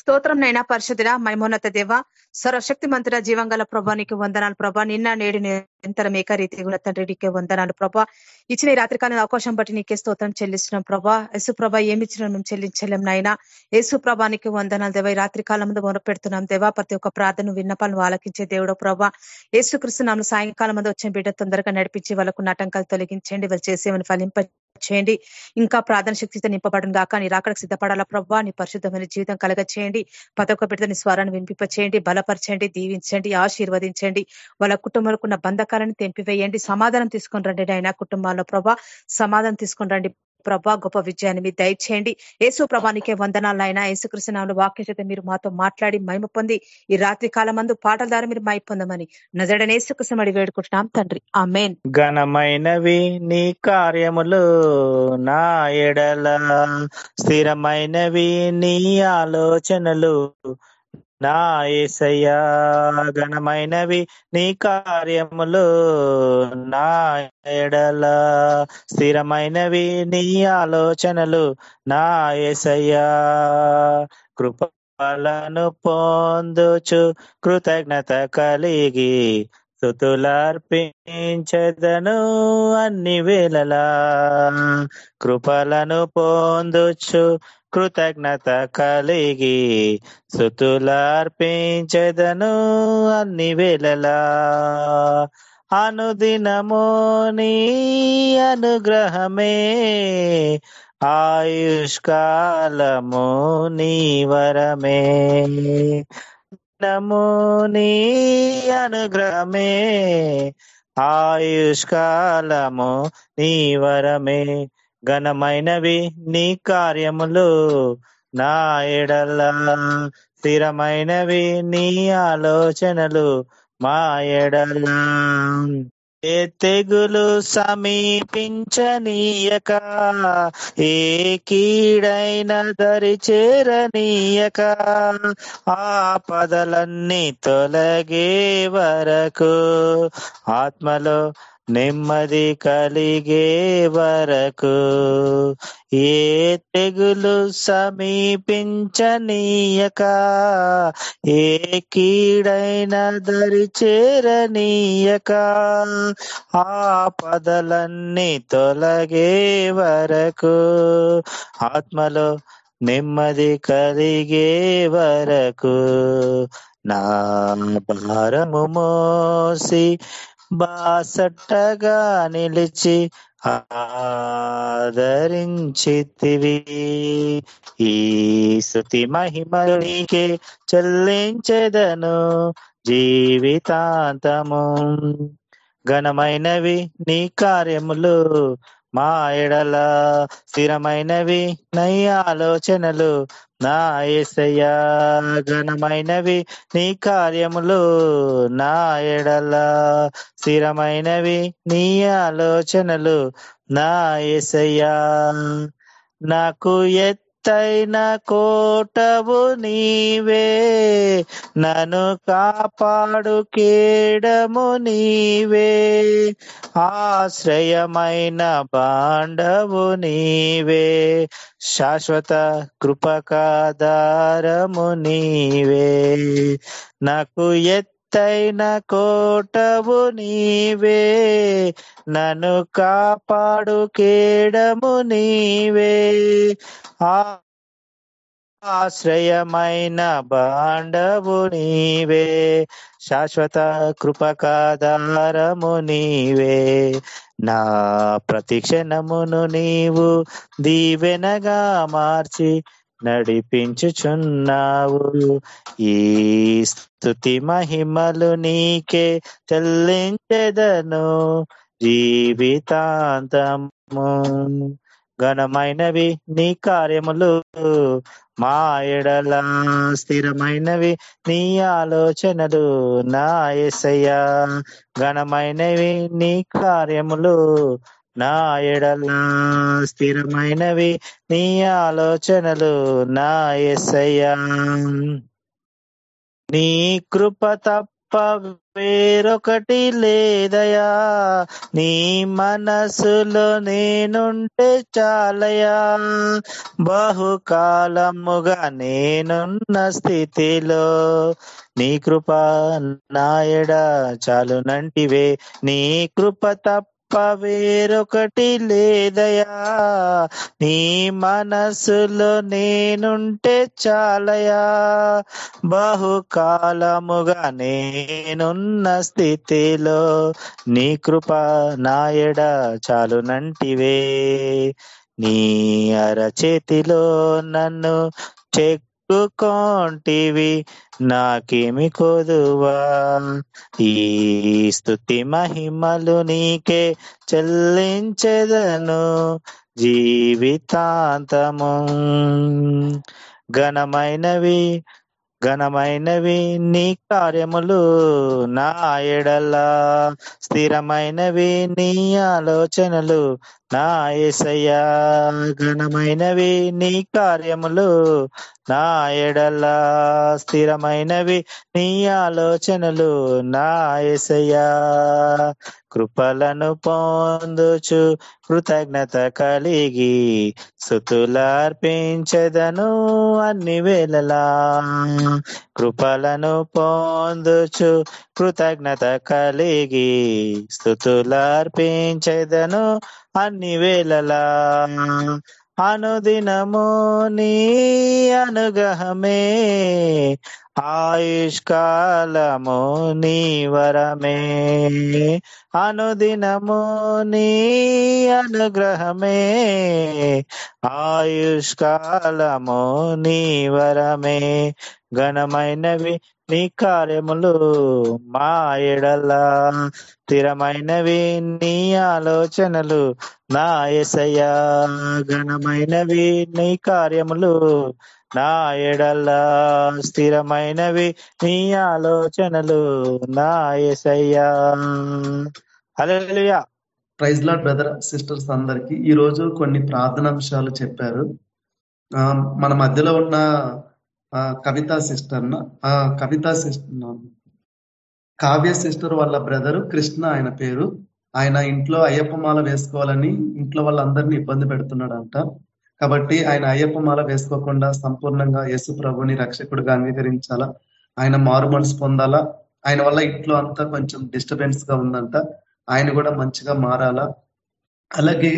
స్తోత్రం నైనా పరిశుద్ధ మైమోన్నత దేవ సర్వశక్తి మంత్ర జీవంగల ప్రభానికి వందనాలు ప్రభా. నిన్న నేడు నిరంతరం ఏకరీతి కూడా తండ్రికి వందనాలు ప్రభా. ఇచ్చిన ఈ రాత్రికాలం అవకాశం బట్టి నీకే స్తోత్రం చెల్లిస్తున్నాం ప్రభా. యేసు ప్రభ ఏమిచ్చినా మేము చెల్లించలేం నాయన. యేసు ప్రభానికి వందనాలు దేవ. ఈ రాత్రికాలం ముందు మొరపెడుతున్నాం దేవా. ప్రతి ఒక్క ప్రార్థన విన్నపాలను ఆలకించే దేవుడు ప్రభా. యేసు కృష్ణ సాయంకాలం ముందు వచ్చిన బిడ్డ తొందరగా నడిపించి వాళ్ళకు నటంకాలు తొలగించండి. వాళ్ళు చేసేమని ఫలింప చేయండి. ఇంకా ప్రార్థన శక్తితో నింపబడను గాక. నీ రాకడకు సిద్ధపడాలా ప్రభావ నీ పరిశుద్ధమైన జీవితం కలగ చేయండి ప్రతి ఒక్క బిడ్డ నీ స్వరాన్ని వినిపింపచేయండి. బలపరచండి. దీవించండి. ఆశీర్వదించండి. వాళ్ళ కుటుంబాలకు ఉన్న బంధకాలను తెంపివేయండి. సమాధానం తీసుకొని రండి ఆయన కుటుంబాల్లో ప్రభా సమాధానం తీసుకొని రండి. ప్రభా గొప్ప విజయాన్ని మీరు దయచేయండి. యేసు ప్రభానికే వందనాలైనా యేసుకృష్ణనాలు వాక్య చేత మీరు మాతో మాట్లాడి మైమ పొంది ఈ రాత్రి కాలం మందు పాటల ద్వారా మీరు మై పొందమని నజడనేసుకృష్ణమడి వేడుకుంటున్నాం. తండ్రి ఆ మెయిన్ ఘనమైనవి నీ కార్యములు నా ఎడల స్థిరమైనవి నీ ఆలోచనలు నా ఏసయ్యా ఘనమైనవి నీ కార్యములు నా ఎడల. స్థిరమైనవి నీ ఆలోచనలు నా ఏసయ్యా. కృపలను పొందుచు కృతజ్ఞత కలిగి స్థుతులర్పించదను అన్ని వేళలా. కృపలను పొందుచు కృతజ్ఞత కలిగి సుతులార్పించదను అన్ని వేళలా. అనుదినము నీ అనుగ్రహమే ఆయుష్కాలము నీ వరమే. నమో నీ అనుగ్రహమే ఆయుష్కాలము నీ వరమే. ఘనమైనవి నీ కార్యములు నా ఎడల. స్థిరమైనవి నీ ఆలోచనలు మా ఎడల. ఏ తెగులు సమీపించనీయక? ఏ కీడైన దరి చేరనీయక? ఆ పదలన్నీ తొలగే వరకు ఆత్మలో నెమ్మది కలిగే వరకు ఏ తెగులు సమీపించనీయక ఏ కీడైన దరి చేరనీయక. ఆ పదలన్నీ తొలగే వరకు ఆత్మలో నెమ్మది కలిగే వరకు నా భారము మోసి బాసట్టగా నిలిచి ఆదరించితివి. ఈ శృతి మహిమలు నీకే చెల్లించెదను జీవితాంతము. ఘనమైనవి నీ కార్యములు మా ఎడల స్థిరమైనవి నై ఆలోచనలు నా ఏసయ్యా ఘనమైనవి నీ కార్యములు నా ఎడల స్థిరమైనవి నీ ఆలోచనలు నా ఏసయ్యా. నాకు ఎత్ ఎత్తైన కోటవు నీవే. నను కాపాడు కేడము నీవే. ఆశ్రయమైన బాండవు నీవే. శాశ్వత కృపకాధారము నీవే. నాకు ఎత్ ఎత్తైన కోటవు నీవే నన్ను కాపాడు కేడము నీవే. ఆశ్రయమైన బాండవు నీవే శాశ్వత కృపకాధారము నీవే. నా ప్రతిక్షణమును నీవు దీవెనగా మార్చి నడిపించుచున్నావు. ఈ స్థుతి మహిమలు నీకే చెల్లించెదను. జీవితాంతము ఘనమైనవి నీ కార్యములు. మా ఎడల స్థిరమైనవి నీ ఆలోచనలు. నా ఎసయ్యా ఘనమైనవి నీ కార్యములు. నా ఎడలా స్థిరమైనవి నీ ఆలోచనలు నా ఎసయ్యా నీ కృప తప్ప వేరొకటి లేదయా నీ మనసులో నేనుంటే చాలయా బహుకాలముగా నేనున్న స్థితిలో నీ కృప నాయడ చాలునంటివే. నీ కృప తప్ప వేరొకటి లేదయా. నీ మనసులో నేనుంటే చాలయా. బహుకాలముగా నేనున్న స్థితిలో నీ కృప నాయడ చాలునంటివే నీ అరచేతిలో నన్ను చెక్కుకోంటివి నాకేమి కొదువా? ఈ స్థుతి మహిమలు నీకే చెల్లించెదను. జీవితాంతము ఘనమైనవి ఘనమైనవి నీ కార్యములు నా ఎడలా. స్థిరమైనవి నీ ఆలోచనలు నా ఏసయ్యా ఘనమైనవి నీ కార్యములు నా ఎడలా స్థిరమైనవి నీ ఆలోచనలు నా ఏసయ్యా. కృపలను పొందుచు కృతజ్ఞత కలిగి సుతులార్పించదను అన్ని వేళలా. కృపలను పొందుచు కృతజ్ఞత కలిగి స్థుతులార్పించదను అన్ని వేళలా అనుదినము నీ అనుగ్రహమే. ఆయుష్కాలము నీ వరమే. అనుదినము నీ అనుగ్రహమే. ఆయుష్కాలము నీ వరమే. ఘనమైనవి నీ కార్యములు మా ఎడల స్థిరమైనవి నీ ఆలోచనలు నా ఎసయ ఘనమైనవి నీ కార్యములు నా ఎడల స్థిరమైనవి నీ ఆలోచనలు నా ఎసయ్యా ప్రైజ్ లాడ్ బ్రదర్ సిస్టర్స్ అందరికి ఈ రోజు కొన్ని ప్రార్థనాంశాలు చెప్పారు. మన మధ్యలో ఉన్న Kavitha sister Kavitha sister Kavya sister వాళ్ళ బ్రదరు కృష్ణ ఆయన పేరు. ఆయన ఇంట్లో అయ్యప్ప మాల వేసుకోవాలని ఇంట్లో వాళ్ళందరినీ ఇబ్బంది పెడుతున్నాడంట. కాబట్టి ఆయన అయ్యప్ప మాల వేసుకోకుండా సంపూర్ణంగా యేసు ప్రభుని రక్షకుడిగా అంగీకరించాలా? ఆయన మారు మనసు పొందాలా? ఆయన వల్ల ఇంట్లో అంతా కొంచెం డిస్టర్బెన్స్గా ఉందంట. ఆయన కూడా మంచిగా మారాలా? అలాగే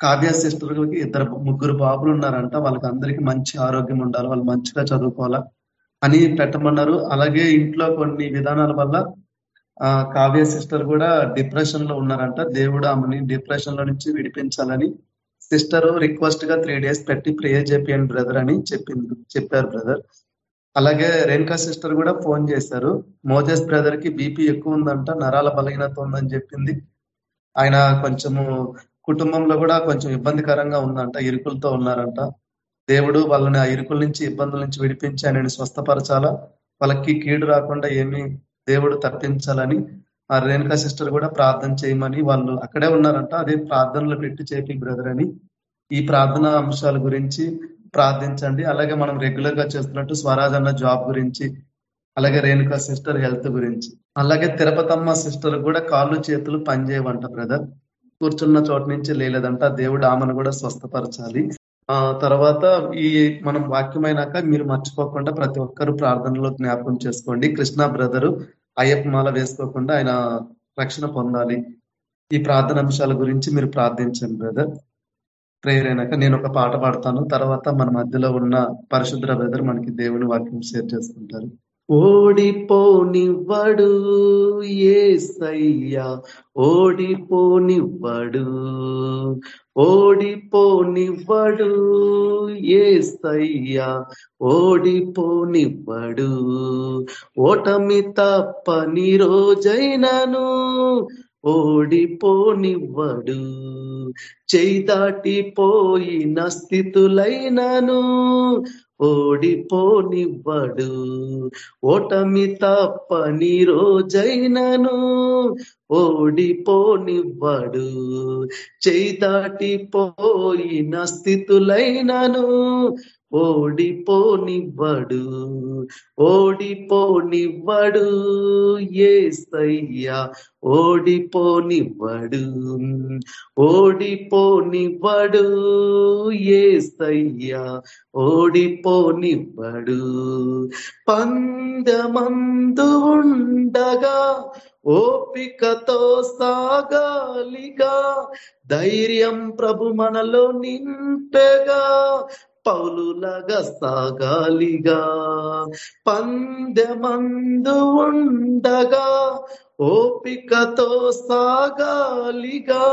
కావ్య సిస్టర్లకి ఇద్దరు ముగ్గురు బాబులు ఉన్నారంట. వాళ్ళకి అందరికి మంచి ఆరోగ్యం ఉండాలి. వాళ్ళు మంచిగా చదువుకోవాలా అని పెట్టమన్నారు. అలాగే ఇంట్లో కొన్ని విధానాల వల్ల ఆ కావ్య సిస్టర్ కూడా డిప్రెషన్లో ఉన్నారంట. దేవుడు ఆమెని డిప్రెషన్లో నుంచి విడిపించాలని సిస్టర్ రిక్వెస్ట్గా త్రీ డేస్ పెట్టి ప్రేయర్ చెప్పాను బ్రదర్ అని చెప్పింది చెప్పారు బ్రదర్. అలాగే రేణుకా సిస్టర్ కూడా ఫోన్ చేశారు. మోజస్ బ్రదర్కి బీపీ ఎక్కువ ఉందంట నరాల బలహీనత ఉందని చెప్పింది. ఆయన కొంచెము కుటుంబంలో కూడా కొంచెం ఇబ్బందికరంగా ఉందంట ఇరుకులతో ఉన్నారంట. దేవుడు వాళ్ళని ఆ ఇరుకుల నుంచి ఇబ్బందుల నుంచి విడిపించి ఆయనని స్వస్థపరచాలా? వాళ్ళకి కీడు రాకుండా ఏమి దేవుడు తప్పించాలని ఆ రేణుకా సిస్టర్ కూడా ప్రార్థన చేయమని వాళ్ళు అక్కడే ఉన్నారంట. అదే ప్రార్థనలు పెట్టి చేపి బ్రదర్ అని. ఈ ప్రార్థన అంశాల గురించి ప్రార్థించండి. అలాగే మనం రెగ్యులర్గా చేస్తున్నట్టు స్వరాజ్ అన్న జాబ్ గురించి అలాగే రేణుకా సిస్టర్ హెల్త్ గురించి. అలాగే తిరుపతమ్మ సిస్టర్ కూడా కాళ్ళు చేతులు పనిచేయవంట బ్రదర్. కూర్చున్న చోటు నుంచి లేలేదంట. దేవుడు ఆమెను కూడా స్వస్థపరచాలి. ఆ తర్వాత ఈ మనం వాక్యమైనాక మీరు మర్చిపోకుండా ప్రతి ఒక్కరు ప్రార్థనలో జ్ఞాపకం చేసుకోండి. కృష్ణ బ్రదరు అయ్యప్ప మాల వేసుకోకుండా ఆయన రక్షణ పొందాలి. ఈ ప్రార్థన అంశాల గురించి మీరు ప్రార్థించండి బ్రదర్. ప్రేయర్ అయినాక నేను ఒక పాట పాడతాను. తర్వాత మన మధ్యలో ఉన్న పరిశుద్ర బ్రదర్ మనకి దేవుని వాక్యం షేర్ చేసుకుంటారు. ఓడిపోనివ్వడు ఏసయ్యా ఓడిపోనివ్వడు ఓడిపోనివ్వడు ఏసయ్యా ఓడిపోనివ్వడు. ఓటమి తప్పని రోజైనను ఓడిపోనివ్వడు. చేయి దాటిపోయిన స్థితులైనను ఓడిపోనివ్వడు. ఓటమి తప్పని రోజైనను ఓడిపోనివ్వడు. చేయి దాటిపోయిన స్థితులైనను ఓడిపోనివ్వడు ఓడిపోనివ్వడు ఏసయ్యా ఓడిపోనివ్వడు ఓడిపోనివ్వడు ఏసయ్యా ఓడిపోనివ్వడు. పందమందు ఉండగా ఓపికతో సాగాలిగా ధైర్యం ప్రభు మనలో నింపెగా పౌలులాగా సాగాలిగా పందెమందు ఉండగా ఓపికతో సాగాలిగా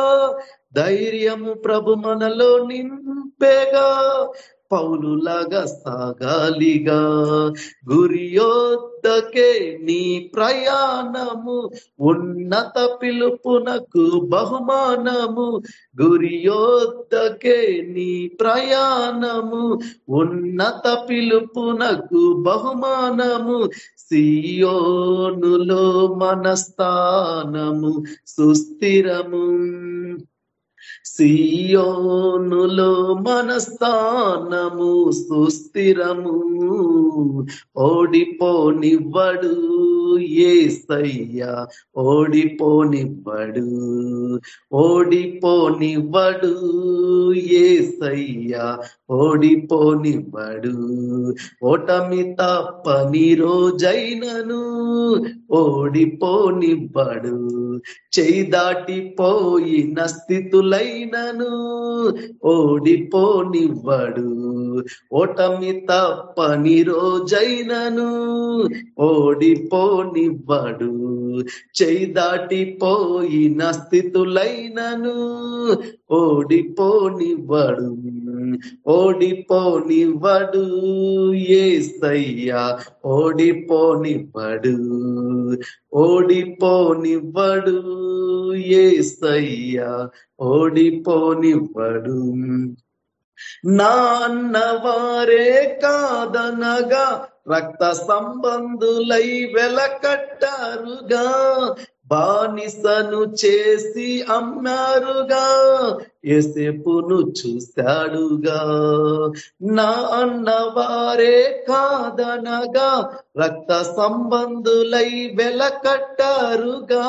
ధైర్యము ప్రభు మనలో నింపేగా పౌలులాగా సాగాలిగా. గురియోద్దకే నీ ప్రయాణము ఉన్నత పిలుపునకు బహుమానము. గురియోద్దకే నీ ప్రయాణము ఉన్నత పిలుపునకు బహుమానము. సియోనులో మనస్థానము సుస్థిరము. సియోనులో మనస్థానము సుస్థిరము. ఓడిపోనివ్వడు ఏసయ్యా ఓడిపోనివ్వడు. ఓడిపోనివ్వడు ఏసయ్యా ఓడిపోనివ్వడు. ఓటమి తప్పని రోజైనను ఓడిపోనివ్వడు. చేయి దాటిపోయిన స్థితులైనను ఓడిపోనివ్వడు. ఓటమి తప్పని రోజైనను ఓడిపోనివ్వడు. చేయి దాటిపోయిన స్థితులైనను ఓడిపోనివ్వడు. ఓడిపోనివ్వడు ఏసయ్యా ఓడిపోనివ్వడు ఓడిపోనివ్వడు ఏసయ్యా ఓడిపోనివ్వడు నాన్నవారే కాదనగా రక్త సంబంధులై వెలకట్టారుగా బానిసను చేసి అమ్మారుగా ఎసేపును చూశాడుగా. నా అన్నవారే కాదనగా రక్త సంబంధులై వెలకట్టారుగా.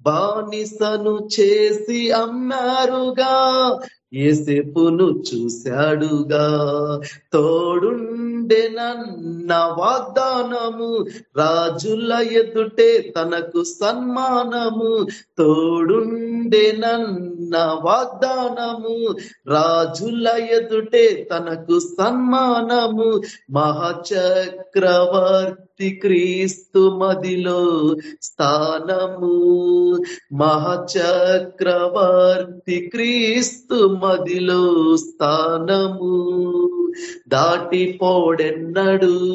బానిసను చేసి అమ్మారుగా ఏసేపును చూశాడుగా. తోడుండే నన్న వాగ్దానము రాజుల ఎదుటే తనకు సన్మానము. తోడుండెనన్న వాగ్దానము రాజుల ఎదుటే తనకు సన్మానము. మహాచక్రవర్తి క్రీస్తు మదిలో స్థానము మహచక్రవర్తి క్రీస్తు మదిలో స్థానము. దాటిపోడెన్నడు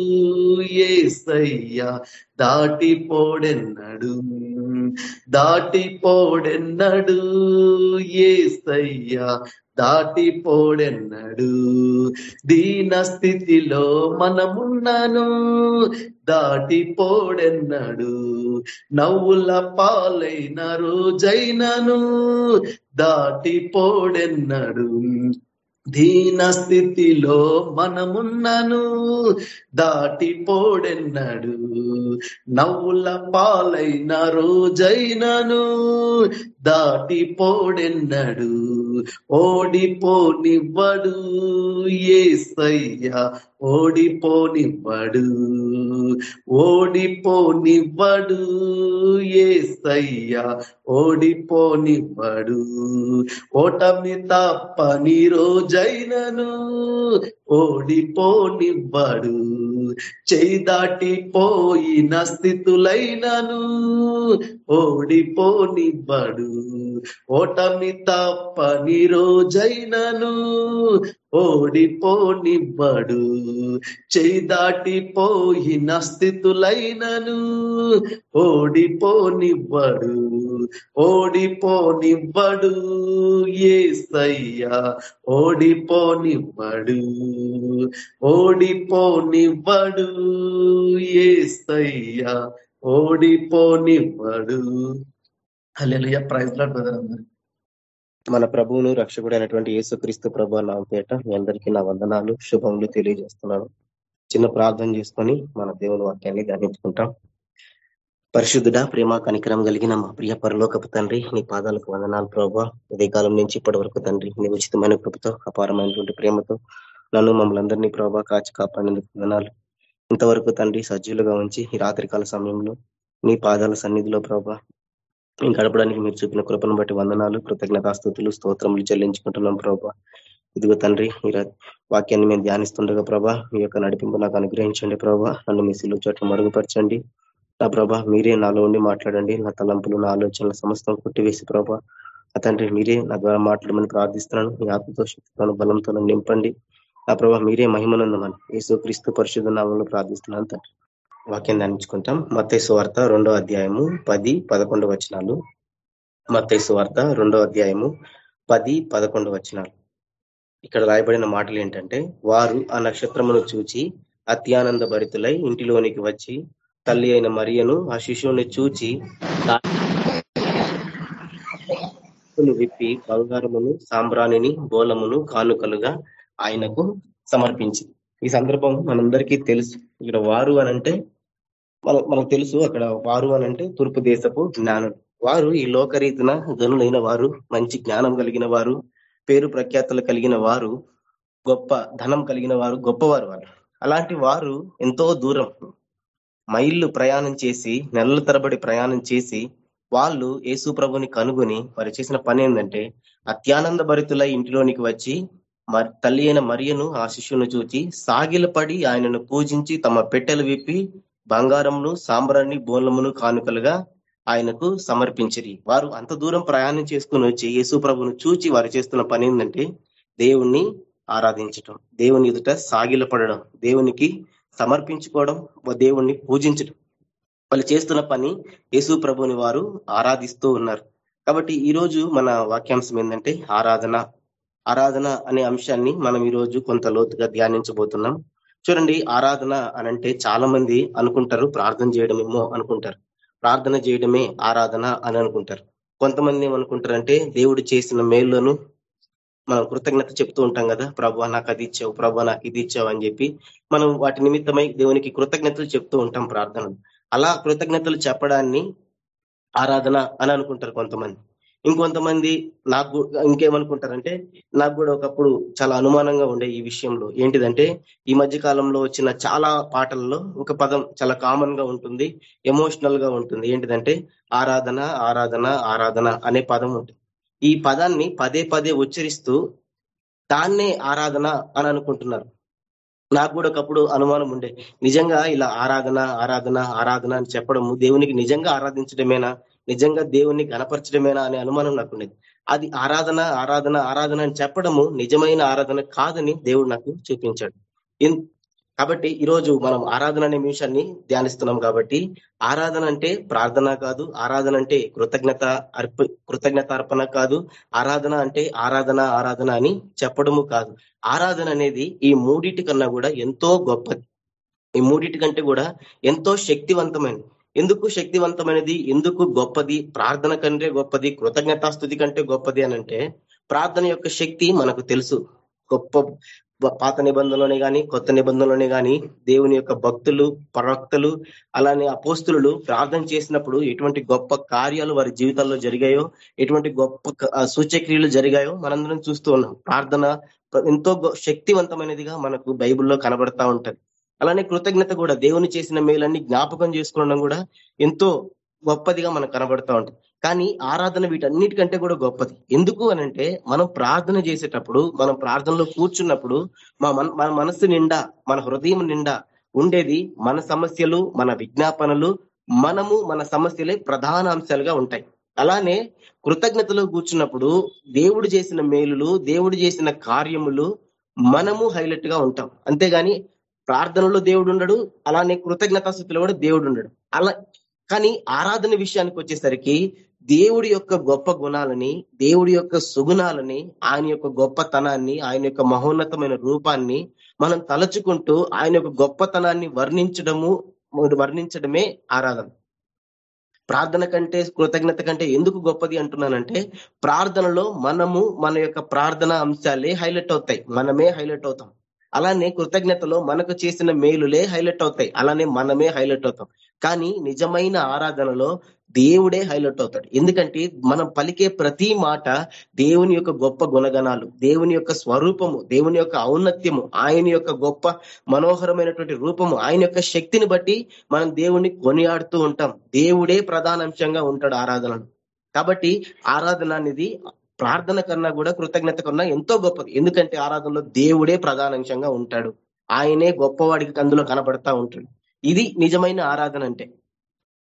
ఏసయ్య దాటిపోడెన్నడు దాటిపోడెన్నడు ఏసయ్య దాటిపోడెన్నడు. దీన స్థితిలో మనమున్నాను దాటిపోడెన్నడు. నవ్వుల పాలైన రోజైనను దాటిపోడెన్నడు. దీన స్థితిలో మనమున్నను దాటిపోడెన్నడు. నవ్వుల పాలైన రోజైనను దాటిపోడెన్నడు. ఓడిపోనివ్వడు ఏసయ్యా. ఓడిపోనివ్వడు ఓడిపోనివ్వడు ఏసయ్యా ఓడిపోనివ్వడు ఓటమి తప్పని రోజైనను ఓడిపోనివ్వడు చేయి దాటిపోయిన స్థితులైనను ఓడిపోనివ్వడు ఓటమి తప్పని రోజైనను ఓడిపోనివ్వడు చేయి దాటిపోయిన స్థితులైనను. ఓడిపోనివ్వడు ఓడిపోనివ్వడు ఏసయ్యా ఓడిపోనివ్వడు ఓడిపోనివ్వడు ఏసయ్యా ఓడిపోనివ్వడు హల్లెలూయా ప్రైజ్ లాడ్ బ్రదర్ అందరు. మన ప్రభువును రక్షకుడు అయినటువంటి యేసుక్రీస్తు ప్రభు నా పేట మీ అందరికీ నా వందనాలు శుభములు తెలియజేస్తున్నాను. చిన్న ప్రార్థన చేసుకొని మన దేవుని వాక్యాన్ని ధ్యానించుకుంటాం. పరిశుద్ధుడ ప్రేమ కనికరం కలిగిన మా ప్రియ పరలోకపు తండ్రి నీ పాదాలకు వందనాలు ప్రభావ. ఇదే కాలం నుంచి ఇప్పటి వరకు తండ్రి నీ ఉచితమైన కృపతో అపారమైనటువంటి ప్రేమతో నన్ను మమ్మల్ని అందరినీ ప్రభావ కాచి కాపాడేందుకు వందనాలు. ఇంతవరకు తండ్రి సజ్జులుగా ఉంచి ఈ రాత్రికాల సమయంలో నీ పాదాల సన్నిధిలో ప్రభా గడపడానికి మీరు చూపిన కృపను బట్టి వందనాలు కృతజ్ఞతాస్తుతులు స్తోత్రములు చెల్లించుకుంటున్నాం ప్రభా. ఇదిగో తండ్రి మీ వాక్యాన్ని మేము ధ్యానిస్తుండగా ప్రభా మీ యొక్క నడిపింపు నాకు అనుగ్రహించండి ప్రభా. నన్ను మీ సిల్లు చోట్ల మరుగుపరచండి. నా ప్రభా మీరే నాలో ఉండి మాట్లాడండి. నా తలంపులు నా ఆలోచనలు సమస్తం కొట్టివేసి ప్రభా. ఆ తండ్రి మీరే నా ద్వారా మాట్లాడమని ప్రార్థిస్తున్నాను. మీ ఆత్మతో శక్తితోను బలంతో నింపండి. నా ప్రభా మీరే మహిమనందమని. యేసు క్రీస్తు పరిశుద్ధ నామంలో ప్రార్థిస్తున్నాను తండ్రి. వాక్యం ధ్యానించుకుంటాం. మత్తైసు వార్త రెండో అధ్యాయము పది పదకొండు వచనాలు. మత్తైసు వార్త రెండో అధ్యాయము పది పదకొండు వచనాలు. ఇక్కడ రాయబడిన మాటలు ఏంటంటే వారు ఆ నక్షత్రమును చూచి అత్యానంద భరితులై ఇంటిలోనికి వచ్చి తల్లి అయిన మరియను ఆ శిశువుని చూచి విప్పి బంగారమును సాంబ్రాణిని బోలమును కానుకలుగా ఆయనకు సమర్పించి. ఈ సందర్భం మనందరికీ తెలుసు. ఇక్కడ వారు అనంటే మనకు తెలుసు అక్కడ వారు అనంటే తూర్పు దేశపు జ్ఞానులు. వారు ఈ లోకరీతిన గనులైన వారు మంచి జ్ఞానం కలిగిన వారు పేరు ప్రఖ్యాతలు కలిగిన వారు గొప్ప ధనం కలిగిన వారు గొప్పవారు వారు అలాంటి వారు ఎంతో దూరం మైళ్ళు ప్రయాణం చేసి నెలల తరబడి ప్రయాణం చేసి వాళ్ళు యేసు ప్రభుని కనుగొని వారు చేసిన పని ఏంటంటే అత్యానంద భరితుల ఇంటిలోనికి వచ్చి తల్లి అయిన మరియను ఆ శిష్యును చూచి సాగిలపడి ఆయనను పూజించి తమ పెట్టెలు విప్పి బంగారంను సాంబ్రాన్ని బోన్లమును కానుకలుగా ఆయనకు సమర్పించరి. వారు అంత దూరం ప్రయాణం చేసుకుని వచ్చి యేసు ప్రభును చూచి వారు చేస్తున్న పని ఏంటంటే దేవుణ్ణి ఆరాధించటం దేవుని ఎదుట సాగిలపడడం దేవునికి సమర్పించుకోవడం దేవుణ్ణి పూజించడం వాళ్ళు చేస్తున్న పని యేసు ప్రభుని వారు ఆరాధిస్తూ ఉన్నారు. కాబట్టి ఈ రోజు మన వాక్యాంశం ఏంటంటే ఆరాధన. ఆరాధన అనే అంశాన్ని మనం ఈరోజు కొంత లోతుగా ధ్యానించబోతున్నాం. చూడండి ఆరాధన అనంటే చాలా మంది అనుకుంటారు ప్రార్థన చేయడమేమో అనుకుంటారు. ప్రార్థన చేయడమే ఆరాధన అని అనుకుంటారు. కొంతమంది ఏమనుకుంటారంటే దేవుడు చేసిన మేలులను మనం కృతజ్ఞత చెప్తూ ఉంటాం కదా ప్రభా నాకు అది ఇచ్చావు ప్రభా నాకు ఇది ఇచ్చావు అని చెప్పి మనం వాటి నిమిత్తమై దేవునికి కృతజ్ఞతలు చెప్తూ ఉంటాం ప్రార్థన అలా కృతజ్ఞతలు చెప్పడాన్ని ఆరాధన అని అనుకుంటారు కొంతమంది. ఇంకొంతమంది నాకు ఇంకేమనుకుంటారంటే నాకు కూడా ఒకప్పుడు చాలా అనుమానంగా ఉండే ఈ విషయంలో. ఏంటిదంటే ఈ మధ్య కాలంలో వచ్చిన చాలా పాటల్లో ఒక పదం చాలా కామన్గా ఉంటుంది ఎమోషనల్గా ఉంటుంది. ఏంటిదంటే ఆరాధన ఆరాధన ఆరాధన అనే పదం ఉంటుంది. ఈ పదాన్ని పదే పదే ఉచ్చరిస్తూ దాన్నే ఆరాధన అని అనుకుంటున్నారు. నాకు కూడా ఒకప్పుడు అనుమానం ఉండే. నిజంగా ఇలా ఆరాధన ఆరాధన ఆరాధన అని చెప్పడము దేవునికి నిజంగా ఆరాధించడమేనా? నిజంగా దేవుణ్ణి గణపరచడమేనా అనే అనుమానం నాకు ఉండేది అది ఆరాధన ఆరాధన ఆరాధన అని చెప్పడము నిజమైన ఆరాధన కాదని దేవుడు నాకు చూపించాడు. కాబట్టి ఈరోజు మనం ఆరాధన అనే నిమిషాన్ని ధ్యానిస్తున్నాం కాబట్టి ఆరాధన అంటే ప్రార్థన కాదు ఆరాధన అంటే కృతజ్ఞత అర్ప కృతజ్ఞత అర్పణ కాదు ఆరాధన అంటే ఆరాధన ఆరాధన అని చెప్పడము కాదు. ఆరాధన అనేది ఈ మూడిటి కన్నా కూడా ఎంతో గొప్పది. ఈ మూడిటి కంటే కూడా ఎంతో శక్తివంతమైనది. ఎందుకు శక్తివంతమైనది? ఎందుకు గొప్పది? ప్రార్థన కంటే గొప్పది కృతజ్ఞతాస్థుతి కంటే గొప్పది అనంటే ప్రార్థన యొక్క శక్తి మనకు తెలుసు. గొప్ప పాత నిబంధనలోనే కానీ కొత్త నిబంధనలోనే కానీ దేవుని యొక్క భక్తులు ప్రవక్తలు అలానే అపోస్తులు ప్రార్థన చేసినప్పుడు ఎటువంటి గొప్ప కార్యాలు వారి జీవితాల్లో జరిగాయో ఎటువంటి గొప్ప సూచక్రియలు జరిగాయో మనందరం చూస్తూ ఉన్నాం. ప్రార్థన ఎంతో శక్తివంతమైనదిగా మనకు బైబుల్లో కనబడతా ఉంటది. అలానే కృతజ్ఞత కూడా దేవుని చేసిన మేలన్నీ జ్ఞాపకం చేసుకోవడం కూడా ఎంతో గొప్పదిగా మనకు కనబడతా ఉంటుంది. కానీ ఆరాధన వీటన్నిటికంటే కూడా గొప్పది. ఎందుకు అనంటే మనం ప్రార్థన చేసేటప్పుడు మనం ప్రార్థనలో కూర్చున్నప్పుడు మా మన మనస్సు నిండా మన హృదయం నిండా ఉండేది మన సమస్యలు మన విజ్ఞాపనలు మనము మన సమస్యలే ప్రధాన అంశాలుగా ఉంటాయి. అలానే కృతజ్ఞతలో కూర్చున్నప్పుడు దేవుడు చేసిన మేలులు దేవుడు చేసిన కార్యములు మనము హైలైట్గా ఉంటాం. అంతేగాని ప్రార్థనలో దేవుడు ఉండడు అలానే కృతజ్ఞతాస్థితిలో కూడా దేవుడు ఉండడు అలా కానీ ఆరాధన విషయానికి వచ్చేసరికి దేవుడి యొక్క గొప్ప గుణాలని దేవుడి యొక్క సుగుణాలని ఆయన యొక్క గొప్పతనాన్ని ఆయన యొక్క మహోన్నతమైన రూపాన్ని మనం తలచుకుంటూ ఆయన యొక్క గొప్పతనాన్ని వర్ణించడము వర్ణించడమే ఆరాధన. ప్రార్థన కంటే కృతజ్ఞత కంటే ఎందుకు గొప్పది అంటున్నానంటే ప్రార్థనలో మనము మన యొక్క ప్రార్థన అంశాలే హైలైట్ అవుతాయి. మనమే హైలైట్ అవుతాం. అలానే కృతజ్ఞతలో మనకు చేసిన మేలులే హైలైట్ అవుతాయి. అలానే మనమే హైలైట్ అవుతాం. కానీ నిజమైన ఆరాధనలో దేవుడే హైలైట్ అవుతాడు. ఎందుకంటే మనం పలికే ప్రతి మాట దేవుని యొక్క గొప్ప గుణగణాలు దేవుని యొక్క స్వరూపము దేవుని యొక్క ఔన్నత్యము ఆయన యొక్క గొప్ప మనోహరమైనటువంటి రూపము ఆయన యొక్క శక్తిని బట్టి మనం దేవుణ్ణి కొనియాడుతూ ఉంటాం. దేవుడే ప్రధానాంశంగా ఉంటాడు ఆరాధనలు. కాబట్టి ఆరాధన అనేది ప్రార్థన కన్నా కూడా కృతజ్ఞత కన్నా ఎంతో గొప్పది. ఎందుకంటే ఆరాధనలో దేవుడే ప్రధానాంశంగా ఉంటాడు. ఆయనే గొప్పవాడికి అందులో కనబడతా ఉంటాడు. ఇది నిజమైన ఆరాధన అంటే.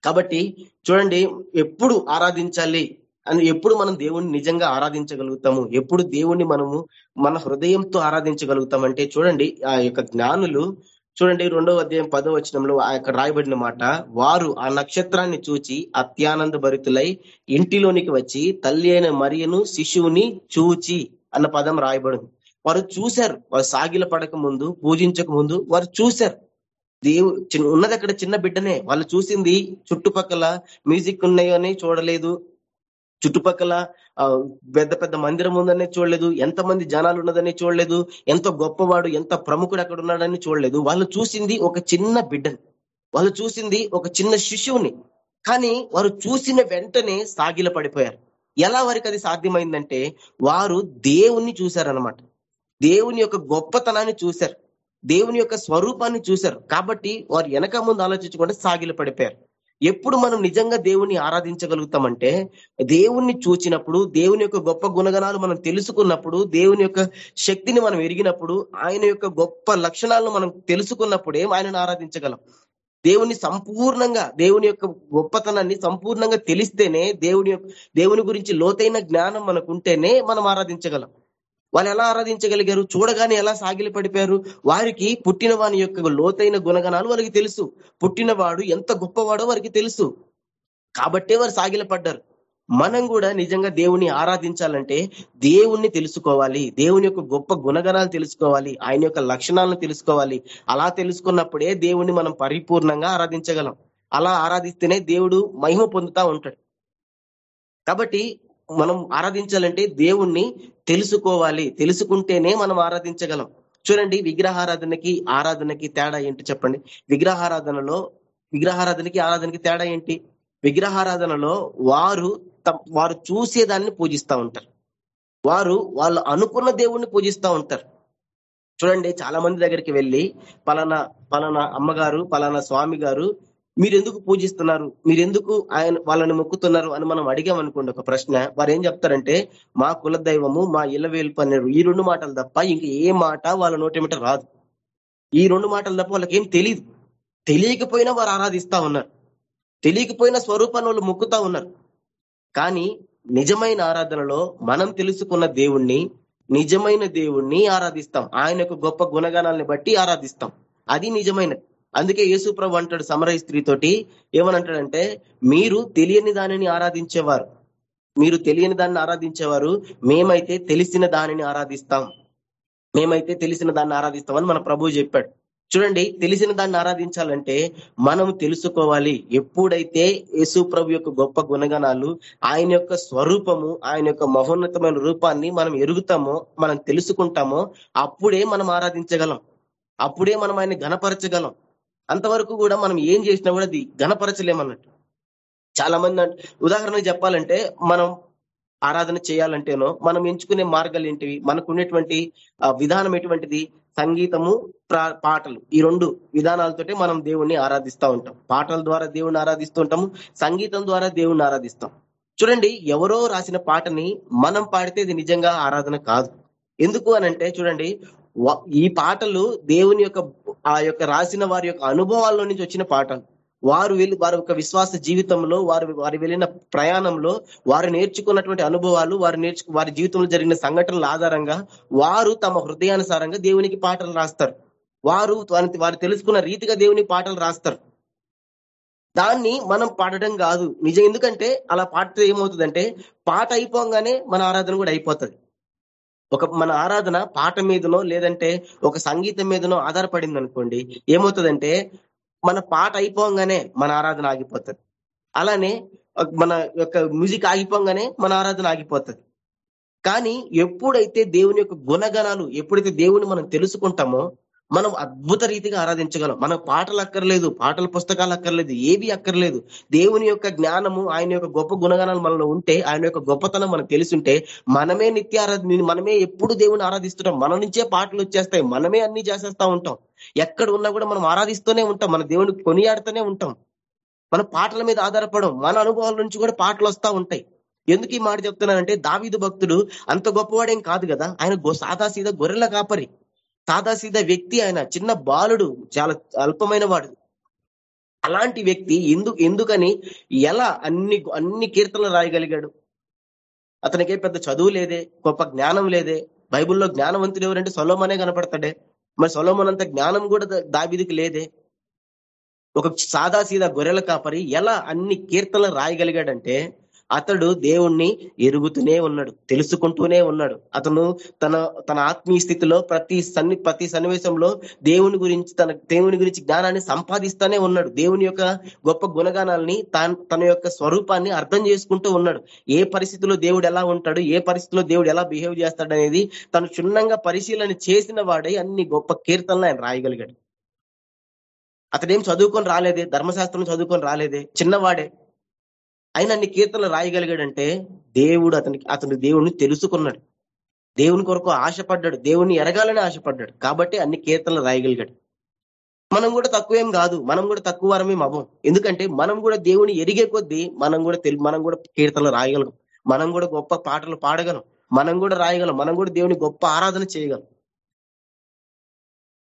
కాబట్టి చూడండి ఎప్పుడు ఆరాధించాలి అని ఎప్పుడు మనం దేవుణ్ణి నిజంగా ఆరాధించగలుగుతాము? ఎప్పుడు దేవుణ్ణి మనము మన హృదయంతో ఆరాధించగలుగుతామంటే చూడండి ఆ యొక్క జ్ఞానులు చూడండి రెండవ అధ్యాయం పదో వచనంలో ఆ యొక్క రాయబడిన మాట వారు ఆ నక్షత్రాన్ని చూచి అత్యానంద భరితులై ఇంటిలోనికి వచ్చి తల్లి అయిన మరియను శిశువుని చూచి అన్న పదం రాయబడింది. వారు చూశారు వారు సాగిల పడక ముందు పూజించక ముందు వారు చూశారు. దేవు ఉన్నది అక్కడ చిన్న బిడ్డనే వాళ్ళు చూసింది చుట్టుపక్కల మ్యూజిక్ ఉన్నాయని చూడలేదు. చుట్టుపక్కల పెద్ద పెద్ద మందిరం ఉందనే చూడలేదు ఎంతమంది జనాలు ఉన్నదని చూడలేదు ఎంత గొప్పవాడు ఎంత ప్రముఖుడు అక్కడ ఉన్నాడని చూడలేదు. వాళ్ళు చూసింది ఒక చిన్న బిడ్డని వాళ్ళు చూసింది ఒక చిన్న శిశువుని కానీ వారు చూసిన వెంటనే సాగిల పడిపోయారు. ఎలా వారికి అది సాధ్యమైందంటే వారు దేవుణ్ణి చూశారనమాట దేవుని యొక్క గొప్పతనాన్ని చూశారు. దేవుని యొక్క స్వరూపాన్ని చూశారు. కాబట్టి వారు వెనక ముందు ఆలోచించకుండా సాగిల పడిపోయారు. ఎప్పుడు మనం నిజంగా దేవుణ్ణి ఆరాధించగలుగుతామంటే దేవుణ్ణి చూచినప్పుడు దేవుని యొక్క గొప్ప గుణగణాలు మనం తెలుసుకున్నప్పుడు దేవుని యొక్క శక్తిని మనం ఎరిగినప్పుడు ఆయన యొక్క గొప్ప లక్షణాలను మనం తెలుసుకున్నప్పుడే ఆయనను ఆరాధించగలం. దేవుని సంపూర్ణంగా దేవుని యొక్క గొప్పతనాన్ని సంపూర్ణంగా తెలిస్తేనే దేవుని దేవుని గురించి లోతైన జ్ఞానం మనకు ఉంటేనే మనం ఆరాధించగలం. వాళ్ళు ఎలా ఆరాధించగలిగారు? చూడగానే ఎలా సాగిలి పడిపోయారు? వారికి పుట్టిన వాని యొక్క లోతైన గుణగణాలు వారికి తెలుసు. పుట్టినవాడు ఎంత గొప్పవాడో వారికి తెలుసు. కాబట్టే వారు సాగిలపడ్డారు మనం కూడా నిజంగా దేవుని ఆరాధించాలంటే దేవుణ్ణి తెలుసుకోవాలి. దేవుని యొక్క గొప్ప గుణగణాలు తెలుసుకోవాలి. ఆయన యొక్క లక్షణాలను తెలుసుకోవాలి. అలా తెలుసుకున్నప్పుడే దేవుణ్ణి మనం పరిపూర్ణంగా ఆరాధించగలం. అలా ఆరాధిస్తేనే దేవుడు మహిమ పొందుతా ఉంటాడు. కాబట్టి మనం ఆరాధించాలంటే దేవుణ్ణి తెలుసుకోవాలి. తెలుసుకుంటేనే మనం ఆరాధించగలం. చూడండి విగ్రహారాధనకి ఆరాధనకి తేడా ఏంటి చెప్పండి? విగ్రహారాధనలో విగ్రహారాధనకి ఆరాధనకి తేడా ఏంటి? విగ్రహారాధనలో వారు వారు చూసేదాన్ని పూజిస్తూ ఉంటారు. వారు వాళ్ళు అనుకున్న దేవుణ్ణి పూజిస్తూ ఉంటారు. చూడండి చాలా మంది దగ్గరికి వెళ్ళి పలానా పలానా అమ్మగారు పలానా స్వామి గారు మీరు ఎందుకు పూజిస్తున్నారు? మీరు ఎందుకు ఆయన వాళ్ళని మొక్కుతున్నారు అని మనం అడిగామనుకోండి ఒక ప్రశ్న. వారు ఏం చెప్తారంటే మా కుల దైవము మా ఇళ్ళ వేలుపు అన్నారు ఈ రెండు మాటలు తప్ప ఇంక ఏ మాట వాళ్ళ నోటేమిట రాదు. ఈ రెండు మాటలు తప్ప వాళ్ళకి ఏం తెలియదు తెలియకపోయినా వారు ఆరాధిస్తా ఉన్నారు. తెలియకపోయినా స్వరూపాన్ని వాళ్ళు మొక్కుతా ఉన్నారు. కానీ నిజమైన ఆరాధనలో మనం తెలుసుకున్న దేవుణ్ణి నిజమైన దేవుణ్ణి ఆరాధిస్తాం. ఆయన గొప్ప గుణగణాలని బట్టి ఆరాధిస్తాం. అది నిజమైనది. అందుకే యేసుప్రభు అంటాడు సమరయ స్త్రీతోటి ఏమనంటాడంటే మీరు తెలియని దానిని ఆరాధించేవారు. మీరు తెలియని దాన్ని ఆరాధించేవారు. మేమైతే తెలిసిన దానిని ఆరాధిస్తాం. మేమైతే తెలిసిన దాన్ని ఆరాధిస్తామని మన ప్రభు చెప్పాడు. చూడండి తెలిసిన దాన్ని ఆరాధించాలంటే మనం తెలుసుకోవాలి. ఎప్పుడైతే యేసు ప్రభు యొక్క గొప్ప గుణగణాలు ఆయన యొక్క స్వరూపము ఆయన యొక్క మహోన్నతమైన రూపాన్ని మనం ఎరుగుతామో మనం తెలుసుకుంటామో అప్పుడే మనం ఆరాధించగలం. అప్పుడే మనం ఆయన గణపరచగలం అంతవరకు కూడా మనం ఏం చేసినా కూడా అది గణపరచలేమన్నట్టు చాలా మంది ఉదాహరణకు చెప్పాలంటే మనం ఆరాధన చేయాలంటేనో మనం ఎంచుకునే మార్గాలు ఏంటివి? మనకు ఉన్నటువంటి విధానం ఎటువంటిది? సంగీతము పాటలు. ఈ రెండు విధానాలతోటే మనం దేవుణ్ణి ఆరాధిస్తూ ఉంటాం. పాటల ద్వారా దేవుణ్ణి ఆరాధిస్తూ ఉంటాము సంగీతం ద్వారా దేవుణ్ణి ఆరాధిస్తాం. చూడండి ఎవరో రాసిన పాటని మనం పాడితే ఇది నిజంగా ఆరాధన కాదు. ఎందుకు అనంటే చూడండి ఈ పాటలు దేవుని యొక్క ఆ యొక్క రాసిన వారి యొక్క అనుభవాల్లో నుంచి వచ్చిన పాఠాలు వారు వెళ్ళి వారి యొక్క విశ్వాస జీవితంలో వారు వారు వెళ్ళిన ప్రయాణంలో వారు నేర్చుకున్నటువంటి అనుభవాలు వారు నేర్చు వారి జీవితంలో జరిగిన సంఘటనల ఆధారంగా వారు తమ హృదయానుసారంగా దేవునికి పాటలు రాస్తారు. వారు వారు తెలుసుకున్న రీతిగా దేవుని పాటలు రాస్తారు. దాన్ని మనం పాడడం కాదు. నిజం ఎందుకంటే అలా పాడితే ఏమవుతుందంటే పాట అయిపోగానే మన ఆరాధన కూడా అయిపోతుంది. ఒక మన ఆరాధన పాట మీదనో లేదంటే ఒక సంగీతం మీదనో ఆధారపడింది అనుకోండి ఏమవుతుందంటే మన పాట అయిపోగానే మన ఆరాధన ఆగిపోతుంది. అలానే మన యొక్క మ్యూజిక్ ఆగిపోగానే మన ఆరాధన ఆగిపోతుంది. కానీ ఎప్పుడైతే దేవుని యొక్క గుణగణాలు ఎప్పుడైతే దేవుని మనం తెలుసుకుంటామో మనం అద్భుత రీతిగా ఆరాధించగలం. మన పాటలు అక్కర్లేదు పాటల పుస్తకాలు అక్కర్లేదు ఏవి అక్కర్లేదు. దేవుని యొక్క జ్ఞానము ఆయన యొక్క గొప్ప గుణగణాలు మనలో ఉంటే ఆయన యొక్క గొప్పతనం మనకు తెలుసుంటే మనమే నిత్య ఆరాధన మనమే ఎప్పుడు దేవుని ఆరాధిస్తుంటాం. మన నుంచే పాటలు వచ్చేస్తాయి. మనమే అన్ని చేసేస్తా ఉంటాం. ఎక్కడ ఉన్నా కూడా మనం ఆరాధిస్తూనే ఉంటాం. మన దేవుని కొనియాడుతూనే ఉంటాం. మన పాటల మీద ఆధారపడం మన అనుభవాల నుంచి కూడా పాటలు వస్తా ఉంటాయి. ఎందుకు ఈ మాట చెప్తున్నానంటే దావీదు భక్తుడు అంత గొప్పవాడేం కాదు కదా. ఆయన సాదా సీదా గొర్రెల కాపరి. సాదాసీదా వ్యక్తి ఆయన చిన్న బాలుడు చాలా అల్పమైన వాడు అలాంటి వ్యక్తి ఎందుకు ఎందుకని ఎలా అన్ని అన్ని కీర్తనలు రాయగలిగాడు? అతనికే పెద్ద చదువు లేదే గొప్ప జ్ఞానం లేదే బైబిల్లో జ్ఞానవంతుడు ఎవరంటే సొలోమనే కనపడతాడే. మరి సొలోమన్ అంత జ్ఞానం కూడా దావిదికి లేదే. ఒక సాదాసీదా గొర్రెల కాపరి ఎలా అన్ని కీర్తనలు రాయగలిగాడంటే అతడు దేవుణ్ణి ఎరుగుతూనే ఉన్నాడు తెలుసుకుంటూనే ఉన్నాడు. అతను తన తన ఆత్మీయ స్థితిలో ప్రతి సన్ని ప్రతి సన్నివేశంలో దేవుని గురించి తన దేవుని గురించి జ్ఞానాన్ని సంపాదిస్తూనే ఉన్నాడు. దేవుని యొక్క గొప్ప గుణగానాల్ని తన యొక్క స్వరూపాన్ని అర్థం చేసుకుంటూ ఉన్నాడు. ఏ పరిస్థితిలో దేవుడు ఎలా ఉంటాడు ఏ పరిస్థితిలో దేవుడు ఎలా బిహేవ్ చేస్తాడు అనేది తను క్షుణ్ణంగా పరిశీలన చేసిన వాడే అన్ని గొప్ప కీర్తనలు ఆయన రాయగలిగాడు. అతడేం చదువుకొని రాలేదే ధర్మశాస్త్రం చదువుకొని రాలేదే చిన్నవాడే. ఆయన అన్ని కీర్తనలు రాయగలిగాడంటే దేవుడు అతనికి అతను దేవుడిని తెలుసుకున్నాడు. దేవుని కొరకు ఆశపడ్డాడు. దేవుని ఎరగాలని ఆశపడ్డాడు. కాబట్టి అన్ని కీర్తనలు రాయగలిగాడు. మనం కూడా తక్కువేం కాదు. మనం కూడా తక్కువ వారమేం అవ్వం. ఎందుకంటే మనం కూడా దేవుని ఎరిగే కొద్దీ మనం కూడా తెలు మనం కూడా కీర్తనలు రాయగలం. మనం కూడా గొప్ప పాటలు పాడగలం. మనం కూడా రాయగలం. మనం కూడా దేవుని గొప్ప ఆరాధన చేయగలం.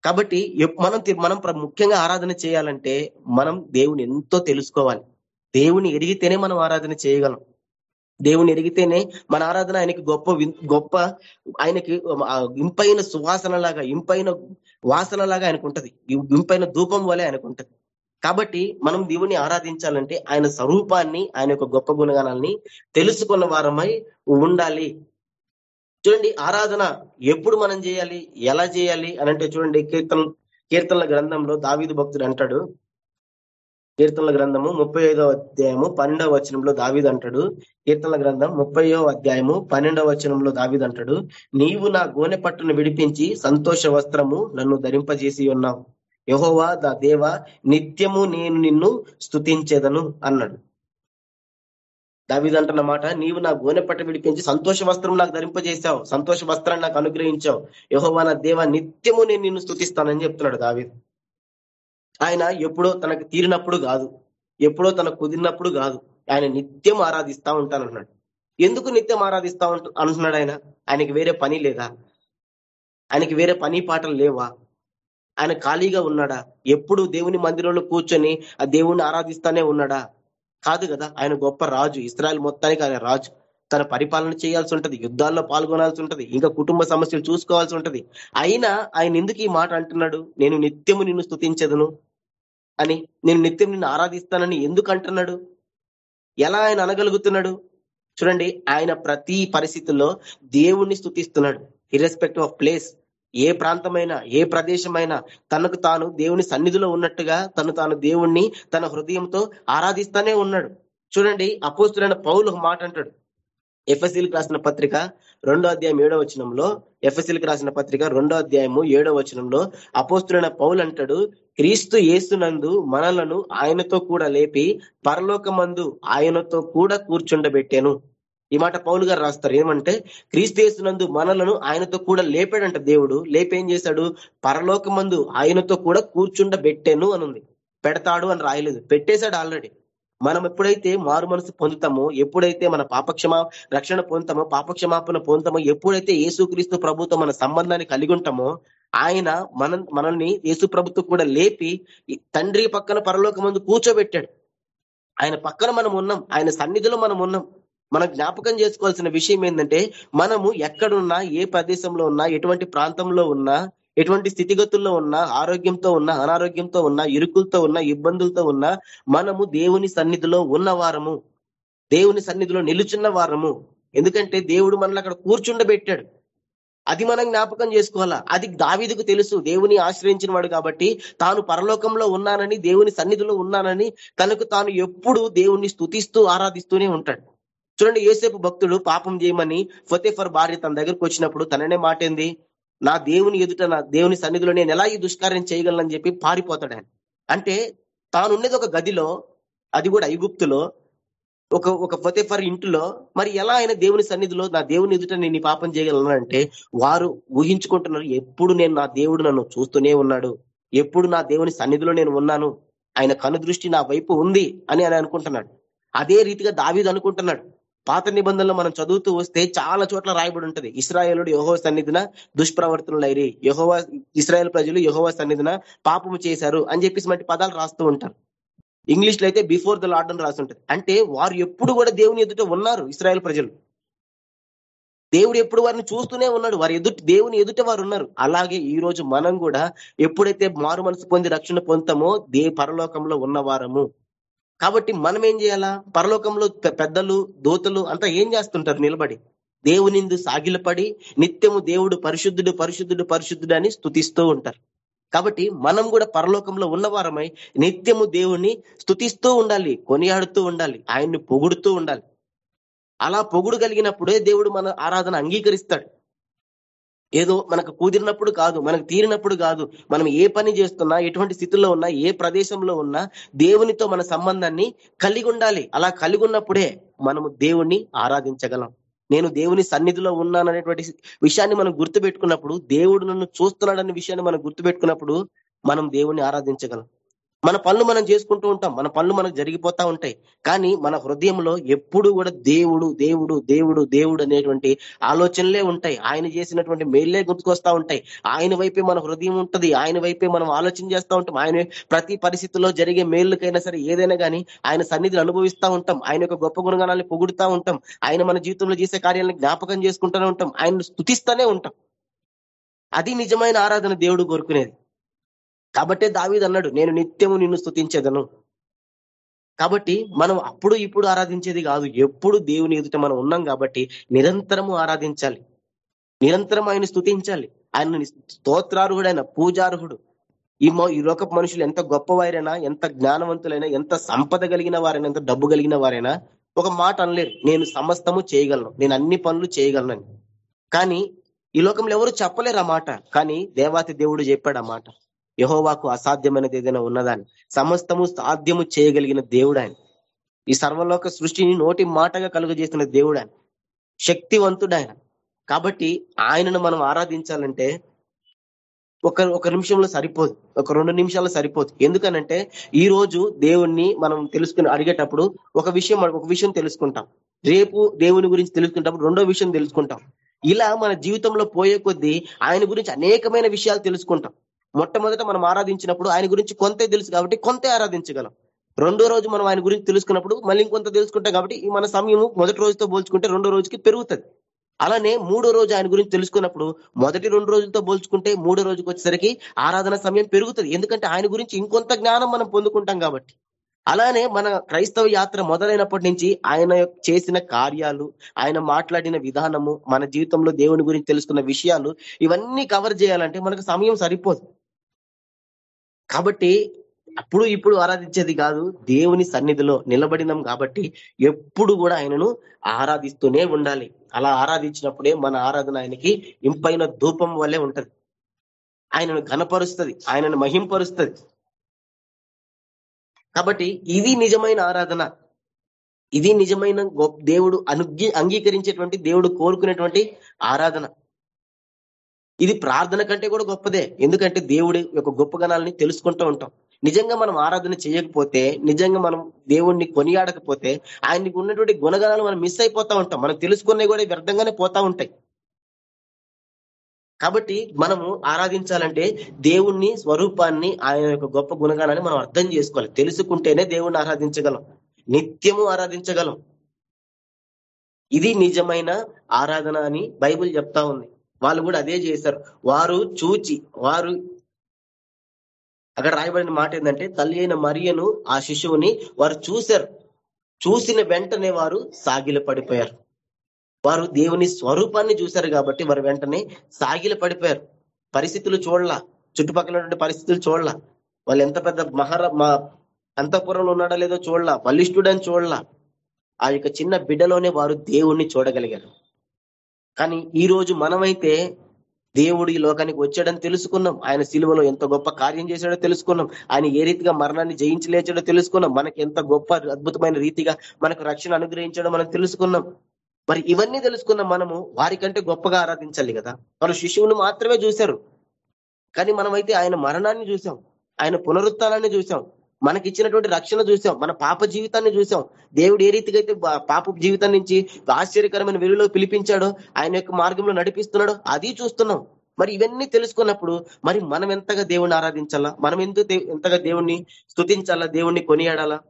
కాబట్టి మనం మనం ముఖ్యంగా ఆరాధన చేయాలంటే మనం దేవుని ఎంతో తెలుసుకోవాలి. దేవుని ఎరిగితేనే మనం ఆరాధన చేయగలం. దేవుని ఎరిగితేనే మన ఆరాధన ఆయనకి గొప్ప గొప్ప ఆయనకి ఇంపైన సువాసన లాగా ఇంపైన వాసన లాగా ఆయనకు ఉంటది ఇంపైన ధూపం వలె ఆయనకు ఉంటది కాబట్టి మనం దేవుని ఆరాధించాలంటే ఆయన స్వరూపాన్ని ఆయన యొక్క గొప్ప గుణగానాల్ని తెలుసుకున్న వారమై ఉండాలి. చూడండి ఆరాధన ఎప్పుడు మనం చేయాలి ఎలా చేయాలి అని అంటే చూడండి కీర్తన కీర్తనల గ్రంథంలో దావీదు భక్తుడు అంటాడు కీర్తనల గ్రంథము ముప్పై అధ్యాయము పన్నెండవ వచనంలో దావిద్ అంటాడు. కీర్తనల గ్రంథం ముప్పయో అధ్యాయము పన్నెండవ వచనంలో దావిద్ అంటాడు. నీవు నా గోనె పట్టును విడిపించి సంతోష వస్త్రము నన్ను ధరింపజేసి ఉన్నావు. యహోవా దా దేవ నిత్యము నేను నిన్ను స్థుతించేదను అన్నాడు. దావిదంటున్న మాట నీవు నా గోనె పట్ట విడిపించి సంతోష వస్త్రం నాకు ధరింపజేశావు సంతోష వస్త్రాన్ని నాకు అనుగ్రహించావు. యహోవా నా దేవ నిత్యము నేను నిన్ను స్థుతిస్తానని చెప్తున్నాడు దావి ఆయన ఎప్పుడో తనకు తీరినప్పుడు కాదు ఎప్పుడో తనకు కుదిరినప్పుడు కాదు ఆయన నిత్యం ఆరాధిస్తా ఉంటాను అంటున్నాడు ఎందుకు నిత్యం ఆరాధిస్తా అంటున్నాడు ఆయన? ఆయనకి వేరే పని లేదా? ఆయనకి వేరే పని పాటలు లేవా? ఆయన ఖాళీగా ఉన్నాడా? ఎప్పుడు దేవుని మందిరంలో కూర్చొని ఆ దేవుణ్ణి ఆరాధిస్తానే ఉన్నాడా? కాదు కదా ఆయన గొప్ప రాజు ఇస్రాయల్ మొత్తానికి ఆయన రాజు. తన పరిపాలన చేయాల్సి ఉంటది యుద్ధాల్లో పాల్గొనాల్సి ఉంటది ఇంకా కుటుంబ సమస్యలు చూసుకోవాల్సి ఉంటది. అయినా ఆయన ఎందుకు ఈ మాట అంటున్నాడు? నేను నిత్యము నిన్ను స్థుతించదును అని నేను నిత్యం నిన్ను ఆరాధిస్తానని ఎందుకు అంటున్నాడు? ఎలా ఆయన అనగలుగుతున్నాడు? చూడండి ఆయన ప్రతి పరిస్థితుల్లో దేవుణ్ణి స్థుతిస్తున్నాడు ఇర్రెస్పెక్టివ్ ఆఫ్ ప్లేస్ ఏ ప్రాంతమైనా ఏ ప్రదేశమైనా తనకు తాను దేవుని సన్నిధిలో ఉన్నట్టుగా తను తాను దేవుణ్ణి తన హృదయంతో ఆరాధిస్తానే ఉన్నాడు. చూడండి అపోస్తులైన పౌలు మాట అంటాడు. ఎఫ్ఎస్సీలకు రాసిన పత్రిక రెండో అధ్యాయం ఏడో వచనంలో ఎఫ్ఎస్సీలకు రాసిన పత్రిక రెండో అధ్యాయము ఏడో వచనంలో అపోస్తులైన పౌలు అంటాడు క్రీస్తు యేసునందు మనలను ఆయనతో కూడా లేపి పరలోకమందు ఆయనతో కూడా కూర్చుండబెట్టాను. ఈ మాట పౌలు గారు రాస్తారు. ఏమంటే క్రీస్తేసునందు మనలను ఆయనతో కూడా లేపాడంట దేవుడు. లేపేం చేశాడు? పరలోకమందు ఆయనతో కూడా కూర్చుండబెట్టాను అనుంది. పెడతాడు అని రాయలేదు. పెట్టేశాడు ఆల్రెడీ. మనం ఎప్పుడైతే మారు మనసు పొందుతామో ఎప్పుడైతే మన పాపక్షమా రక్షణ పొందుతామో పాపక్షమాపణ పొందుతామో ఎప్పుడైతే యేసుక్రీస్తు ప్రభుత్వం మన సంబంధాన్ని కలిగి ఉంటామో ఆయన మన మనల్ని యేసు ప్రభుత్వం కూడా లేపి తండ్రి పక్కన పరలోక ముందు కూర్చోబెట్టాడు. ఆయన పక్కన మనం ఉన్నాం ఆయన సన్నిధిలో మనం ఉన్నాం. మనం జ్ఞాపకం చేసుకోవాల్సిన విషయం ఏంటంటే మనము ఎక్కడున్నా ఏ ప్రదేశంలో ఉన్నా ఎటువంటి ప్రాంతంలో ఉన్నా ఎటువంటి స్థితిగతుల్లో ఉన్నా ఆరోగ్యంతో ఉన్నా అనారోగ్యంతో ఉన్నా ఇరుకులతో ఉన్నా ఇబ్బందులతో ఉన్నా మనము దేవుని సన్నిధిలో ఉన్న వారము దేవుని సన్నిధిలో నిలుచున్న వారము. ఎందుకంటే దేవుడు మనల్ని అక్కడ కూర్చుండబెట్టాడు. అది మనం జ్ఞాపకం చేసుకోవాలా? అది దావీదుకు తెలుసు. దేవుని ఆశ్రయించిన వాడు కాబట్టి తాను పరలోకంలో ఉన్నానని దేవుని సన్నిధిలో ఉన్నానని తనకు తాను ఎప్పుడు దేవుణ్ణి స్థుతిస్తూ ఆరాధిస్తూనే ఉంటాడు. చూడండి ఏసేపు భక్తుడు పాపం చేయమని ఫతేఫర్ భార్య తన దగ్గరకు వచ్చినప్పుడు తననే మాటేంది? నా దేవుని ఎదుట నా దేవుని సన్నిధిలో నేను ఎలా ఈ దుష్కార్యం చేయగలనని చెప్పి పారిపోతాడు ఆయన. అంటే తానున్నది ఒక గదిలో అది కూడా ఐగుప్తులో ఒక ఒక ఫతేఫర్ ఇంటిలో మరి ఎలా ఆయన దేవుని సన్నిధిలో నా దేవుని ఎదుట నేను పాపం చేయగలను అంటే వారు ఊహించుకుంటున్నారు ఎప్పుడు నేను నా దేవుడు నన్ను చూస్తూనే ఉన్నాడు ఎప్పుడు నా దేవుని సన్నిధిలో నేను ఉన్నాను ఆయన కనుదృష్టి నా వైపు ఉంది అని అని అనుకుంటున్నాడు. అదే రీతిగా దావీదు అనుకుంటున్నాడు. పాత నిబంధనలో మనం చదువుతూ వస్తే చాలా చోట్ల రాయబడి ఉంటుంది. ఇస్రాయేలుడు యహోవ సన్నిధిన దుష్ప్రవర్తనలైరి యహోవ ఇస్రాయేల్ ప్రజలు యహోవ సన్నిధిన పాపము చేశారు అని చెప్పేసి వంటి పదాలు రాస్తూ ఉంటారు. ఇంగ్లీష్లో అయితే బిఫోర్ ద లాడ్ అని రాసి ఉంటుంది అంటే వారు ఎప్పుడు కూడా దేవుని ఎదుట ఉన్నారు ఇస్రాయేల్ ప్రజలు. దేవుడు ఎప్పుడు వారిని చూస్తూనే ఉన్నాడు. వారి ఎదుట దేవుని ఎదుట వారు ఉన్నారు. అలాగే ఈ రోజు మనం కూడా ఎప్పుడైతే మారు మనసు పొంది రక్షణ పొందుతామో దే పరలోకంలో ఉన్నవారము. కాబట్టి మనం ఏం చేయాలా? పరలోకంలో పెద్దలు దూతలు అంతా ఏం చేస్తుంటారు? నిలబడి. దేవునిందు సాగిలపడి నిత్యము దేవుడు పరిశుద్ధుడు పరిశుద్ధుడు పరిశుద్ధుడు అని స్థుతిస్తూ ఉంటారు. కాబట్టి మనం కూడా పరలోకంలో ఉన్నవారమై నిత్యము దేవుణ్ణి స్థుతిస్తూ ఉండాలి కొనియాడుతూ ఉండాలి ఆయన్ని పొగుడుతూ ఉండాలి. అలా పొగుడు కలిగినప్పుడే దేవుడు మన ఆరాధన అంగీకరిస్తాడు. ఏదో మనకు కుదిరినప్పుడు కాదు మనకు తీరినప్పుడు కాదు మనం ఏ పని చేస్తున్నా ఎటువంటి స్థితిలో ఉన్నా ఏ ప్రదేశంలో ఉన్నా దేవునితో మన సంబంధాన్ని కలిగి ఉండాలి. అలా కలిగి ఉన్నప్పుడే మనము దేవుణ్ణి ఆరాధించగలం. నేను దేవుని సన్నిధిలో ఉన్నాననేటువంటి విషయాన్ని మనం గుర్తుపెట్టుకున్నప్పుడు దేవుడు నన్ను చూస్తున్నాడనే విషయాన్ని మనం గుర్తుపెట్టుకున్నప్పుడు మనం దేవుణ్ణి ఆరాధించగలం. మన పనులు మనం చేసుకుంటూ ఉంటాం. మన పనులు మనకు జరిగిపోతా ఉంటాయి. కానీ మన హృదయంలో ఎప్పుడు కూడా దేవుడు దేవుడు దేవుడు దేవుడు అనేటువంటి ఆలోచనలే ఉంటాయి. ఆయన చేసినటువంటి మేళ్ళే గుర్తుకొస్తా ఉంటాయి. ఆయన వైపే మన హృదయం ఉంటది. ఆయన వైపే మనం ఆలోచన చేస్తూ ఉంటాం. ఆయన ప్రతి పరిస్థితుల్లో జరిగే మేళ్ళకైనా సరే ఏదైనా కానీ ఆయన సన్నిధిని అనుభవిస్తూ ఉంటాం. ఆయన యొక్క గొప్ప గుణగణాలను పొగుడుతూ ఉంటాం. ఆయన మన జీవితంలో చేసే కార్యాలను జ్ఞాపకం చేసుకుంటూనే ఉంటాం. ఆయన స్థుతిస్తూనే ఉంటాం. అది నిజమైన ఆరాధన దేవుడు కోరుకునేది. కాబట్టే దావీద్ అన్నాడు నేను నిత్యము నిన్ను స్థుతించేదను కాబట్టి మనం అప్పుడు ఇప్పుడు ఆరాధించేది కాదు ఎప్పుడు దేవుని ఎదుట మనం ఉన్నాం కాబట్టి నిరంతరము ఆరాధించాలి. నిరంతరం ఆయన స్థుతించాలి ఆయన స్తోత్రార్హుడైన పూజార్హుడు. ఈ మో- ఈ లోకపు మనుషులు ఎంత గొప్పవారైనా ఎంత జ్ఞానవంతులైనా ఎంత సంపద కలిగిన వారైనా ఎంత డబ్బు కలిగిన వారైనా ఒక మాట అనలేరు. నేను సమస్తము చేయగలను. నేను అన్ని పనులు చేయగలను కానీ ఈ లోకంలో ఎవరు చెప్పలేరు ఆ మాట. కానీ దేవాతి దేవుడు చెప్పాడు ఆ మాట. యహోవాకు అసాధ్యమైనది ఏదైనా ఉన్నదాన్ని. సమస్తము సాధ్యము చేయగలిగిన దేవుడు ఆయన ఈ సర్వలోక సృష్టిని నోటి మాటగా కలుగజేసిన దేవుడు ఆయన శక్తివంతుడు ఆయన కాబట్టి ఆయనను మనం ఆరాధించాలంటే ఒక ఒక నిమిషంలో సరిపోదు. ఒక రెండు నిమిషాల్లో సరిపోదు. ఎందుకనంటే ఈ రోజు దేవుణ్ణి మనం తెలుసుకుని అడిగేటప్పుడు ఒక విషయం ఒక విషయం తెలుసుకుంటాం. రేపు దేవుని గురించి తెలుసుకునేటప్పుడు రెండో విషయం తెలుసుకుంటాం. ఇలా మన జీవితంలో పోయే కొద్దీ ఆయన గురించి అనేకమైన విషయాలు తెలుసుకుంటాం. మొట్టమొదట మనం ఆరాధించినప్పుడు ఆయన గురించి కొంతే తెలుసు కాబట్టి కొంతే ఆరాధించగలం. రెండో రోజు మనం ఆయన గురించి తెలుసుకున్నప్పుడు మళ్ళీ ఇంకొంత తెలుసుకుంటాం కాబట్టి మన సమయం మొదటి రోజుతో పోల్చుకుంటే రెండో రోజుకి పెరుగుతుంది. అలానే మూడో రోజు ఆయన గురించి తెలుసుకున్నప్పుడు మొదటి రెండు రోజులతో పోల్చుకుంటే మూడో రోజుకి వచ్చేసరికి ఆరాధన సమయం పెరుగుతుంది. ఎందుకంటే ఆయన గురించి ఇంకొంత జ్ఞానం మనం పొందుకుంటాం కాబట్టి. అలానే మన క్రైస్తవ యాత్ర మొదలైనప్పటి నుంచి ఆయన చేసిన కార్యాలు ఆయన మాట్లాడిన విధానము మన జీవితంలో దేవుని గురించి తెలుసుకున్న విషయాలు ఇవన్నీ కవర్ చేయాలంటే మనకు సమయం సరిపోదు. కాబట్టి అప్పుడు ఇప్పుడు ఆరాధించేది కాదు దేవుని సన్నిధిలో నిలబడినాం కాబట్టి ఎప్పుడు కూడా ఆయనను ఆరాధిస్తూనే ఉండాలి. అలా ఆరాధించినప్పుడే మన ఆరాధన ఆయనకి ఇంపైన ధూపం వల్లే ఉంటది. ఆయనను ఘనపరుస్తుంది ఆయనను మహింపరుస్తుంది. కాబట్టి ఇది నిజమైన ఆరాధన. ఇది నిజమైన గొప్ప దేవుడు అనుగ్గి అంగీకరించేటువంటి దేవుడు కోరుకునేటువంటి ఆరాధన. ఇది ప్రార్థన కంటే కూడా గొప్పదే. ఎందుకంటే దేవుడి యొక్క గొప్ప గణాలని తెలుసుకుంటూ ఉంటాం. నిజంగా మనం ఆరాధన చేయకపోతే నిజంగా మనం దేవుణ్ణి కొనియాడకపోతే ఆయనకు ఉన్నటువంటి గుణగణాలు మనం మిస్ అయిపోతా ఉంటాం. మనం తెలుసుకునే కూడా వ్యర్థంగానే పోతా ఉంటాయి. కాబట్టి మనము ఆరాధించాలంటే దేవుణ్ణి స్వరూపాన్ని ఆయన యొక్క గొప్ప గుణగానాన్ని మనం అర్థం చేసుకోవాలి. తెలుసుకుంటేనే దేవుణ్ణి ఆరాధించగలం. నిత్యము ఆరాధించగలం. ఇది నిజమైన ఆరాధన అని బైబిల్ చెప్తా ఉంది. వాళ్ళు కూడా అదే చేశారు వారు చూచి వారు అక్కడ రాయబడిన మాట ఏంటంటే తల్లి అయిన మరియను ఆ శిశువుని వారు చూశారు. చూసిన వెంటనే వారు సాగిల పడిపోయారు. వారు దేవుని స్వరూపాన్ని చూశారు కాబట్టి వారు వెంటనే సాగిల పడిపోయారు. పరిస్థితులు చూడలా చుట్టుపక్కల పరిస్థితులు చూడలా. వాళ్ళు ఎంత పెద్ద మహారా మా అంతఃపురంలో ఉన్నాడో లేదో చూడలా బలిష్ఠుడని చూడలా. ఆ యొక్క చిన్న బిడ్డలోనే వారు దేవుణ్ణి చూడగలిగారు. కానీ ఈ రోజు మనమైతే దేవుడు ఈ లోకానికి వచ్చాడని తెలుసుకున్నాం. ఆయన సిలువలో ఎంత గొప్ప కార్యం చేశాడో తెలుసుకున్నాం. ఆయన ఏ రీతిగా మరణాన్ని జయించలేచాడో తెలుసుకున్నాం. మనకి ఎంత గొప్ప అద్భుతమైన రీతిగా మనకు రక్షణ అనుగ్రహించాడో మనం తెలుసుకున్నాం. మరి ఇవన్నీ తెలుసుకున్న మనము వారికంటే గొప్పగా ఆరాధించాలి కదా. వాళ్ళు శిశువును మాత్రమే చూశారు. కానీ మనమైతే ఆయన మరణాన్ని చూసాం ఆయన పునరుత్నాన్ని చూసాం మనకి ఇచ్చినటువంటి రక్షణ చూసాం. మన పాప జీవితాన్ని చూసాం. దేవుడు ఏ రీతిగా అయితే పాప జీవితం నుంచి ఆశ్చర్యకరమైన వెలుగులో పిలిపించాడో ఆయన యొక్క మార్గంలో నడిపిస్తున్నాడో అది చూస్తున్నాం. మరి ఇవన్నీ తెలుసుకున్నప్పుడు మరి మనం ఎంతగా దేవుణ్ణి ఆరాధించాలా? మనం ఎందుకు ఎంతగా దేవుణ్ణి స్థుతించాలా దేవుణ్ణి కొనియాడాలా?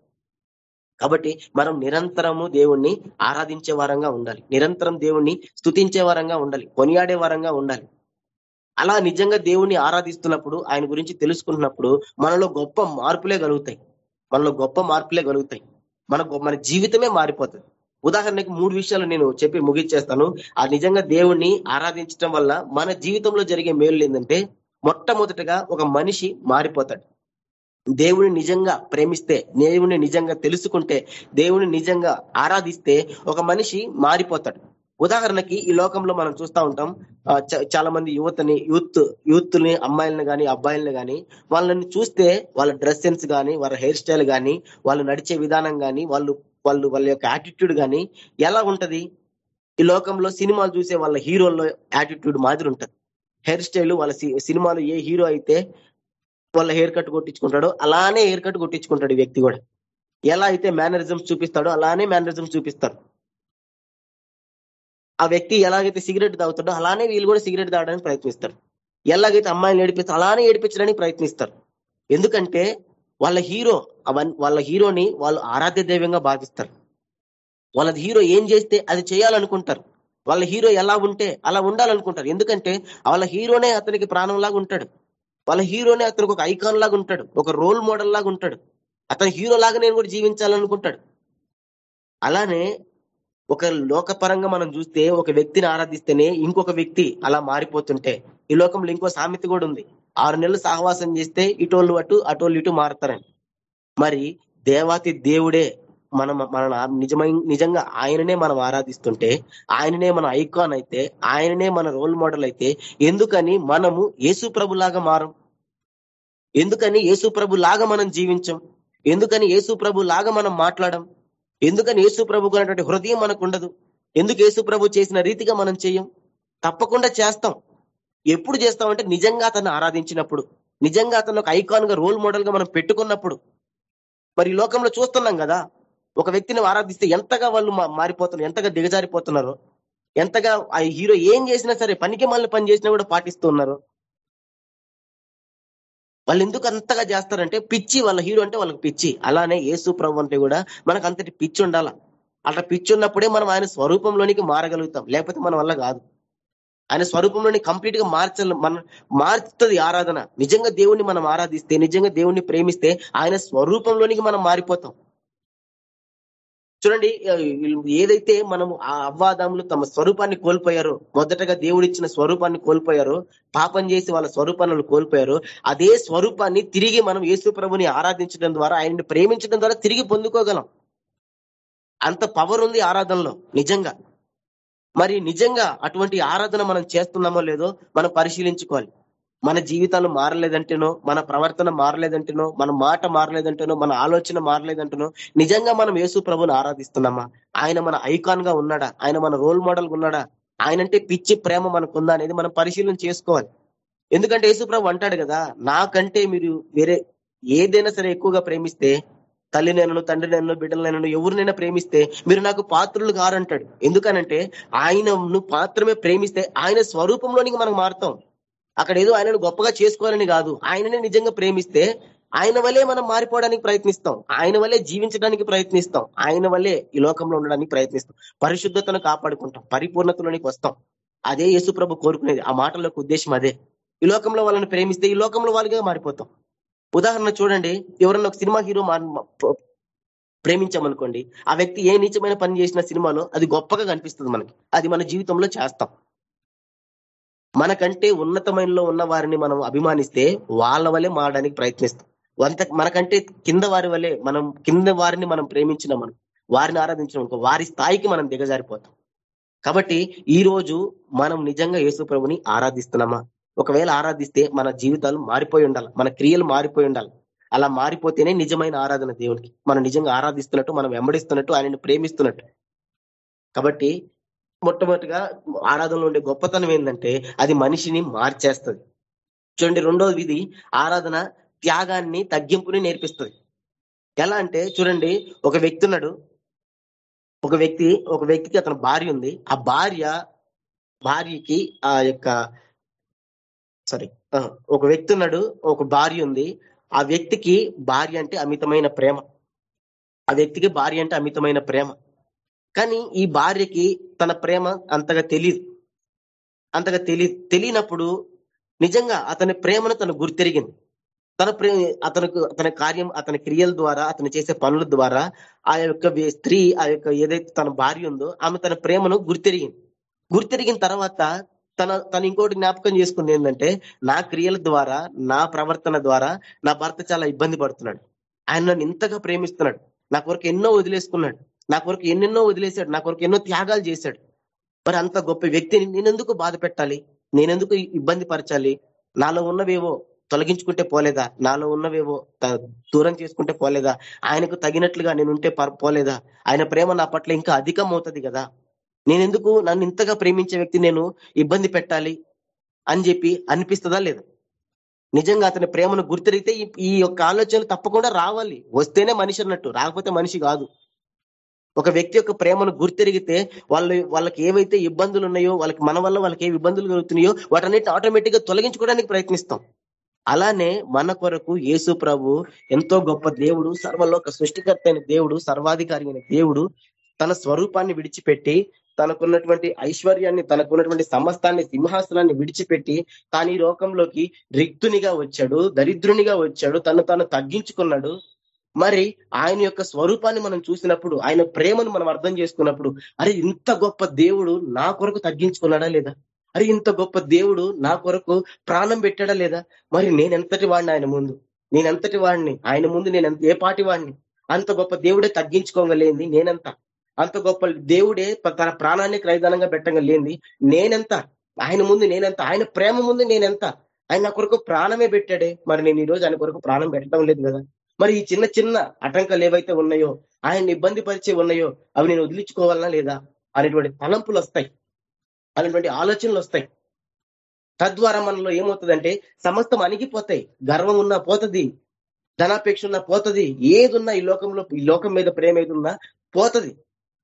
కాబట్టి మనం నిరంతరము దేవుణ్ణి ఆరాధించే వారంగా ఉండాలి. నిరంతరం దేవుణ్ణి స్థుతించే వారంగా ఉండాలి. కొనియాడే వారంగా ఉండాలి. అలా నిజంగా దేవుణ్ణి ఆరాధిస్తున్నప్పుడు ఆయన గురించి తెలుసుకుంటున్నప్పుడు మనలో గొప్ప మార్పులే కలుగుతాయి. మనలో గొప్ప మార్పులే కలుగుతాయి. మన మన జీవితమే మారిపోతుంది. ఉదాహరణకి మూడు విషయాలు నేను చెప్పి ముగించేస్తాను. ఆ నిజంగా దేవుణ్ణి ఆరాధించడం వల్ల మన జీవితంలో జరిగే మేలు ఏంటంటే మొట్టమొదటిగా ఒక మనిషి మారిపోతాడు. దేవుని నిజంగా ప్రేమిస్తే దేవుని నిజంగా తెలుసుకుంటే దేవుని నిజంగా ఆరాధిస్తే ఒక మనిషి మారిపోతాడు. ఉదాహరణకి ఈ లోకంలో మనం చూస్తా ఉంటాం చాలా మంది యువతని యూత్ యూత్ని అమ్మాయిలను కానీ అబ్బాయిలను కానీ వాళ్ళని చూస్తే వాళ్ళ డ్రెస్ సెన్స్ కానీ వాళ్ళ హెయిర్ స్టైల్ కానీ వాళ్ళు నడిచే విధానం కానీ వాళ్ళు వాళ్ళు వాళ్ళ యొక్క యాటిట్యూడ్ కానీ ఎలా ఉంటది? ఈ లోకంలో సినిమాలు చూసే వాళ్ళ హీరోల్లో యాటిట్యూడ్ మాదిరి ఉంటది. హెయిర్ స్టైల్ వాళ్ళ సి- ఏ హీరో అయితే వాళ్ళ హెయిర్ కట్ కొట్టించుకుంటాడో అలానే హెయిర్ కట్ కొట్టించుకుంటాడు వ్యక్తి కూడా. ఎలా అయితే మేనరిజం చూపిస్తాడో అలానే మేనరిజం చూపిస్తారు. ఆ వ్యక్తి ఎలాగైతే సిగరెట్ తాగుతాడో అలానే వీళ్ళు కూడా సిగరెట్ తాగడానికి ప్రయత్నిస్తారు. ఎలాగైతే అమ్మాయిని ఏడిపిస్తారు అలానే ఏడిపించడానికి ప్రయత్నిస్తారు. ఎందుకంటే వాళ్ళ హీరో వాళ్ళ హీరోని వాళ్ళు ఆరాధ్య దైవంగా భావిస్తారు. వాళ్ళ హీరో ఏం చేస్తే అది చేయాలనుకుంటారు. వాళ్ళ హీరో ఎలా ఉంటే అలా ఉండాలనుకుంటారు. ఎందుకంటే వాళ్ళ హీరోనే అతనికి ప్రాణం లాగా ఉంటాడు. వాళ్ళ హీరోనే అతనికి ఒక ఐకాన్ లాగా ఉంటాడు. ఒక రోల్ మోడల్ లాగా ఉంటాడు. అతని హీరో లాగా నేను కూడా జీవించాలనుకుంటాడు. అలానే ఒక లోకపరంగా మనం చూస్తే ఒక వ్యక్తిని ఆరాధిస్తేనే ఇంకొక వ్యక్తి అలా మారిపోతుంటే ఈ లోకంలో ఇంకో సామెత కూడా ఉంది. ఆరు నెలలు సహవాసం చేస్తే ఇటోళ్ళు అటు అటోళ్ళు ఇటు మారుతారని. మరి దేవాతి దేవుడే మనం మన నిజమైన నిజంగా ఆయననే మనం ఆరాధిస్తుంటే ఆయననే మన ఐకాన్ అయితే ఆయననే మన రోల్ మోడల్ అయితే ఎందుకని మనము యేసు ప్రభులాగా మారం? ఎందుకని యేసు ప్రభు లాగా మనం జీవించం? ఎందుకని యేసు ప్రభు లాగా మనం మాట్లాడం? ఎందుకని యేసు ప్రభుకు అనేటువంటి హృదయం మనకు ఉండదు ఎందుకు యేసు ప్రభు చేసిన రీతిగా మనం చేయం? తప్పకుండా చేస్తాం. ఎప్పుడు చేస్తామంటే నిజంగా అతను ఆరాధించినప్పుడు నిజంగా అతను ఒక ఐకాన్గా రోల్ మోడల్గా మనం పెట్టుకున్నప్పుడు. మరి లోకంలో చూస్తున్నాం కదా ఒక వ్యక్తిని ఆరాధిస్తే ఎంతగా వాళ్ళు మారిపోతున్నారు ఎంతగా దిగజారిపోతున్నారు ఎంతగా ఆ హీరో ఏం చేసినా సరే పనికి మళ్ళీ పని చేసినా కూడా పాటిస్తున్నారు వాళ్ళు ఎందుకు అంతగా చేస్తారంటే పిచ్చి వాళ్ళ హీరో అంటే వాళ్ళకి పిచ్చి. అలానే యేసు ప్రభు అంటే కూడా మనకు అంతటి పిచ్చి ఉండాల. అట్లా పిచ్చి ఉన్నప్పుడే మనం ఆయన స్వరూపంలోనికి మారగలుగుతాం. లేకపోతే మన వల్ల కాదు. ఆయన స్వరూపంలోని కంప్లీట్గా మార్చాలి మన మార్చుతుంది ఆరాధన. నిజంగా దేవుణ్ణి మనం ఆరాధిస్తే నిజంగా దేవుణ్ణి ప్రేమిస్తే ఆయన స్వరూపంలోనికి మనం మారిపోతాం. చూడండి ఏదైతే మనం ఆ అవ్వాదములు తమ స్వరూపాన్ని కోల్పోయారో మొదటగా దేవుడిచ్చిన స్వరూపాన్ని కోల్పోయారో పాపం చేసి వాళ్ళ స్వరూపాన్ని కోల్పోయారో అదే స్వరూపాన్ని తిరిగి మనం యేసు ప్రభుని ఆరాధించడం ద్వారా ఆయన్ని ప్రేమించడం ద్వారా తిరిగి పొందుకోగలం. అంత పవర్ ఉంది ఆరాధనలో నిజంగా. మరి నిజంగా అటువంటి ఆరాధన మనం చేస్తున్నామో లేదో మనం పరిశీలించుకోవాలి. మన జీవితాలు మారలేదంటేనో మన ప్రవర్తన మారలేదంటేనో మన మాట మారలేదంటేనో మన ఆలోచన మారలేదంటేనో నిజంగా మనం యేసు ప్రభుని ఆరాధిస్తున్నామా? ఆయన మన ఐకాన్గా ఉన్నాడా? ఆయన మన రోల్ మోడల్ ఉన్నాడా? ఆయన అంటే పిచ్చి ప్రేమ మనకు ఉందా అనేది మనం పరిశీలన చేసుకోవాలి. ఎందుకంటే యేసు ప్రభు అంటాడు కదా నాకంటే మీరు వేరే ఏదైనా సరే ఎక్కువగా ప్రేమిస్తే తల్లినైనను తండ్రినైనను బిడ్డలనైనను ఎవరినైనా ప్రేమిస్తే మీరు నాకు పాత్రులు కారంటాడు. ఎందుకనంటే ఆయనను పాత్రమే ప్రేమిస్తే ఆయన స్వరూపంలోనికి మనం మారుతాం. అక్కడ ఏదో ఆయనను గొప్పగా చేసుకోవాలని కాదు. ఆయననే నిజంగా ప్రేమిస్తే ఆయన వల్లే మనం మారిపోవడానికి ప్రయత్నిస్తాం. ఆయన వల్లే జీవించడానికి ప్రయత్నిస్తాం. ఆయన వల్లే ఈ లోకంలో ఉండడానికి ప్రయత్నిస్తాం. పరిశుద్ధతను కాపాడుకుంటాం. పరిపూర్ణతలోనికి వస్తాం. అదే యేసు ప్రభు కోరుకునేది. ఆ మాటలకు ఉద్దేశం అదే. ఈ లోకంలో వాళ్ళని ప్రేమిస్తే ఈ లోకంలో వాళ్ళుగా మారిపోతాం. ఉదాహరణ చూడండి. ఎవరన్నా ఒక సినిమా హీరో ప్రేమించామనుకోండి. ఆ వ్యక్తి ఏ నీచమైన పని చేసిన సినిమాలో అది గొప్పగా కనిపిస్తుంది మనకి. అది మన జీవితంలో చేస్తాం. మనకంటే ఉన్నతమైనలో ఉన్న వారిని మనం అభిమానిస్తే వాళ్ళ వల్లే మారడానికి ప్రయత్నిస్తాం. అంత మనకంటే కింద వారి వల్లే మనం కింద వారిని మనం ప్రేమించినాం మనం వారిని ఆరాధించిన అనుకో వారి స్థాయికి మనం దిగజారిపోతాం. కాబట్టి ఈ రోజు మనం నిజంగా యేసు ప్రభుని ఆరాధిస్తున్నామా? ఒకవేళ ఆరాధిస్తే మన జీవితాలు మారిపోయి ఉండాలి మన క్రియలు మారిపోయి ఉండాలి. అలా మారిపోతేనే నిజమైన ఆరాధన దేవునికి. మనం నిజంగా ఆరాధిస్తున్నట్టు మనం వెంబడిస్తున్నట్టు ఆయనను ప్రేమిస్తున్నట్టు. కాబట్టి మొట్టమొదటిగా ఆరాధనలో ఉండే గొప్పతనం ఏంటంటే అది మనిషిని మార్చేస్తుంది. చూడండి రెండో విధి ఆరాధన త్యాగాన్ని తగ్గింపుని నేర్పిస్తుంది. ఎలా అంటే చూడండి ఒక వ్యక్తి ఉన్నాడు. ఒక వ్యక్తి ఒక వ్యక్తికి అతని భార్య ఉంది. ఆ భార్య భార్యకి ఆ యొక్క సారీ ఒక వ్యక్తి ఉన్నాడు ఒక భార్య ఉంది. ఆ వ్యక్తికి భార్య అంటే అమితమైన ప్రేమ. ఆ వ్యక్తికి భార్య అంటే అమితమైన ప్రేమ. కానీ ఈ భార్యకి తన ప్రేమ అంతగా తెలియదు అంతగా తెలియ తెలియనప్పుడు నిజంగా అతని ప్రేమను తను గుర్తెరిగింది. తన ప్రేమ అతనికి అతని కార్యం అతని క్రియల ద్వారా అతను చేసే పనుల ద్వారా ఆ యొక్క స్త్రీ ఆ యొక్క ఏదైతే తన భార్య ఉందో ఆమె తన ప్రేమను గుర్తెరిగింది. గుర్తెరిగిన తర్వాత తన తను ఇంకోటి జ్ఞాపకం చేసుకుంది ఏంటంటే నా క్రియల ద్వారా నా ప్రవర్తన ద్వారా నా భర్త చాలా ఇబ్బంది పడుతున్నాడు. ఆయన నన్ను ఇంతగా ప్రేమిస్తున్నాడు. నా కొరకు ఎన్నో వదిలేసుకున్నాడు. నా కొరకు ఎన్నెన్నో వదిలేశాడు నా కొరకు ఎన్నో త్యాగాలు చేశాడు. మరి అంత గొప్ప వ్యక్తిని నేనెందుకు బాధ పెట్టాలి? నేనెందుకు ఇబ్బంది పరచాలి? నాలో ఉన్నవేవో తొలగించుకుంటే పోలేదా? నాలో ఉన్నవేవో దూరం చేసుకుంటే పోలేదా? ఆయనకు తగినట్లుగా నేను ఉంటే పోలేదా? ఆయన ప్రేమ నా పట్ల ఇంకా అధికం అవుతుంది కదా? నేనెందుకు నన్ను ఇంతగా ప్రేమించే వ్యక్తి నేను ఇబ్బంది పెట్టాలి అని చెప్పి అనిపిస్తుందా లేదా? నిజంగా అతని ప్రేమను గుర్తిరిగితే ఈ యొక్క ఆలోచనలు తప్పకుండా రావాలి. వస్తేనే మనిషి అన్నట్టు రాకపోతే మనిషి కాదు. ఒక వ్యక్తి యొక్క ప్రేమను గుర్తెరిగితే వాళ్ళు వాళ్ళకి ఏవైతే ఇబ్బందులు ఉన్నాయో వాళ్ళకి మన వల్ల వాళ్ళకి ఏ ఇబ్బందులు కలుగుతున్నాయో వాటన్నిటి ఆటోమేటిక్గా తొలగించుకోవడానికి ప్రయత్నిస్తాం. అలానే మన కొరకు యేసు ప్రభు ఎంతో గొప్ప దేవుడు సర్వలోక సృష్టికర్త అయిన దేవుడు సర్వాధికారి అయిన దేవుడు తన స్వరూపాన్ని విడిచిపెట్టి తనకున్నటువంటి ఐశ్వర్యాన్ని తనకున్నటువంటి సమస్తాన్ని సింహాసనాన్ని విడిచిపెట్టి తాను ఈ లోకంలోకి రిక్తునిగా వచ్చాడు దరిద్రునిగా వచ్చాడు తను తాను తగ్గించుకున్నాడు. మరి ఆయన యొక్క స్వరూపాన్ని మనం చూసినప్పుడు ఆయన ప్రేమను మనం అర్థం చేసుకున్నప్పుడు అరే ఇంత గొప్ప దేవుడు నా కొరకు తగ్గించుకున్నాడా లేదా? అరే ఇంత గొప్ప దేవుడు నా కొరకు ప్రాణం పెట్టాడా లేదా? మరి నేనెంతటి వాడిని ఆయన ముందు? నేనెంతటి వాడిని? ఆయన ముందు నేను ఏ పాటి వాడిని? అంత గొప్ప దేవుడే తగ్గించుకోగలేంది నేనెంత? అంత గొప్ప దేవుడే తన ప్రాణాన్ని క్రైదానంగా పెట్టగలేంది నేనెంత? ఆయన ముందు నేనెంత? ఆయన ప్రేమ ముందు నేనెంత? ఆయన నా కొరకు ప్రాణమే పెట్టాడే? మరి నేను ఈ రోజు ఆయన కొరకు ప్రాణం పెట్టడం లేదు కదా? మరి ఈ చిన్న చిన్న ఆటంకాలు ఏవైతే ఉన్నాయో ఆయన ఇబ్బంది పరిచే ఉన్నాయో అవి నేను వదిలించుకోవాలనా లేదా అనేటువంటి తలంపులు వస్తాయి. అనేటువంటి ఆలోచనలు వస్తాయి. తద్వారా మనలో ఏమవుతుందంటే సమస్తం అణిగిపోతాయి. గర్వం ఉన్నా పోతది. ధనాపేక్ష ఉన్నా పోతది. ఏదున్నా ఈ లోకంలో ఈ లోకం మీద ప్రేమ ఏదున్నా పోతుంది. పోతది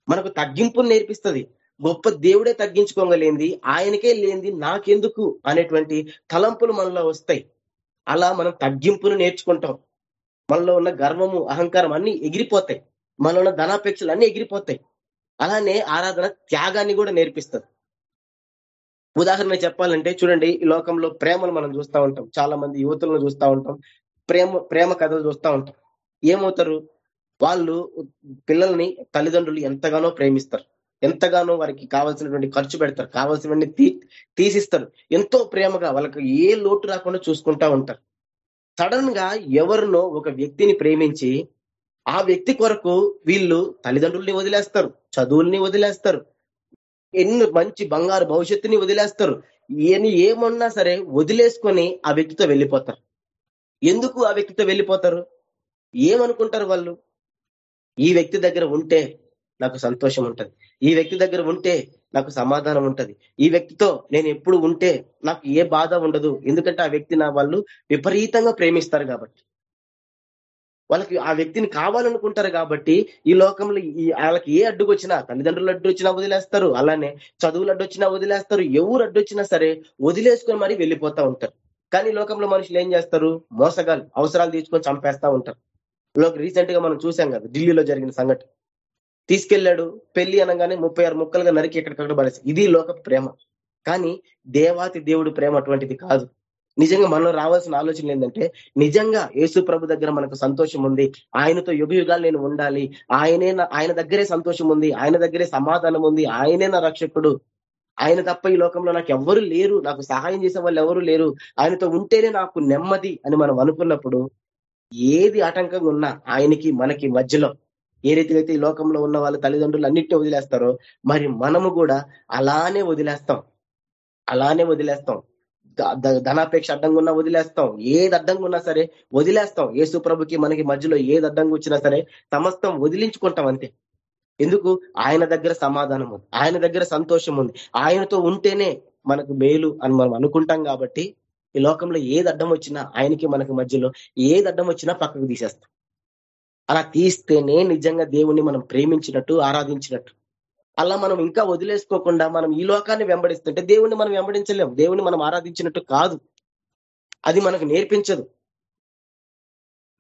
మనకు తగ్గింపును నేర్పిస్తది. గొప్ప దేవుడే తగ్గించుకోగలేంది ఆయనకే లేనిది నాకెందుకు అనేటువంటి తలంపులు మనలో వస్తాయి. అలా మనం తగ్గింపును నేర్చుకుంటాం. మనలో ఉన్న గర్వము అహంకారం అన్ని ఎగిరిపోతాయి. మనలో ఉన్న ధనాపేక్షలు అన్ని ఎగిరిపోతాయి. అలానే ఆరాధన త్యాగాన్ని కూడా నేర్పిస్తుంది. ఉదాహరణ చెప్పాలంటే చూడండి ఈ లోకంలో ప్రేమను మనం చూస్తూ ఉంటాం. చాలా మంది యువతులను చూస్తూ ఉంటాం. ప్రేమ ప్రేమ కథలు చూస్తూ ఉంటాం. ఏమవుతారు? వాళ్ళు పిల్లల్ని తల్లిదండ్రులు ఎంతగానో ప్రేమిస్తారు. ఎంతగానో వారికి కావాల్సినటువంటి ఖర్చు పెడతారు. కావాల్సినవన్నీ తీ తీసిస్తారు. ఎంతో ప్రేమగా వాళ్ళకి ఏ లోటు రాకుండా చూసుకుంటా ఉంటారు. సడన్గా ఎవరినో ఒక వ్యక్తిని ప్రేమించి ఆ వ్యక్తి కొరకు వీళ్ళు తల్లిదండ్రుల్ని వదిలేస్తారు చదువుల్ని వదిలేస్తారు ఎన్ని మంచి బంగారు భవిష్యత్తుని వదిలేస్తారు ఏని ఏమన్నా సరే వదిలేసుకొని ఆ వ్యక్తితో వెళ్ళిపోతారు. ఎందుకు ఆ వ్యక్తితో వెళ్ళిపోతారు? ఏమనుకుంటారు వాళ్ళు? ఈ వ్యక్తి దగ్గర ఉంటే నాకు సంతోషం ఉంటది. ఈ వ్యక్తి దగ్గర ఉంటే నాకు సమాధానం ఉంటది. ఈ వ్యక్తితో నేను ఎప్పుడు ఉంటే నాకు ఏ బాధ ఉండదు. ఎందుకంటే ఆ వ్యక్తి నా వాళ్ళు విపరీతంగా ప్రేమిస్తారు కాబట్టి. వాళ్ళకి ఆ వ్యక్తిని కావాలనుకుంటారు కాబట్టి ఈ లోకంలో ఈ వాళ్ళకి ఏ అడ్డుకు వచ్చినా తల్లిదండ్రులు అడ్డు వచ్చినా వదిలేస్తారు. అలానే చదువులు అడ్డు వచ్చినా వదిలేస్తారు. ఎవరు అడ్డు వచ్చినా సరే వదిలేసుకొని మరీ వెళ్ళిపోతా ఉంటారు. కానీ ఈ లోకంలో మనుషులు ఏం చేస్తారు? మోసగాలు అవసరాలు తీసుకొని చంపేస్తా ఉంటారు. లోక రీసెంట్గా మనం చూసాం కదా ఢిల్లీలో జరిగిన సంఘటన. తీసుకెళ్ళాడు పెళ్ళి అనగానే ముప్పై ఆరు ముక్కలుగా నరికి ఎక్కడికక్కడ పడేసి. ఇది లోక ప్రేమ. కానీ దేవాతి దేవుడు ప్రేమ అటువంటిది కాదు. నిజంగా మనలో రావాల్సిన ఆలోచన ఏంటంటే నిజంగా యేసు ప్రభు దగ్గర మనకు సంతోషం ఉంది. ఆయనతో యుగ యుగాలు నేను ఉండాలి. ఆయనే ఆయన దగ్గరే సంతోషం ఉంది. ఆయన దగ్గరే సమాధానం ఉంది. ఆయనే నా రక్షకుడు. ఆయన తప్ప ఈ లోకంలో నాకు ఎవ్వరు లేరు. నాకు సహాయం చేసే వాళ్ళు ఎవరు లేరు. ఆయనతో ఉంటేనే నాకు నెమ్మది అని మనం అనుకున్నప్పుడు ఏది ఆటంకంగా ఉన్నా ఆయనకి మనకి మధ్యలో ఏ రీతిలో అయితే ఈ లోకంలో ఉన్న వాళ్ళ తల్లిదండ్రులు అన్నిటిని వదిలేస్తారో మరి మనము కూడా అలానే వదిలేస్తాం. అలానే వదిలేస్తాం. ధనాపేక్ష అడ్డంగా ఉన్నా వదిలేస్తాం. ఏది అడ్డంగా ఉన్నా సరే వదిలేస్తాం. యేసు ప్రభుకి మనకి మధ్యలో ఏది అడ్డంగా వచ్చినా సరే సమస్తం వదిలించుకుంటాం అంతే. ఎందుకు? ఆయన దగ్గర సమాధానం ఉంది. ఆయన దగ్గర సంతోషం ఉంది. ఆయనతో ఉంటేనే మనకు మేలు అని మనం అనుకుంటాం కాబట్టి ఈ లోకంలో ఏది అడ్డం వచ్చినా ఆయనకి మనకి మధ్యలో ఏది అడ్డం వచ్చినా పక్కకు తీసేస్తాం. అలా తీస్తేనే నిజంగా దేవుణ్ణి మనం ప్రేమించినట్టు ఆరాధించినట్టు. అలా మనం ఇంకా వదిలేసుకోకుండా మనం ఈ లోకాన్ని వెంబడిస్తుంటే దేవుణ్ణి మనం వెంబడించలేం. దేవుణ్ణి మనం ఆరాధించినట్టు కాదు. అది మనకు నేర్పించదు.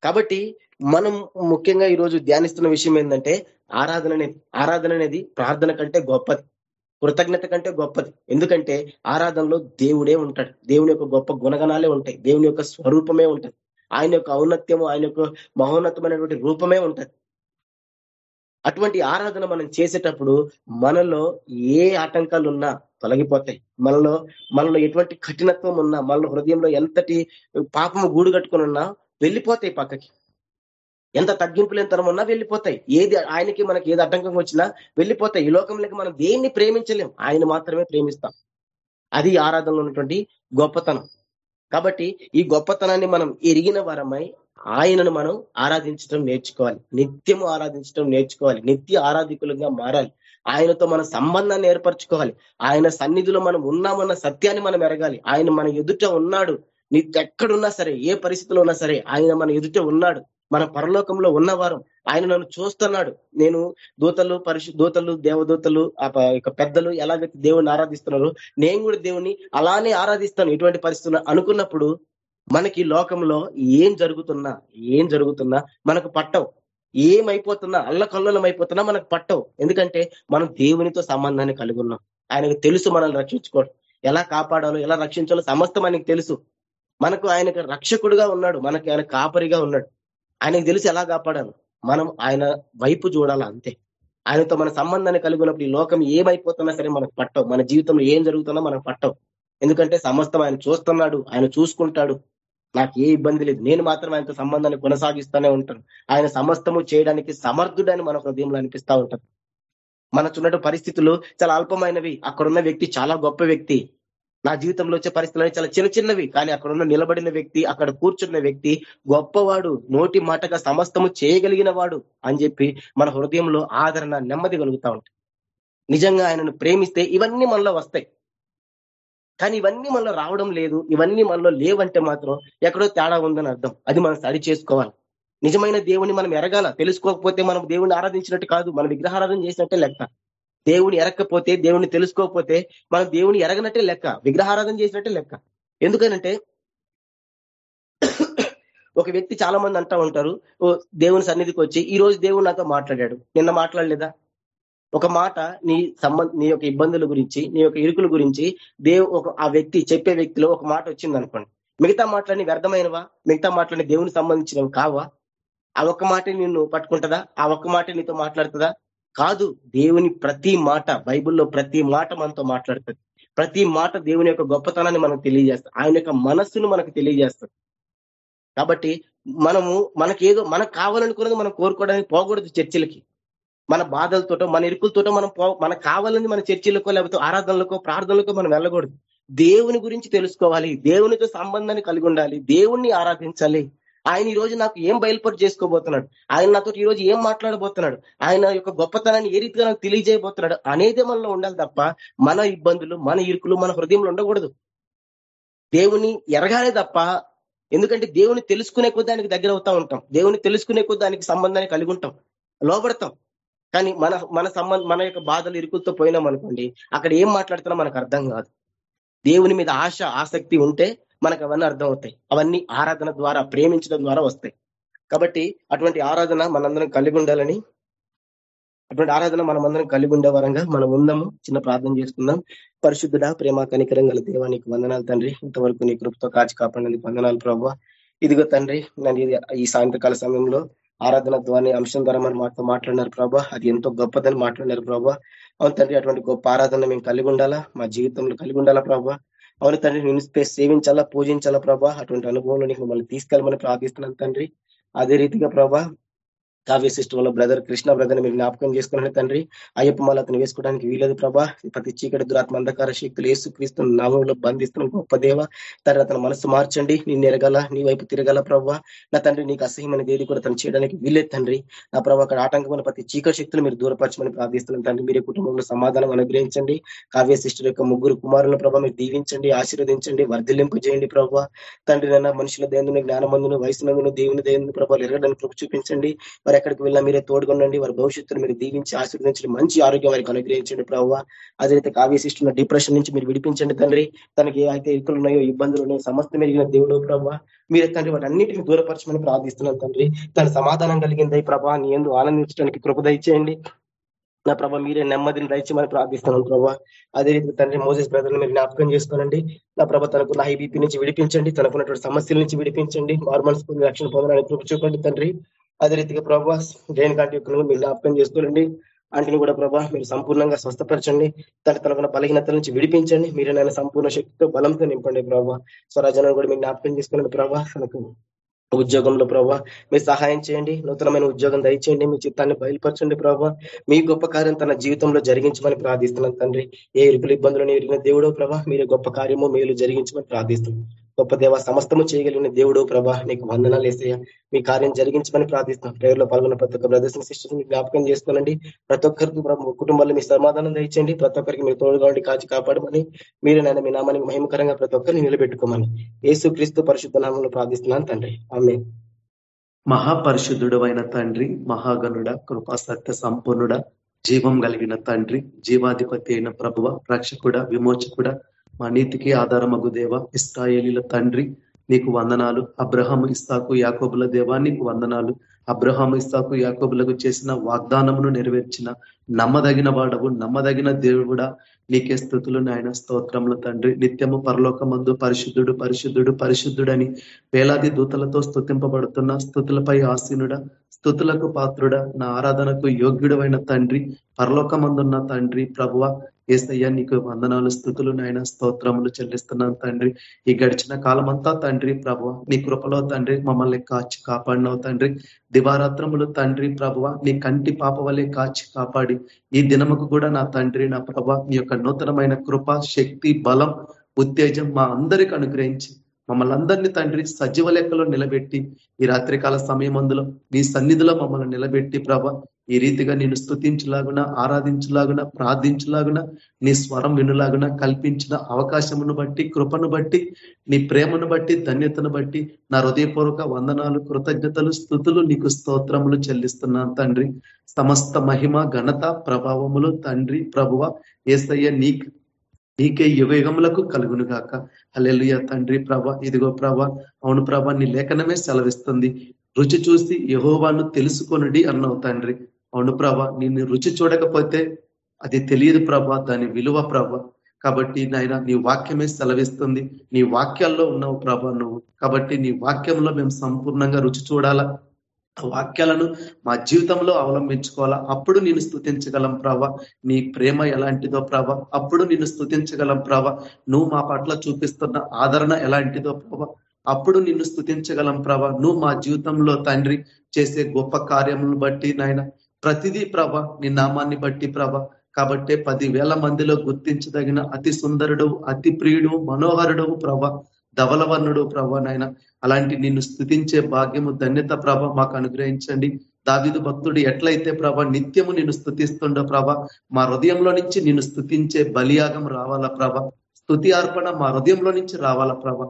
కాబట్టి మనం ముఖ్యంగా ఈరోజు ధ్యానిస్తున్న విషయం ఏంటంటే ఆరాధన అనేది ఆరాధన అనేది ప్రార్థన కంటే గొప్పది. కృతజ్ఞత కంటే గొప్పది. ఎందుకంటే ఆరాధనలో దేవుడే ఉంటాడు. దేవుని యొక్క గొప్ప గుణగణాలే ఉంటాయి. దేవుని యొక్క స్వరూపమే ఉంటుంది. ఆయన యొక్క ఔన్నత్యము ఆయన యొక్క మహోన్నతమైనటువంటి రూపమే ఉంటది. అటువంటి ఆరాధన మనం చేసేటప్పుడు మనలో ఏ ఆటంకాలు ఉన్నా తొలగిపోతాయి. మనలో మనలో ఎటువంటి కఠినత్వం ఉన్నా మన హృదయంలో ఎంతటి పాపము గూడు కట్టుకుని ఉన్నా వెళ్ళిపోతాయి పక్కకి. ఎంత తగ్గింపు లేని ఉన్నా వెళ్ళిపోతాయి. ఏది ఆయనకి మనకి ఏది అడ్డంకం వచ్చినా వెళ్ళిపోతాయి. ఈ లోకంలోకి మనం దేన్ని ప్రేమించలేం. ఆయన మాత్రమే ప్రేమిస్తాం. అది ఆరాధనలో ఉన్నటువంటి గొప్పతనం. కాబట్టి ఈ గొప్పతనాన్ని మనం ఎరిగిన వరమై ఆయనను మనం ఆరాధించడం నేర్చుకోవాలి. నిత్యము ఆరాధించడం నేర్చుకోవాలి. నిత్య ఆరాధికులుగా మారాలి. ఆయనతో మన సంబంధాన్ని ఏర్పరచుకోవాలి. ఆయన సన్నిధిలో మనం ఉన్నామన్న సత్యాన్ని మనం ఎరగాలి. ఆయన మన ఎదుట ఉన్నాడు. ఎక్కడున్నా సరే ఏ పరిస్థితిలో ఉన్నా సరే ఆయన మన ఎదుట ఉన్నాడు. మన పరలోకంలో ఉన్నవారు. ఆయన నన్ను చూస్తున్నాడు. నేను దూతలు పరిశు దూతలు దేవదూతలు పెద్దలు ఎలాగైతే దేవుణ్ణి ఆరాధిస్తున్నారు నేను కూడా దేవుని అలానే ఆరాధిస్తాను ఎటువంటి పరిస్థితులు అనుకున్నప్పుడు మనకి లోకంలో ఏం జరుగుతున్నా ఏం జరుగుతున్నా మనకు పట్టవు. ఏమైపోతున్నా అల్లకల్లోలం అయిపోతున్నా మనకు పట్టవు. ఎందుకంటే మనం దేవునితో సంబంధాన్ని కలిగి ఉన్నాం. ఆయనకు తెలుసు మనల్ని రక్షించుకోవడం. ఎలా కాపాడాలో ఎలా రక్షించాలో సమస్తం ఆయనకు తెలుసు. మనకు ఆయనకు రక్షకుడుగా ఉన్నాడు. మనకి ఆయన కాపరిగా ఉన్నాడు. ఆయనకు తెలిసి ఎలా కాపాడాలి మనం ఆయన వైపు చూడాలి అంతే. ఆయనతో మన సంబంధాన్ని కలిగి ఉన్నప్పుడు ఈ లోకం ఏమైపోతున్నా సరే మనకు పట్టవు. మన జీవితంలో ఏం జరుగుతున్నా మనకు పట్టవు. ఎందుకంటే సమస్తం ఆయన చూస్తున్నాడు ఆయన చూసుకుంటాడు. నాకు ఏ ఇబ్బంది లేదు. నేను మాత్రం ఆయనతో సంబంధాన్ని కొనసాగిస్తూనే ఉంటాను. ఆయన సమస్తము చేయడానికి సమర్థుడని మన హృదయంలో అనిపిస్తా ఉంటారు మన చున్నట్టు పరిస్థితులు చాలా అల్పమైనవి. అక్కడున్న వ్యక్తి చాలా గొప్ప వ్యక్తి. నా జీవితంలో వచ్చే పరిస్థితులు చాలా చిన్న చిన్నవి కానీ అక్కడ ఉన్న నిలబడిన వ్యక్తి అక్కడ కూర్చున్న వ్యక్తి గొప్పవాడు నోటి మాటగా సమస్తము చేయగలిగిన వాడు అని చెప్పి మన హృదయంలో ఆదరణ నెమ్మది కలుగుతా ఉంటాయి నిజంగా ఆయనను ప్రేమిస్తే ఇవన్నీ మనలో వస్తాయి. కానీ ఇవన్నీ మనలో రావడం లేదు ఇవన్నీ మనలో లేవంటే మాత్రం ఎక్కడో తేడా ఉందని అర్థం. అది మనం సరి చేసుకోవాలి. నిజమైన దేవుని మనం ఎరగాల తెలుసుకోకపోతే మనం దేవుని ఆరాధించినట్టు కాదు మన విగ్రహారాధన చేసినట్టే లెక్క. దేవుని ఎరక్కపోతే దేవుని తెలుసుకోకపోతే మనం దేవుని ఎరగనట్టే లెక్క విగ్రహారాధన చేసినట్టే లెక్క. ఎందుకనంటే ఒక వ్యక్తి చాలా మంది అంటా ఉంటారు దేవుని సన్నిధికి వచ్చి ఈ రోజు దేవుడు నాతో మాట్లాడాడు నిన్న మాట్లాడలేదా? ఒక మాట నీ సంబంధ నీ యొక్క ఇబ్బందుల గురించి నీ యొక్క ఇరుకుల గురించి దేవు ఒక ఆ వ్యక్తి చెప్పే వ్యక్తిలో ఒక మాట వచ్చింది అనుకోండి మిగతా మాటలని వ్యర్థమైనవా? మిగతా మాటలని దేవునికి సంబంధించినవి కావా? ఆ ఒక్క మాట నిన్ను పట్టుకుంటుందా? ఆ ఒక్క మాట నీతో మాట్లాడుతుందా? కాదు దేవుని ప్రతి మాట బైబుల్లో ప్రతి మాట మనతో మాట్లాడుతుంది. ప్రతి మాట దేవుని యొక్క గొప్పతనాన్ని మనకు తెలియజేస్తుంది. ఆయన యొక్క మనస్సును మనకు తెలియజేస్తుంది. కాబట్టి మనము మనకేదో మనకు కావాలనుకున్నది మనం కోరుకోవడానికి పోకూడదు చర్చిలకి. మన బాధలతోటో మన ఇరుకులతోటో మనం పో మనకు కావాలని మన చర్చిలకో లేకపోతే ఆరాధనలకో ప్రార్థనలకో మనం వెళ్ళకూడదు. దేవుని గురించి తెలుసుకోవాలి. దేవునితో సంబంధాన్ని కలిగి ఉండాలి. దేవుణ్ణి ఆరాధించాలి. ఆయన ఈ రోజు నాకు ఏం బయలుపరి చేసుకోబోతున్నాడు? ఆయన నాతో ఈ రోజు ఏం మాట్లాడబోతున్నాడు? ఆయన యొక్క గొప్పతనాన్ని ఏ రీతిగా నాకు తెలియజేయబోతున్నాడు అనేది మనలో ఉండాలి తప్ప మన ఇబ్బందులు మన ఇరుకులు మన హృదయంలో ఉండకూడదు. దేవుని ఎరగాలే తప్ప ఎందుకంటే దేవుని తెలుసుకునే కొద్ది దానికి దగ్గర అవుతా ఉంటాం. దేవుని తెలుసుకునే కొద్ది దానికి సంబంధాన్ని కలిగి ఉంటాం. లోపడతాం కానీ మన మన సంబంధం మన యొక్క బాధలు ఇరుకులతో పోయినాం అనుకోండి అక్కడ ఏం మాట్లాడుతున్నా మనకు అర్థం కాదు. దేవుని మీద ఆశ ఆసక్తి ఉంటే మనకు అవన్నీ అర్థం అవుతాయి అవన్నీ ఆరాధన ద్వారా ప్రేమించడం ద్వారా వస్తాయి. కాబట్టి అటువంటి ఆరాధన మనందరం కలిగి ఉండాలని అటువంటి ఆరాధన మనం అందరం కలిగి ఉండే వరంగా మనం ఉందాము చిన్న ప్రార్థన చేసుకుందాం పరిశుద్ధుడ ప్రేమ కనికరం గల దేవానికి వందనాలు తండ్రి. ఇంతవరకు నీ కృపతో కాచి కాపాడినందుకు వందనాలు ప్రభావ ఇదిగో తండ్రి నన్ను ఈ సాయంత్రకాల సమయంలో ఆరాధన ద్వారా అంశం ద్వారా మరి మాతో మాట్లాడినారు ప్రభా. అది ఎంతో గొప్పదని మాట్లాడినారు ప్రభా. అవును తండ్రి అటువంటి గొప్ప ఆరాధన మేము కలిగి ఉండాలా? మా జీవితంలో కలిగి ఉండాలా ప్రభా? అవును తండ్రి నేను సేవించాలా పూజించాలా ప్రభా? అటువంటి అనుభవంలో నీకు మమ్మల్ని తీసుకెళ్ళమని ప్రార్థిస్తున్నాను తండ్రి. అదే రీతిగా ప్రభా కావ్య సిస్టర్ సిస్టంలో బ్రదర్ కృష్ణ బ్రదర్ మీరు జ్ఞాపకం చేసుకున్నాను తండ్రి. అయ్యప్ప మాల అతను వేసుకోవడానికి వీలదు ప్రభా. ప్రతి చీకటి దురాత్మ అంధకార శక్తులు ఏసు క్రీస్తు నామంలో బంధిస్తున్న గొప్ప దేవ. తండ్రి అతను మనసు మార్చండి. నేను ఎరగల నీ వైపు తిరగల ప్రభా. నా తండ్రి నీకు అసహ్యమైన ఏది కూడా తను చేయడానికి వీలేదు తండ్రి. నా ప్రభావ అక్కడ ఆటంకమైన ప్రతి చీకటి శక్తులు మీరు దూరపరచమని ప్రార్థిస్తున్నాను తండ్రి. మీరు కుటుంబంలో సమాధానం అనుగ్రహించండి. కావ్య సిస్టర్ యొక్క ముగ్గురు కుమారుల ప్రభావ మీరు దీవించండి ఆశీర్వదించండి వర్ధిల్లింపు చేయండి ప్రభావ తండ్రి నన్న మనుషుల దేవుని జ్ఞానమందును వయసునందును దేవుని దేవుని ప్రభావాలు ఎరగడానికి చూపించండి. మరి ఎక్కడికి వెళ్ళినా మీరే తోడుకొనండి వారి భవిష్యత్తును మీరు దీవించి ఆశీర్వదించండి మంచి ఆరోగ్యం వారికి అనుగ్రహించండి ప్రభావ అదైతే ఆవేశిస్తున్న డిప్రెషన్ నుంచి మీరు విడిపించండి తండ్రి. తనకి అయితే ఇరుకులు ఉన్నాయో ఇబ్బందులు ఉన్నాయో సమస్త మెరిగిన దేవుడు ప్రభావ మీరు తండ్రి వాటి అన్నింటిని దూరపరచమని ప్రార్థిస్తున్నాను తండ్రి. తన సమాధానం కలిగింది ప్రభా నీ ఎందు ఆనందించడానికి కృప దయచేయండి. నా ప్రభా మీరే నెమ్మదిని దయచేయమని ప్రార్థిస్తున్నాను ప్రభా అదే రీతి తండ్రి మోసెస్ బ్రదర్ మీరు జ్ఞాపకం చేసుకోనండి. నా ప్రభ తనకున్న హైబీపీ నుంచి విడిపించండి. తనకున్నటువంటి సమస్యల నుంచి విడిపించండి. నార్మల్స్ రక్షణ పొందడానికి కృప చూపండి తండ్రి. అదే రీతిగా ప్రభా జైన్ కాంటి యొక్క మీరు జ్ఞాపకం చేసుకోండి అంటిని కూడా ప్రభా మీరు సంపూర్ణంగా స్వస్థపరచండి. తన తనకున్న బలహీనతల నుంచి విడిపించండి. మీరు నన్ను సంపూర్ణ శక్తితో బలంతో నింపండి ప్రభావ స్వరాజనం కూడా మీరు జ్ఞాపకం చేసుకోండి ప్రభా. తనకు ఉద్యోగంలో ప్రభా మీరు సహాయం చేయండి. నూతనమైన ఉద్యోగం దయచేయండి. మీ చిత్తాన్ని బయలుపరచండి ప్రభావ మీ గొప్ప కార్యం తన జీవితంలో జరిగించమని ప్రార్థిస్తున్నాను తండ్రి. ఏ ఇరుకులు ఇబ్బందులు ఎరిగిన దేవుడో ప్రభా మీరు గొప్ప కార్యము మేలు జరిగించమని ప్రార్థిస్తున్నాను. గొప్ప దేవ సమస్తము చేయగలిగిన దేవుడు ప్రభా నీకు వందనాలు వేసేయ మీ కార్యం జరిగించమని ప్రార్థిస్తున్నాం. ప్రేయర్లో పాల్గొన్న ప్రతి ఒక్క ప్రదర్శన సిస్టర్స్ జ్ఞాపకం చేసుకోనండి. ప్రతి ఒక్కరికి కుటుంబాల్లో మీ సమాధానం తెచ్చండి ప్రతి ఒక్కరికి మీరు తోడుగా ఉండి కాచి కాపాడమని మీరు నేను మీ నామానికి మహిమకరంగా ప్రతి ఒక్కరిని నిలబెట్టుకోమని. యేసు క్రీస్తు పరిశుద్ధ నామంలో ప్రార్థిస్తున్నాను తండ్రి. ఆమె మహాపరిశుద్ధుడు అయిన తండ్రి మహాగనుడ కృపా సత్య సంపూర్ణుడ జీవం కలిగిన తండ్రి జీవాధిపతి అయిన ప్రభువ రక్షకుడ విమోచకుడ మా నీతికి ఆధారమగు దేవ ఇస్రాయేలీల తండ్రి నీకు వందనాలు. అబ్రహం ఇస్తాకు యాకోబుల దేవా నీకు వందనాలు. అబ్రహాం ఇస్తాకు యాకోబులకు చేసిన వాగ్దానమును నెరవేర్చిన నమ్మదగిన వాడవు నమ్మదగిన దేవుడా. నీకే స్థుతులు నాయన స్తోత్రములు తండ్రి. నిత్యము పరలోకమందు పరిశుద్ధుడు పరిశుద్ధుడు పరిశుద్ధుడని వేలాది దూతలతో స్థుతింపబడుతున్న స్థుతులపై ఆసీనుడ స్థుతులకు పాత్రుడ. నా ఆరాధనకు యోగ్యుడమైన తండ్రి పరలోకమందున్న తండ్రి ప్రభువ. ఏసయ్యా నీకు వందనాలు స్థుతులు నాయన స్తోత్రములు చెల్లిస్తున్నాను తండ్రి. ఈ గడిచిన కాలమంతా తండ్రి ప్రభు నీ కృపలో తండ్రి మమ్మల్ని కాచి కాపాడినవు తండ్రి. దివారాత్రములు తండ్రి ప్రభువ నీ కంటి పాప వలె కాచి కాపాడి. ఈ దినముకు కూడా నా తండ్రి నా ప్రభ నీ యొక్క నూతనమైన కృప శక్తి బలం ఉత్తేజం మా అందరికి అనుగ్రహించి మమ్మల్ని అందరినీ తండ్రి సజీవ లెక్కలో నిలబెట్టి ఈ రాత్రికాల సమయం అందులో మీ సన్నిధిలో మమ్మల్ని నిలబెట్టి ప్రభ ఈ రీతిగా నేను స్థుతించలాగున ఆరాధించలాగున ప్రార్థించలాగున నీ స్వరం వినులాగున కల్పించిన అవకాశమును బట్టి కృపను బట్టి నీ ప్రేమను బట్టి ధన్యతను బట్టి నా హృదయపూర్వక వందనాలు కృతజ్ఞతలు స్థుతులు నీకు స్తోత్రములు చెల్లిస్తున్నాను తండ్రి. సమస్త మహిమ ఘనత ప్రభావములు తండ్రి ప్రభువ ఏసయ్య నీ నీకే యువేగములకు కలుగును గాక. అల్లెలుయ తండ్రి ప్రభ ఇదిగో ప్రభ అవును ప్రభ నీ లేఖనమే సెలవిస్తుంది. రుచి చూసి యహోవాను తెలుసుకొనడి అన్నావు తండ్రి. అవును ప్రభ నిన్ను రుచి చూడకపోతే అది తెలియదు ప్రభ దాని విలువ ప్రభ. కాబట్టి నాయన నీ వాక్యమే సెలవిస్తుంది. నీ వాక్యాల్లో ఉన్నావు ప్రభ నువ్వు. కాబట్టి నీ వాక్యంలో మేము సంపూర్ణంగా రుచి చూడాలా? వాక్యాలను మా జీవితంలో అవలంబించుకోవాలా? అప్పుడు నేను స్థుతించగలం ప్రభ. నీ ప్రేమ ఎలాంటిదో ప్రభ. అప్పుడు నేను స్థుతించగలం ప్రభ. నువ్వు మా పట్ల చూపిస్తున్న ఆదరణ ఎలాంటిదో ప్రభ. అప్పుడు నిన్ను స్థుతించగలం ప్రభ. నువ్వు మా జీవితంలో తండ్రి చేసే గొప్ప కార్యములను బట్టి నాయన ప్రతిదీ ప్రభ నీ నామాన్ని బట్టి ప్రభ. కాబట్టే పదివేల మందిలో గుర్తించదగిన అతి సుందరుడు అతి ప్రియుడు మనోహరుడు ప్రభ ధవలవర్ణుడు ప్రభ నాయన. అలాంటి నిన్ను స్థుతించే భాగ్యము ధన్యత ప్రభ మాకు అనుగ్రహించండి. దావిదు భక్తుడు ఎట్లయితే ప్రభ నిత్యము నిన్ను స్థుతిస్తుండో ప్రభ మా హృదయంలో నుంచి నిన్ను స్థుతించే బలియాగం రావాలా ప్రభ? స్థుతి అర్పణ మా హృదయంలో నుంచి రావాలా ప్రభ?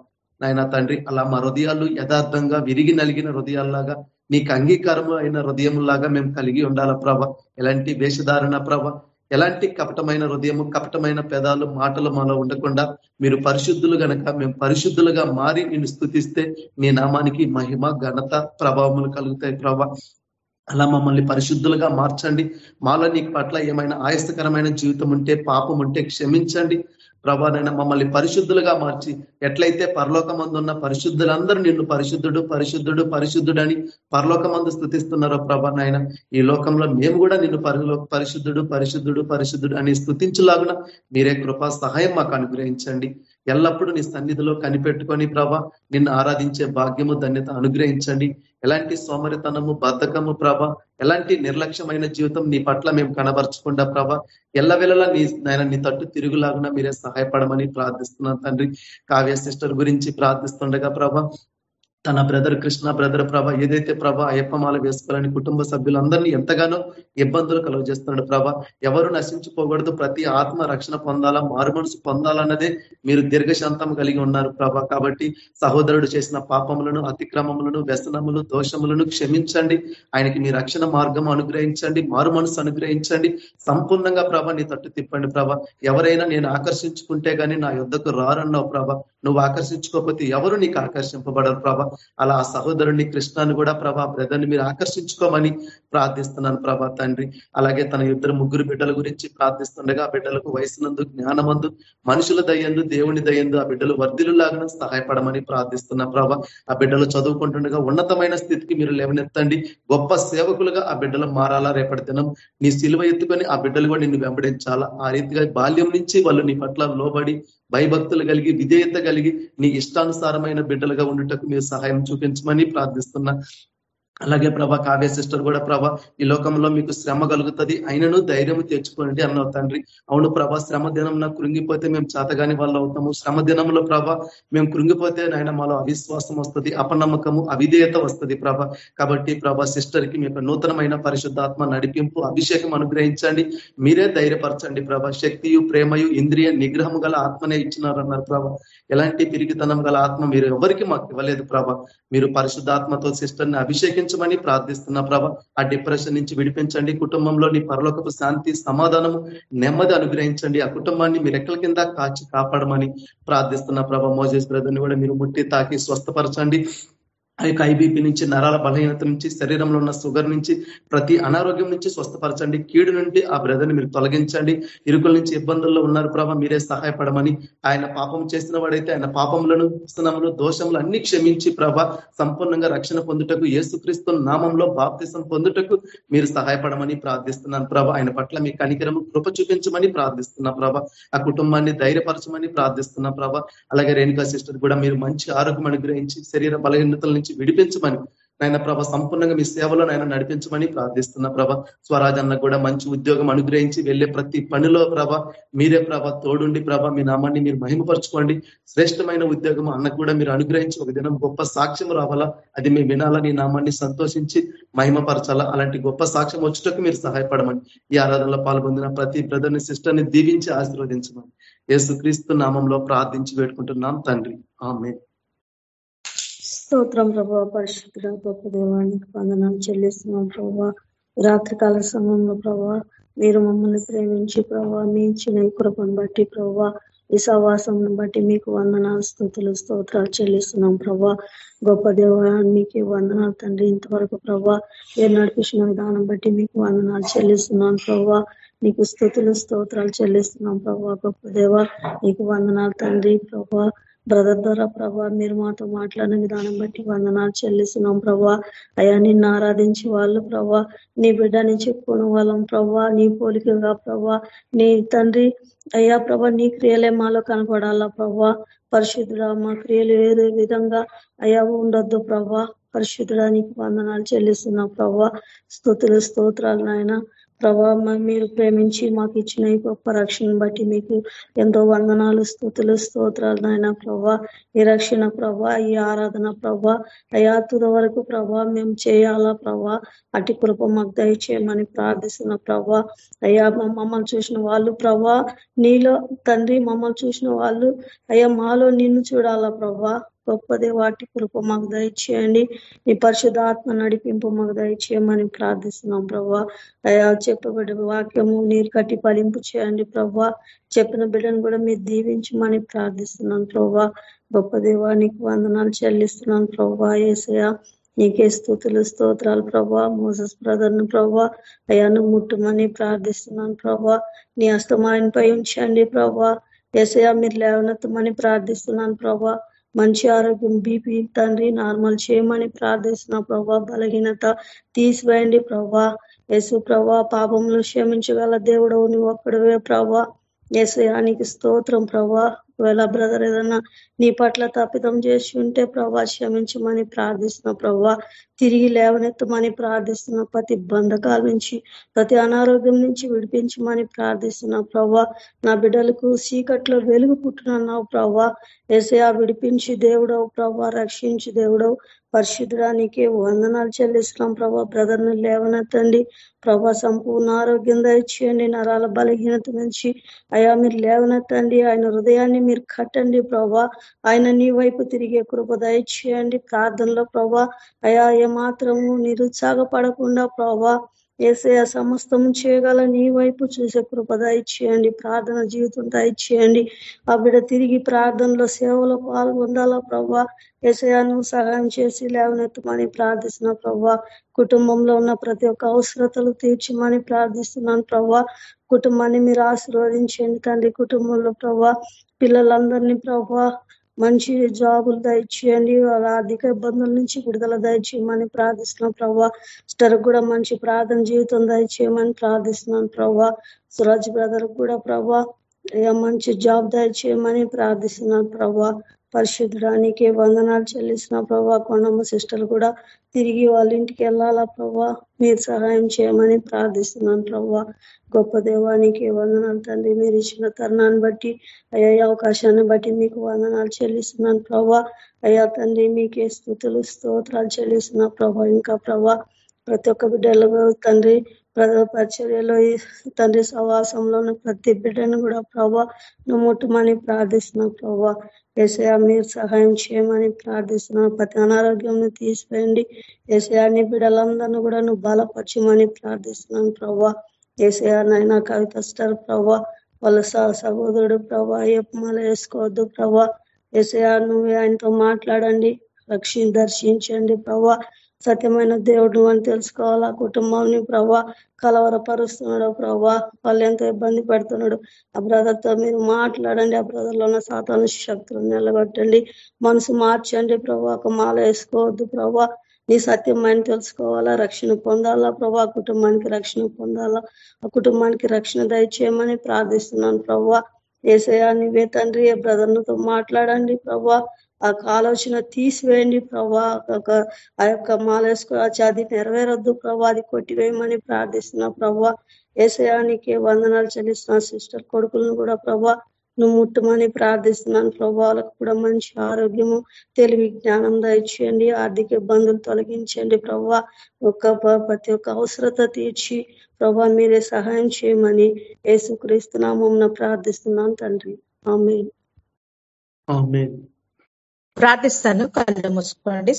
నాయన తండ్రి అలా మా హృదయాలు యథార్థంగా విరిగి నలిగిన హృదయాల్లాగా నీకు అంగీకారము అయిన హృదయంలాగా మేము కలిగి ఉండాల ప్రభ? ఎలాంటి వేషధారణ ప్రభ? ఎలాంటి కపటమైన హృదయము కపటమైన పెదాలు మాటలు మాలో ఉండకుండా మీరు పరిశుద్ధులు గనక మేము పరిశుద్ధులుగా మారి నేను స్థుతిస్తే నీ నామానికి మహిమ ఘనత ప్రభావములు కలుగుతాయి ప్రభా. అలా మమ్మల్ని పరిశుద్ధులుగా మార్చండి. మాలో నీకు పట్ల ఏమైనా ఆయస్తకరమైన జీవితం ఉంటే పాపం ఉంటే క్షమించండి. ప్రభానైనా మమ్మల్ని పరిశుద్ధులుగా మార్చి ఎట్లయితే పరలోకమందున్న పరిశుద్ధులందరూ నిన్ను పరిశుద్ధుడు పరిశుద్ధుడు పరిశుద్ధుడు అని పరలోకమందు స్థుతిస్తున్నారో ప్రభానైనా ఈ లోకంలో మేము కూడా నిన్ను పరిశుద్ధుడు పరిశుద్ధుడు పరిశుద్ధుడు అని స్థుతించలాగున మీరే కృపా సహాయం మాకు అనుగ్రహించండి. ఎల్లప్పుడూ నీ సన్నిధిలో కనిపెట్టుకొని ప్రభా నిన్ను ఆరాధించే భాగ్యము ధన్యత అనుగ్రహించండి. ఎలాంటి సోమరితనము బద్ధకము ప్రభ? ఎలాంటి నిర్లక్ష్యమైన జీవితం నీ పట్ల మేము కనబరచకుండా ప్రభ? ఎల్లవెల్లలా నీ నాయన నీ తట్టు తిరుగులాగున మీరే సహాయపడమని ప్రార్థిస్తున్నాను తండ్రి. కావ్య సిస్టర్ గురించి ప్రార్థిస్తుండగా ప్రభ తన బ్రదర్ కృష్ణ బ్రదర్ ప్రభ ఏదైతే ప్రభ అయ్యప్పమాల వేసుకోవాలని కుటుంబ సభ్యులందరినీ ఎంతగానో ఇబ్బందులు కలుగజేస్తున్నాడు ప్రభ. ఎవరు నశించుకోకూడదు ప్రతి ఆత్మ రక్షణ పొందాలా మారు మనసు పొందాలన్నదే మీరు దీర్ఘశాంతం కలిగి ఉన్నారు ప్రభ. కాబట్టి సహోదరుడు చేసిన పాపములను అతిక్రమములను వ్యసనములు దోషములను క్షమించండి. ఆయనకి మీ రక్షణ మార్గం అనుగ్రహించండి మారు మనసు అనుగ్రహించండి. సంపూర్ణంగా ప్రభ నీ తట్టు తిప్పండి ప్రభ. ఎవరైనా నేను ఆకర్షించుకుంటే గానీ నా యుద్ధకు రారన్నావు ప్రభ. నువ్వు ఆకర్షించుకోకపోతే ఎవరు నీకు ఆకర్షింపబడరు ప్రభా? అలా ఆ సహోదరుని కృష్ణాన్ని కూడా ప్రభా బ్రదర్ని మీరు ఆకర్షించుకోమని ప్రార్థిస్తున్నాను ప్రభా తండ్రి. అలాగే తన ఇద్దరు ముగ్గురు బిడ్డల గురించి ప్రార్థిస్తుండగా ఆ బిడ్డలకు వయసునందు జ్ఞానమందు మనుషుల దయ్యందు దేవుని దయ్యందు ఆ బిడ్డలు వర్ధిలు లాగా సహాయపడమని ప్రార్థిస్తున్నా ప్రభా. ఆ బిడ్డలు చదువుకుంటుండగా ఉన్నతమైన స్థితికి మీరు లేవనెత్తండి. గొప్ప సేవకులుగా ఆ బిడ్డలు మారాలా రేపటి దినం. నీ సిలువ ఎత్తుకొని ఆ బిడ్డలు కూడా నిన్ను వెంబడించాలా. ఆ రీతిగా బాల్యం నుంచి వాళ్ళు నీ పట్ల లోబడి భయభక్తులు కలిగి విధేయత కలిగి నీ ఇష్టానుసారమైన బిడ్డలుగా ఉండుటకు మీరు సహాయం చూపించమని ప్రార్థిస్తున్నా. అలాగే ప్రభా కావ్య సిస్టర్ కూడా ప్రభా ఈ లోకంలో మీకు శ్రమ కలుగుతుంది అయినను ధైర్యం తెచ్చుకోండి అన్న తండ్రి. అవును ప్రభా శ్రమ దినం కృంగిపోతే మేము చేతగాని వాళ్ళు అవుతాము శ్రమ దినంలో ప్రభా మేము కృంగిపోతే నాయన మాలో అవిశ్వాసం వస్తుంది అపనమ్మకము అవిధేయత వస్తుంది ప్రభ. కాబట్టి ప్రభా సిస్టర్కి మీకు నూతనమైన పరిశుద్ధాత్మ నడిపింపు అభిషేకం అనుగ్రహించండి. మీరే ధైర్యపరచండి ప్రభ. శక్తియు ప్రేమయు ఇంద్రియ నిగ్రహము గల ఆత్మనే ఇచ్చినారన్నారు ప్రభ. ఎలాంటి పిరిగితనం గల ఆత్మ మీరు ఎవరికి మాకు ఇవ్వలేదు ప్రభ. మీరు పరిశుద్ధాత్మతో సిస్టర్ని అభిషేకించ విడిపించమని ప్రార్థిస్తున్నా ప్రభ. ఆ డిప్రెషన్ నుంచి విడిపించండి. కుటుంబంలో నీ పరలోకపు శాంతి సమాధానము నెమ్మది అనుగ్రహించండి. ఆ కుటుంబాన్ని మీరు ఎక్కల కింద కాచి కాపాడమని ప్రార్థిస్తున్న ప్రభ. మోజేస్ బ్రదర్ని కూడా మీరు ముట్టి తాకి స్వస్థపరచండి. ఆ యొక్క ఐబీపీ నుంచి నరాల బలహీనత నుంచి శరీరంలో ఉన్న షుగర్ నుంచి ప్రతి అనారోగ్యం నుంచి స్వస్థపరచండి. కీడు నుండి ఆ బ్రదర్ని మీరు తొలగించండి. ఇరుకుల నుంచి ఇబ్బందుల్లో ఉన్నారు ప్రభావ మీరే సహాయపడమని ఆయన పాపం చేసిన వాడైతే ఆయన పాపములను స్థనములు దోషములు అన్ని క్షమించి ప్రభ సంపూర్ణంగా రక్షణ పొందుటకు ఏసుక్రీస్తు నామంలో బాప్తిసం పొందుటకు మీరు సహాయపడమని ప్రార్థిస్తున్నాను ప్రభ. ఆయన పట్ల మీ కనికరము కృప చూపించమని ప్రార్థిస్తున్నా ప్రభ. ఆ కుటుంబాన్ని ధైర్యపరచమని ప్రార్థిస్తున్నా ప్రభ. అలాగే రేణుకా సిస్టర్ కూడా మీరు మంచి ఆరోగ్యం అనుగ్రహించి శరీర బలహీనతల నుంచి నుంచి విడిపించమని. నాయన ప్రభ సంపూర్ణంగా మీ సేవలో నాయన నడిపించమని ప్రార్థిస్తున్న ప్రభ. స్వరాజన్న కూడా మంచి ఉద్యోగం అనుగ్రహించి వెళ్ళే ప్రతి పనిలో ప్రభ మీరే ప్రభ తోడుండి ప్రభ మీ నామాన్ని మీరు మహిమపరచుకోండి. శ్రేష్టమైన ఉద్యోగం అన్న కూడా మీరు అనుగ్రహించి ఒక దినం గొప్ప సాక్ష్యం రావాలా? అది మీ వినాలా నీ నామాన్ని సంతోషించి మహిమపరచాలా? అలాంటి గొప్ప సాక్ష్యం వచ్చుటకు మీరు సహాయపడమని ఈ ఆరాధనలో పాల్గొందిన ప్రతి బ్రదర్ని సిస్టర్ని దీవించి ఆశీర్వదించమని. యేసుక్రీస్తు నామంలో ప్రార్థించి పెట్టుకుంటున్నాం తండ్రి. ఆమె స్తోత్రం ప్రభావ పరిశుద్ధ గొప్ప దేవానికి వందనాలు చెల్లిస్తున్నాం ప్రభావ రాత్రికాల సమయంలో ప్రభావ మీరు మమ్మల్ని ప్రేమించి ప్రభావ మీ ఇచ్చిన కృపను బట్టి ప్రభావ ఈ సవాసం బట్టి మీకు వందనాలు స్థుతులు స్తోత్రాలు చెల్లిస్తున్నాం ప్రభా. గొప్ప దేవానికి వందనాలు తండ్రి. ఇంతవరకు ప్రభా మీరు నడిపించిన విధానం బట్టి మీకు వందనాలు చెల్లిస్తున్నాం ప్రభా. నీకు స్థుతులు స్తోత్రాలు చెల్లిస్తున్నాం ప్రభా గొప్ప దేవ. నీకు వందనాలు తండ్రి ప్రభా. బ్రదర్ ద్వారా ప్రభా మీరు మాతో మాట్లాడిన విధానం బట్టి వందనాలు చెల్లిస్తున్నాం ప్రభా అయా నిన్ను ఆరాధించి వాళ్ళు ప్రభా నీ బిడ్డని చెప్పుకున్న వాళ్ళం ప్రభా నీ పోలికగా ప్రభా నీ తండ్రి అయ్యా ప్రభా నీ క్రియలే మాలో కనపడాలా ప్రభా పరిశుద్ధుడా మా క్రియలు ఏదో విధంగా అయ్యా ఉండొద్దు ప్రభా పరిశుద్ధుడా నీకు వందనాలు చెల్లిస్తున్నాం ప్రభా స్థుతులు స్తోత్రాలు నాయన. ప్రభా మీరు ప్రేమించి మాకు ఇచ్చిన ఈ గొప్ప రక్షణ బట్టి మీకు ఎంతో వందనాలు స్థుతులు స్తోత్రాలు నాయన ప్రభా. ఈ రక్షణ ప్రభా ఈ ఆరాధన ప్రభా. అయాతుర వరకు ప్రభా మేము చేయాలా ప్రభా? అటు కృప మాకు దయచేయమని ప్రార్థిస్తున్న ప్రభా. అయ్యా మమ్మల్ని చూసిన వాళ్ళు ప్రభా నీలో తండ్రి మమ్మల్ని చూసిన వాళ్ళు అయ్యా మాలో నిన్ను చూడాలా ప్రభా? గొప్పదే వాటి కృప మాకు దయచేయండి. నీ పరిశుధాత్మ నడిపింపు మాకు దయచేయమని ప్రార్థిస్తున్నాం ప్రభా చెప్పబడి వాక్యము నీరు కట్టి ఫలింపు చేయండి ప్రభా చెప్పిన బిడ్డను కూడా మీరు దీవించమని ప్రార్థిస్తున్నాం ప్రభా గొప్ప దేవానికి వందనాలు చెల్లిస్తున్నాను ప్రభా ఏసయ నీకే స్థుతులు స్తోత్రాలు ప్రభా మోసస్ బ్రదర్ను ప్రభా అయ్యాను ముట్టుమని ప్రార్థిస్తున్నాను ప్రభా నీ అస్తమాయనపై ఉంచండి ప్రభా ఎసయా మీరు లేవనెత్తమని ప్రార్థిస్తున్నాను ప్రభా మంచి ఆరోగ్యం బీపీ తండ్రి నార్మల్ చేయమని ప్రార్థిస్తున్న ప్రభా బలహీనత తీసివేయండి ప్రభా. యేసు ప్రభా పాపంలో క్షమించగల దేవుడవు నువ్వు ఒక్కడవే ప్రభా. ఏసయానికి స్తోత్రం ప్రభా. ఒకవేళ బ్రదర్ ఏదన్నా నీ పట్ల తప్పిదం చేసి ఉంటే ప్రభా క్షమించమని ప్రార్థిస్తున్నా ప్రభా. తిరిగి లేవనెత్తమని ప్రార్థిస్తున్న ప్రతి బంధకాల నుంచి ప్రతి అనారోగ్యం నుంచి విడిపించమని ప్రార్థిస్తున్న ప్రభా. నా బిడ్డలకు చీకట్లో వెలుగు పుట్టునన్నావు ప్రభా. ఏసయా విడిపించి దేవుడవు ప్రభా రక్షించి దేవుడవు. పరిశుద్ధడానికి వందనాలు చెల్లిస్తున్నాం ప్రభా. బ్రదర్ను లేవనెత్తండి. ప్రభా సంపూర్ణ ఆరోగ్యం దయచేయండి. నరాల బలహీనత నుంచి అయా మీరు లేవనెత్తండి. ఆయన హృదయాన్ని మీరు కట్టండి ప్రభా. ఆయన నీ వైపు తిరిగే కృప దయచేయండి. ప్రార్థనలో ప్రభా అయా ఏమాత్రము నిరుత్సాహపడకుండా ప్రభా ఏసే సమస్తం చేయగల నీ వైపు చూసే కృప దయచేయండి ప్రార్థన జీవితం దయచేయండి ఆ బిడ తిరిగి ప్రార్థనలో సేవలో పాల్గొందాలా ప్రభా ఏసయాను సహాయం చేసి లేవనెత్తమని ప్రార్థిస్తున్నా ప్రభా కుటుంబంలో ఉన్న ప్రతి ఒక్క అవసరతలు తీర్చమని ప్రార్థిస్తున్నాను ప్రభా కుటుంబాన్ని మీరు ఆశీర్వదించండి తండ్రి కుటుంబంలో ప్రభా పిల్లలందరినీ ప్రభా మంచి జాబులు దయచేయండి. వాళ్ళ ఆర్థిక ఇబ్బందుల నుంచి విడుదల దయచేయమని ప్రార్థిస్తున్నాం ప్రభా స్టర్ కూడా మంచి ప్రార్థన జీవితం దయచేయమని ప్రార్థిస్తున్నాను ప్రభా సురాజ్ బ్రదర్ కూడా ప్రభా మంచి జాబ్ దయచేయమని ప్రార్థిస్తున్నాను ప్రభా పరిశుద్ధడానికి వందనాలు చెల్లిస్తున్న ప్రభా. కొండమ్మ సిస్టర్ కూడా తిరిగి వాళ్ళ ఇంటికి వెళ్ళాలా ప్రభా. మీరు సహాయం చేయమని ప్రార్థిస్తున్నాను ప్రభా. గొప్ప దేవానికి వందనాలు తండ్రి. మీరు ఇచ్చిన తరుణాన్ని బట్టి అయ్యా అవకాశాన్ని బట్టి మీకు వందనాలు చెల్లిస్తున్నాను ప్రభా. అయ్యా తండ్రి మీకే స్థుతులు స్తోత్రాలు చెల్లిస్తున్నా ప్రభా. ఇంకా ప్రభా ప్రతి ఒక్క బిడ్డలు తండ్రి పరిచర్యలో తండ్రి సవాసంలో ప్రతి బిడ్డను కూడా ప్రభా నువ్వు ముట్టమని ప్రార్థిస్తున్నా ప్రభా. ఏసయా మీరు సహాయం చేయమని ప్రార్థిస్తున్నాను ప్రతి అనారోగ్యం తీసివేయండి. ఏసయాన్ని బిడ్డలందరినీ కూడా నువ్వు బలపరచమని ప్రార్థిస్తున్నాను ప్రభా ఏసయా నాయన కవిత స్టార్ ప్రభా వాళ్ళ సహోదరుడు ప్రభా ఎప్పమాల వేసుకోవద్దు ప్రభా ఏసయా నువ్వే ఆయనతో మాట్లాడండి రక్షి దర్శించండి ప్రభా సత్యమైన దేవుడు అని తెలుసుకోవాలా? కుటుంబాన్ని ప్రభా కలవరపరుస్తున్నాడు ప్రభా. వాళ్ళు ఎంతో ఇబ్బంది పెడుతున్నాడు. ఆ బ్రదర్తో మీరు మాట్లాడండి. ఆ బ్రదర్లో ఉన్న సాతాను శక్తులను నిలబెట్టండి మనసు మార్చండి ప్రభా. ఒక మాల వేసుకోవద్దు ప్రభా. నీ సత్యమని తెలుసుకోవాలా? రక్షణ పొందాలా ప్రభా? కుటుంబానికి రక్షణ పొందాలా? ఆ కుటుంబానికి రక్షణ దయచేయమని ప్రార్థిస్తున్నాను ప్రభా. ఏసయా నీవే తండ్రి. బ్రదర్లతో మాట్లాడండి ప్రభా. ఆ ఆలోచన తీసివేయండి ప్రభా. ఆ యొక్క మాలేసుకోవచ్చు అది నెరవేరొద్దు ప్రభా. అది కొట్టివేయమని ప్రార్థిస్తున్నా ప్రభా. ఏసయానికి వందనాలు చెల్లిస్తున్నా సిస్టర్ కొడుకులను కూడా ప్రభా. నువ్వు ముట్టమని ప్రార్థిస్తున్నాను ప్రభా. వాళ్ళకు కూడా మంచి ఆరోగ్యము తెలివి జ్ఞానం దయచేయండి. ఆర్థిక ఇబ్బందులు తొలగించండి ప్రభా. ఒక్క ప్రతి ఒక్క అవసరత తీర్చి ప్రభా మీరే సహాయం చేయమని యేసుక్రీస్తున్నామం ప్రార్థిస్తున్నాను తండ్రి. ఆమె ప్రార్థిస్తాను కళ్ళు మూసుకోండి.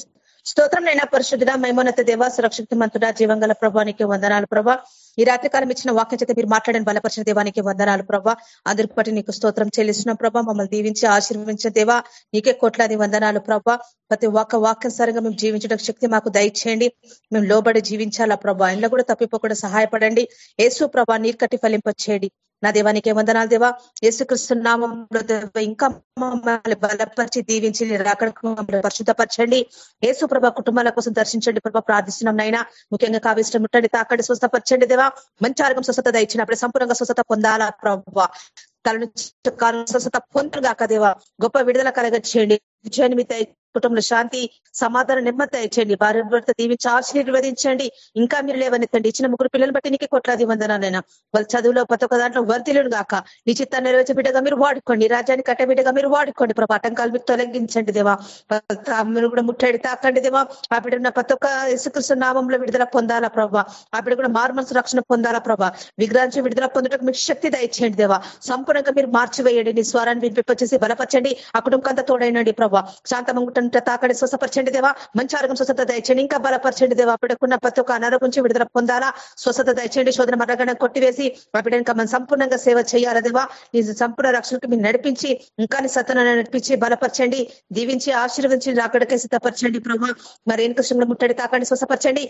స్తోత్రం నైనా పరిశుద్ధుడా మేమోన్నత దేవ సురక్షిత మంతుడ జీవంగల ప్రభానికి వందనాలు ప్రభా. ఈ రాత్రి కాలం ఇచ్చిన వాక్యం చేత మీరు మాట్లాడిన బలపరిచిన దేవానికి వందనాలు ప్రభా. అందరికి బట్టి నీకు స్తోత్రం చెల్లిస్తున్న ప్రభా. మమ్మల్ని దీవించి ఆశీర్వించిన దేవా నీకే కోట్లాది వందనాలు ప్రభా. ప్రతి ఒక్క వాక్యం సరిగా మేము జీవించడానికి శక్తి మాకు దయచేయండి. మేము లోబడి జీవించాలా ప్రభా. ఇంట్లో కూడా తప్పిపోకుండా సహాయపడండి. ఏసు ప్రభా నీరు కట్టి ఫలింపచేయండి. నా దేవానికి వందనాలు దేవా? యేసుకృష్ణనామంలో ఇంకా మమ్మల్ని బలపరిచి దీవించి రాకడకు పరిశుద్ధపరచండి. యేసు ప్రభ కుటుంబాల కోసం దర్శించండి ప్రభ ప్రార్థిస్తున్నాం నైనా ముఖ్యంగా కావిష్టం ముట్టండి తాకండి స్వస్థపరచండి దేవా. మంచి ఆరోగ్యం స్వస్థత ఇచ్చినప్పుడు సంపూర్ణంగా స్వస్థత పొందాలా ప్రభావ తల నుంచి స్వస్థత పొందరుగాక దేవా. గొప్ప విడుదల కలగచ్చేయండి విజయాన్ని మీ కుటుంబంలో శాంతి సమాధానం నెమ్మది ఇచ్చండి భార్య భర్త దీవించి ఆశీర్వదించండి. ఇంకా మీరు లేవనెత్తండి. ఇచ్చిన ముగ్గురు పిల్లలు బట్టి నీకే కొట్లాది వందనాలైనా. వాళ్ళ చదువులో ప్రతి ఒక్క దాంట్లో వర్తిలుడు గాక. నీ చిత్తాన్ని నెరవేర్చే బిడ్డగా మీరు వాడుకోండి. రాజ్యాన్ని కట్టే బిడ్డగా మీరు వాడుకోండి. ప్రభా ఆటంకాలు మీరు తొలగించండి దేవా. మీరు కూడా ముట్టడి తాకండి దేవా. ఆ బిడ్డ ప్రతి ఒక్క యేసుకృష్ణ నామంలో విడుదల పొందాలా ప్రభా. ఆ బిడ్డ కూడా మార్మల్స్ రక్షణ పొందాలా ప్రభా. విగ్రహించి విడుదల పొందడానికి మీకు శక్తి దయచేయండి దేవా. సంపూర్ణంగా మీరు మార్చివేయండి. నీ స్వరాన్ని వినిపింపచేసి బలపరచండి. ఆ కుటుంబంతో తోడైనండి ప్రభా. శాంతమంగుట ఉంటే తాకండి స్వసపరచండి దేవా. మంచి ఆరోగ్యం స్వస్థత దయచండి ఇంకా బలపరచండి దేవా. బిడ్డకున్న ప్రతి ఒక్క అనారోగ్యం నుంచి విడుదల పొందాలా? స్వస్థత దయచండి శోధన మరగడం కొట్టివేసి అప్పుడు ఇంకా మనం సంపూర్ణంగా సేవ చేయాలా దేవా? నీ సంపూర్ణ రక్షణకు మీరు నడిపించి ఇంకా నీ సత్తును నడిపించి బలపరచండి. దీవించి ఆశీర్వదించి రాకడకే సిద్ధపరచండి ప్రభా. మరి ఎన్ని కృష్ణంలో ముట్టడి తాకండి. స్వసపరచండి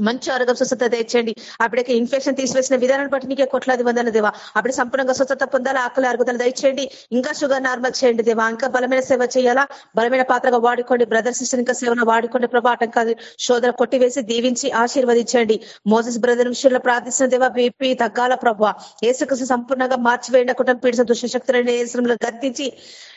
మంచి ఆరోగ్యం స్వస్థత తెచ్చండి. అప్పటికి ఇన్ఫెక్షన్ తీసివేసిన విధానాన్ని బట్టి నీకే కొట్లాది వందల దేవా. అప్పుడు సంపూర్ణంగా స్వస్థత పొందాలా ఆకలి అరుగుదల దయచేయండి. ఇంకా షుగర్ నార్మల్ చేయండి దేవా. ఇంకా బలమైన సేవ చేయాలా? బలమైన పాత్రగా వాడుకోండి. బ్రదర్ సిస్టర్ ఇంకా సేవను వాడుకోండి. ప్రభా ఆటంకాలు శోధన కొట్టివేసి దీవించి ఆశీర్వదించండి. మోసస్ బ్రదర్ విషయంలో ప్రార్థిస్తున్న దేవా బీపీ తగ్గాల ప్రభా? ఏసుకృష్ణ సంపూర్ణంగా మార్చివేయండి. కుటుంబ పీడిన దుష్టశక్తులను ఏసులో గద్దించి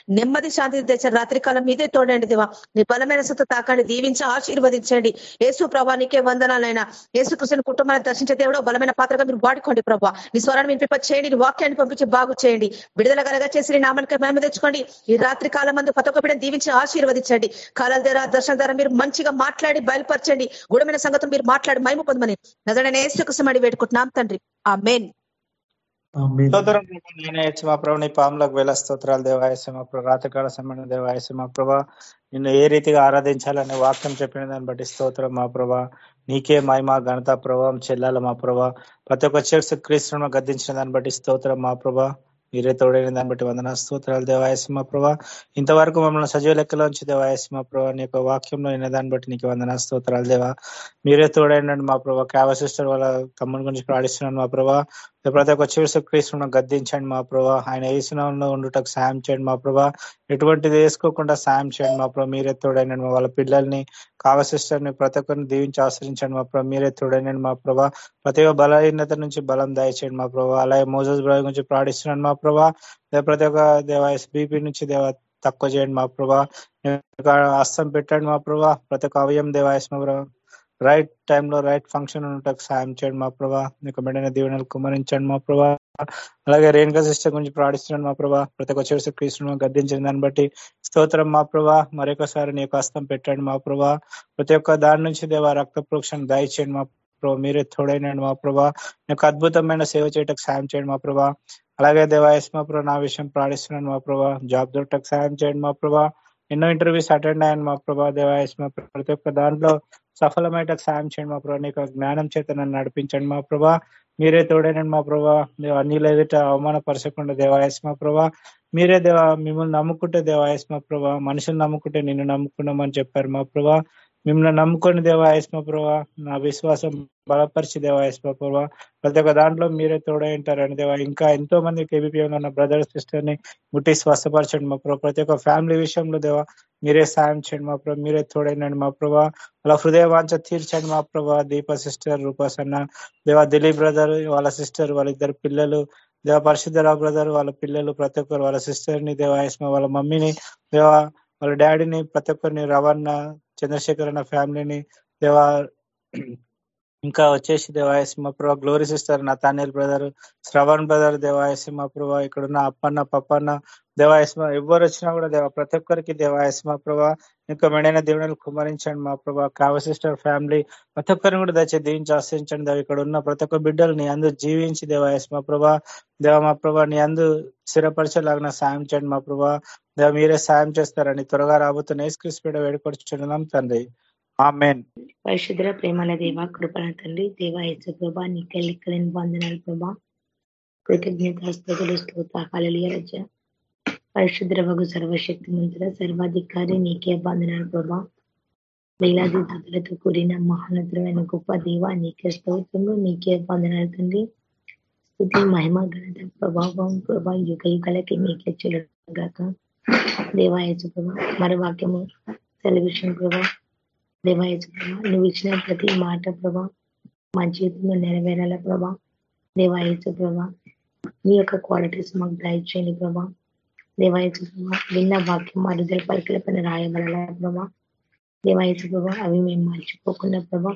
నెమ్మది శాంతి తెచ్చిన రాత్రి కాలం మీదే తోడండి దేవా. నీ బలమైన సత తాకండి దీవించి ఆశీర్వదించండి. యేసు ప్రభా నీకే వందనాలైనా. యేసు కృష్ణ కుటుంబాన్ని దర్శించే దేవుడు బలమైన పాత్రగా మీరు వాడుకోండి ప్రభావ నీ స్వరాన్ని వినిపింప చేయండి నీ వాక్యాన్ని పంపించి బాగు చేయండి. విడుదల కలగా చేసి నీ నామానికి మేము తెచ్చుకోండి. ఈ రాత్రి కాలం మందు ప్రతి బిడ్డను దీవించి ఆశీర్వదించండి. కాలాల ద్వారా దర్శన ద్వారా మీరు మంచిగా మాట్లాడి బయలుపరచండి. గుడమైన సంగతం మీరు మాట్లాడి మైము పొందమని. నజడనే ఏసు కృష్ణ అడి వేడుకుంటున్నాం తండ్రి. ఆ మెయిన్ స్తోత్రం నేనే మా ప్రభు నీ పాములకు వేల స్తోత్రాలు దేవాయసం మా ప్రభు రాతకాల సమయం దేవాయసం మా ప్రభా. నిన్ను ఏ రీతిగా ఆరాధించాలనే వాక్యం చెప్పిన దాన్ని బట్టి స్తోత్రం మా ప్రభా. నీకే మహిమ ఘనత ప్రభావం చెల్లాల మా ప్రభా. ప్రతి ఒక్క చర్చ క్రీస్తును గద్దించిన దాన్ని బట్టి స్తోత్రం మా ప్రభా. మీరే తోడైన దాన్ని బట్టి వందన స్తోత్రాలు దేవాయసింహ మా ప్రభా. ఇంతవరకు మమ్మల్ని సజీవ లెక్కలోంచి దేవాయసింహ మా ప్రభా నీ యొక్క వాక్యంలో అయిన దాన్ని బట్టి నీకు వందన స్తోత్రాలు దేవా. మీరే తోడైనండి మా ప్రభా. కావ సిస్టర్ వాళ్ళ తమ్ముని గురించి ప్రాణిస్తున్నాను మా ప్రభా. ప్రతి ఒక్క చివరి క్రీస్తును గద్దించండి మా ప్రభా ఆయన వేసినంలో ఉండుటకు సాయం చేయండి మా ప్రభా ఎటువంటిది వేసుకోకుండా సాయం చేయండి మా ప్రభా మీరే తోడైనండి మా వాళ్ళ పిల్లల్ని కావ సిస్టర్ని ప్రతి ఒక్కరిని దీవించి ఆశ్రయించండి మా ప్రభా మీరే తోడైనండి మా ప్రభా ప్రతి ఒక్క బలహీనత నుంచి బలం దయచేయండి మా ప్రభా అలాగే మోజస్ బ్రదర్ గురించి ప్రార్థిస్తున్నాను మా ప్రభా ప్రతి ఒక్క దేవ బీపీ నుంచి దేవ తక్కువ చేయండి మా ప్రభా అస్తం పెట్టండి మా ప్రభా ప్రతి ఒక్క అవయం దేవాయస్ మా ప్రభా రైట్ టైంలో రైట్ ఫంక్షన్ ఉండటకు సాయం చేయండి మా ప్రభా నీకు మెడైన దీవెనలు కుమరించండి మా ప్రభా అలాగే రేణుకా సిస్టర్ గురించి ప్రార్థిస్తున్నాను మా ప్రభా ప్రతి ఒక్క చివరి క్రీస్తును గద్దించిన దాన్ని బట్టి స్తోత్రం మా ప్రభా మరొకసారి నీకు హస్తం పెట్టండి మా ప్రభా ప్రతి ఒక్క దాని నుంచి దేవా రక్త ప్రోక్షణ దయచేయండి మా ప్రభా మీరే తోడైనండి మా ప్రభా నీకు అద్భుతమైన సేవ చేయటకు సాయం చేయండి మా ప్రభా అలాగే దేవాయస్ మా ప్రభా నా విషయం ప్రార్థిస్తున్నాను మా ప్రభా జాబ్ దొరకటకు సాయం చేయండి మా ప్రభా ఎన్నో ఇంటర్వ్యూస్ అటెండ్ అయ్యాను మా ప్రభా దేవాయస్ మా ప్రతి ఒక్క దాంట్లో సఫలమైన సాయం చేయండి మా ప్రభా. నీకు జ్ఞానం చేత నన్ను నడిపించండి మా ప్రభా. మీరే తోడేనండి మా ప్రభా. అన్నిల ఎదుట అవమానపరచకుండా దేవాయస్ మా ప్రభా. మీరే దేవా మిమ్మల్ని నమ్ముకుంటే దేవాయస్ మా ప్రభా. మనుషులు నమ్ముకుంటే నిన్ను నమ్ముకున్నామని చెప్పారు మా ప్రభా. మిమ్మల్ని నమ్ముకొని దేవా మా ప్రభా నా విశ్వాసం బలపరిచి దేవా మా ప్రభా ప్రతి ఒక్క దాంట్లో మీరే తోడై ఉంటారని దేవా ఇంకా ఎంతో మంది కేబీపీఎం ఉన్న బ్రదర్ సిస్టర్ని ముట్టి స్వస్థపరచండి మా ప్రభు. ప్రతి ఒక్క ఫ్యామిలీ విషయంలో దేవా మీరే సాయం చేయండి మా ప్రభు మీరే తోడైనండి మా ప్రభా. అలా హృదయ వాంఛ తీర్చండి మా ప్రభా దీప సిస్టర్ రూపాసన్న దేవా దిలీప్ బ్రదర్ వాళ్ళ సిస్టర్ వాళ్ళ ఇద్దరు పిల్లలు దేవ పరిశుద్ధరావు బ్రదర్ వాళ్ళ పిల్లలు ప్రతి ఒక్కరు వాళ్ళ సిస్టర్ని దేవాయస్మ వాళ్ళ మమ్మీని దేవా వాళ్ళ డాడీని ప్రతి ఒక్కరిని రవణ చంద్రశేఖర్ అన్న ఫ్యామిలీని దేవా ఇంకా వచ్చేసి దేవాయసింహ Prabha Glory sister Nathaniel brother Shravan brother దేవాయసింహ Prabha ఇక్కడున్న అప్పన్న పప్పన్న దేవాయసింహ ఎవరు వచ్చినా కూడా దేవ ప్రతి ఒక్కరికి దేవాయసింహ ప్రభా ఇంకా మెడైన దేవుని కుమరించండి మా ప్రభా కావ సిస్టర్ ఫ్యామిలీ ప్రతి ఒక్కరిని కూడా దయచేసి దీవించి ఆశ్రయించండి దేవ ఇక్కడ ఉన్న ప్రతి ఒక్క బిడ్డలు అందు జీవించి దేవాయసింహ ప్రభా దేవ మా ప్రభా నీ అందు స్థిరపరచలాగిన సాయం చేయండి మా ప్రభా దేవ మీరే సాయం చేస్తారని త్వరగా రాబోతున్న ఏసుక్రీస్పీడ వేడుకొచ్చున్నాం తండ్రి. ఆమెన్. పరిశుద్ర ప్రేమల దేవ కృపణ తండ్రి దేవ యేసు ప్రభా నీకే వందనాలు ప్రభా. కృతజ్ఞత స్థుతులు స్తోత రజ. పరిశుద్ర వగు సర్వశక్తి మంత్ర సర్వాధికారి నీకే వందనాలు ప్రభా. వేలాది దాతలతో కూడిన మహానతులైన గొప్ప దేవ నీకే స్తోత్రము నీకే వందనాలు తండ్రి. స్థుతి మహిమ గణత ప్రభావం ప్రభా యుగ యుగలకి నీకే చెల్లుగాక దేవాయచు ప్రభా మరి వాక్యము సెలవిషన్ ప్రభా దేవాయచు ప్రభా నువ్వు ఇచ్చిన ప్రతి మాట ప్రభా మా జీవితంలో నెరవేరాల ప్రభా దేవాయచు ప్రభా నీ యొక్క క్వాలిటీస్ మాకు దయచేయండి ప్రభా. దేవాయచు ప్రభా విన్న వాక్యం మా పలికల పైన రాయబడాల ప్రభా. దేవాయచు ప్రభా అవి మేము మర్చిపోకుండా ప్రభా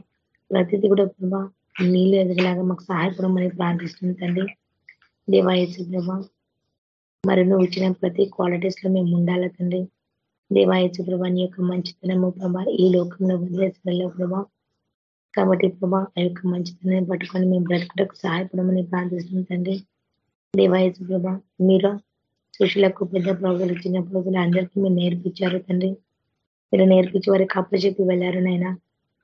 ప్రతిది కూడా ప్రభా నీళ్ళు ఎదగలాగా మాకు సహాయపడమని ప్రార్థిస్తుంది తండ్రి. దేవాయచు ప్రభా మరి నువ్వు ఇచ్చిన ప్రతి క్వాలిటీస్లో మేము ఉండాలి తండ్రి? దేవాయచు ప్రభా నీ యొక్క మంచితనము ప్రభా ఈ లోకంలో వదిలేసిన ప్రభా. కాబట్టి ప్రభా ఆ యొక్క మంచితనాన్ని పట్టుకొని మేము బ్రతకటకు సహాయపడమని ప్రార్థిస్తున్నాం తండ్రి. దేవాయచు ప్రభా మీరు సుశీలకు పెద్ద ప్రభులు చిన్న ప్రభులు అందరికీ మీరు నేర్పించారు తండ్రి. మీరు నేర్పించి వారికి అప్పచెప్పి వెళ్ళారు నాయన.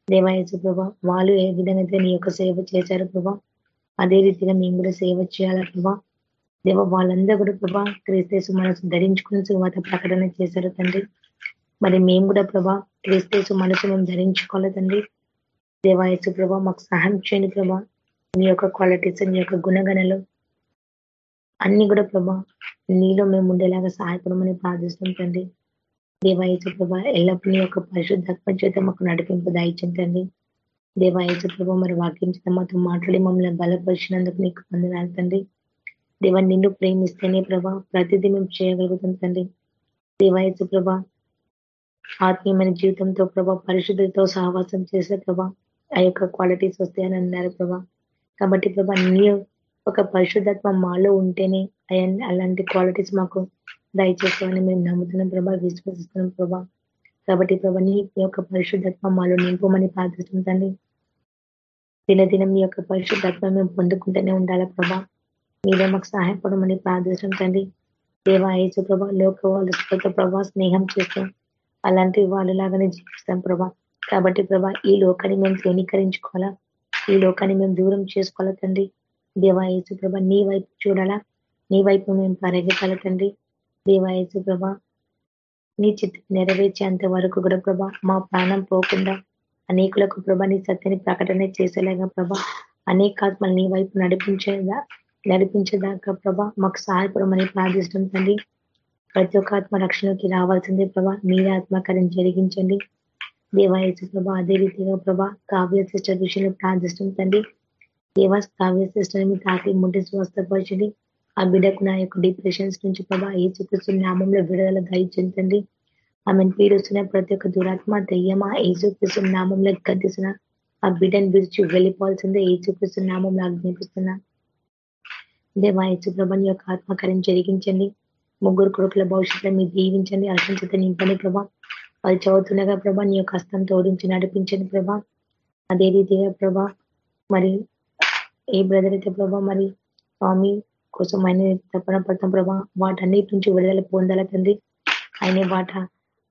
దేవాయసు ప్రభా వాళ్ళు ఏ విధంగా అయితే నీ యొక్క సేవ చేశారు ప్రభా అదే రీతిగా మేము కూడా సేవ చేయాలా ప్రభా. దేవ వాళ్ళందరూ కూడా ప్రభా క్రీస్తేసు మనసు ధరించుకుని సువాత ప్రకటన చేశారు తండ్రి. మరి మేము కూడా ప్రభా క్రీస్తేసు మనసు మేము ధరించుకోవాలి తండ్రి. దేవాయసు ప్రభా మాకు సహాయం చేయండి ప్రభా. నీ యొక్క క్వాలిటీస్ నీ యొక్క గుణగణలు అన్ని కూడా ప్రభా నీలో మేము ఉండేలాగా సహాయపడమని ప్రార్థిస్తాం తండ్రి. దేవాయచు ప్రభా ఎల్లప్పుడూ నీ యొక్క పరిశుద్ధాత్మ చేత మాకు నడిపింపు దాయించండి దేవాయచు ప్రభా మరి వాక్యం చేత మాతో మాట్లాడి మమ్మల్ని బలపరిచినందుకు నీకు వందనాలు తండ్రి. దేవా నిన్ను ప్రేమిస్తేనే ప్రభా ప్రతిదీ మేము చేయగలుగుతాం తండ్రి. దేవాయచు ప్రభా ఆత్మీయమైన జీవితంతో ప్రభా పరిశుద్ధితో సహవాసం చేసే ప్రభా ఆ యొక్క క్వాలిటీస్ వస్తాయని అన్నారు ప్రభా. కాబట్టి ప్రభా నీ ఒక పరిశుద్ధత్వం మాలో ఉంటేనే అలాంటి క్వాలిటీస్ మాకు దయచేస్తామని మేము నమ్ముతున్నాం ప్రభా విశ్వసిస్తున్నాం ప్రభా. కాబట్టి ప్రభా నీ యొక్క పరిశుద్ధత్వం మాలో నింపమని ప్రార్థిస్తుందండి దినదినం నీ యొక్క పరిశుద్ధత్వం మేము పొందుకుంటూనే ఉండాలా ప్రభా? మీరే మాకు సహాయపడమని ప్రార్థించడం తండ్రి. దేవా ఏసు ప్రభా లోక వాళ్ళతో ప్రభా స్నేహం చేస్తాం అలాంటి వాళ్ళలాగానే జీవిస్తాం ప్రభా. కాబట్టి ప్రభా ఈ లోకాన్ని మేము శ్రేణీకరించుకోవాలా ఈ లోకాన్ని మేము దూరం చేసుకోవాలా తండ్రి? దేవా ఏసు ప్రభా నీ వైపు చూడాలా? నీ వైపు మేము పరిగెత్తాల తండ్రి? దేవాయసు ప్రభా నీ చిత్తం నెరవేర్చేంత వరకు కూడా ప్రభా మా ప్రాణం పోకుండా అనేకులకు ప్రభా నీ సత్యని ప్రకటన చేసేలాగా ప్రభా అనేక ఆత్మలు నీ వైపు నడిపించేలా నడిపించేదాకా ప్రభా మాకు సహాయపడమని ప్రార్థిస్తాం తండ్రి. ప్రతి ఒక్క ఆత్మ రక్షణకి రావాల్సిందే ప్రభా. మీరే ఆత్మకార్యం జరిగించండి. దేవాయసు ప్రభా అదే రీతిగా ప్రభా కావ్య సిస్టర్ విషయంలో ప్రార్థిస్తాం తండ్రి. దేవా కావ్య సిస్టర్ మీ తాకి ముట్టి స్వస్థపరచండి. ఆ బిడ్డకు నా యొక్క డిప్రెషన్స్ నుంచి ప్రభా ఏ చూపిస్తున్న నామంలో విడుదల దయచేంతండి ఆమెను పీడిస్తున్న ప్రతి ఒక్క దురాత్మ దయ్యమా ఏ చూపిస్తున్న నామంలో గద్దిస్తున్న ఆ బిడ్డను విడిచి వెళ్ళిపోవాల్సిందే ఏ చూపిస్తున్న నామంలో ఆజ్ఞాపిస్తున్నా. దేవా యేసు యొక్క ఆత్మకార్యం జరిగించండి. ముగ్గురు కొడుకుల భవిష్యత్తులో మీరు దీవించండి అర్పించత నింపండి ప్రభా. వాళ్ళు చదువుతుండగా ప్రభా నీ యొక్క హస్తం తోడించి నడిపించండి ప్రభా. అదే రీతిగా ప్రభా మరి ఏ బ్రదర్ అయితే ప్రభా మరి స్వామి కోసం ఆయన తప్పన పడతాం ప్రభా వాటన్నిటి నుంచి విడుదల పొందాల తండ్రి? ఆయన వాట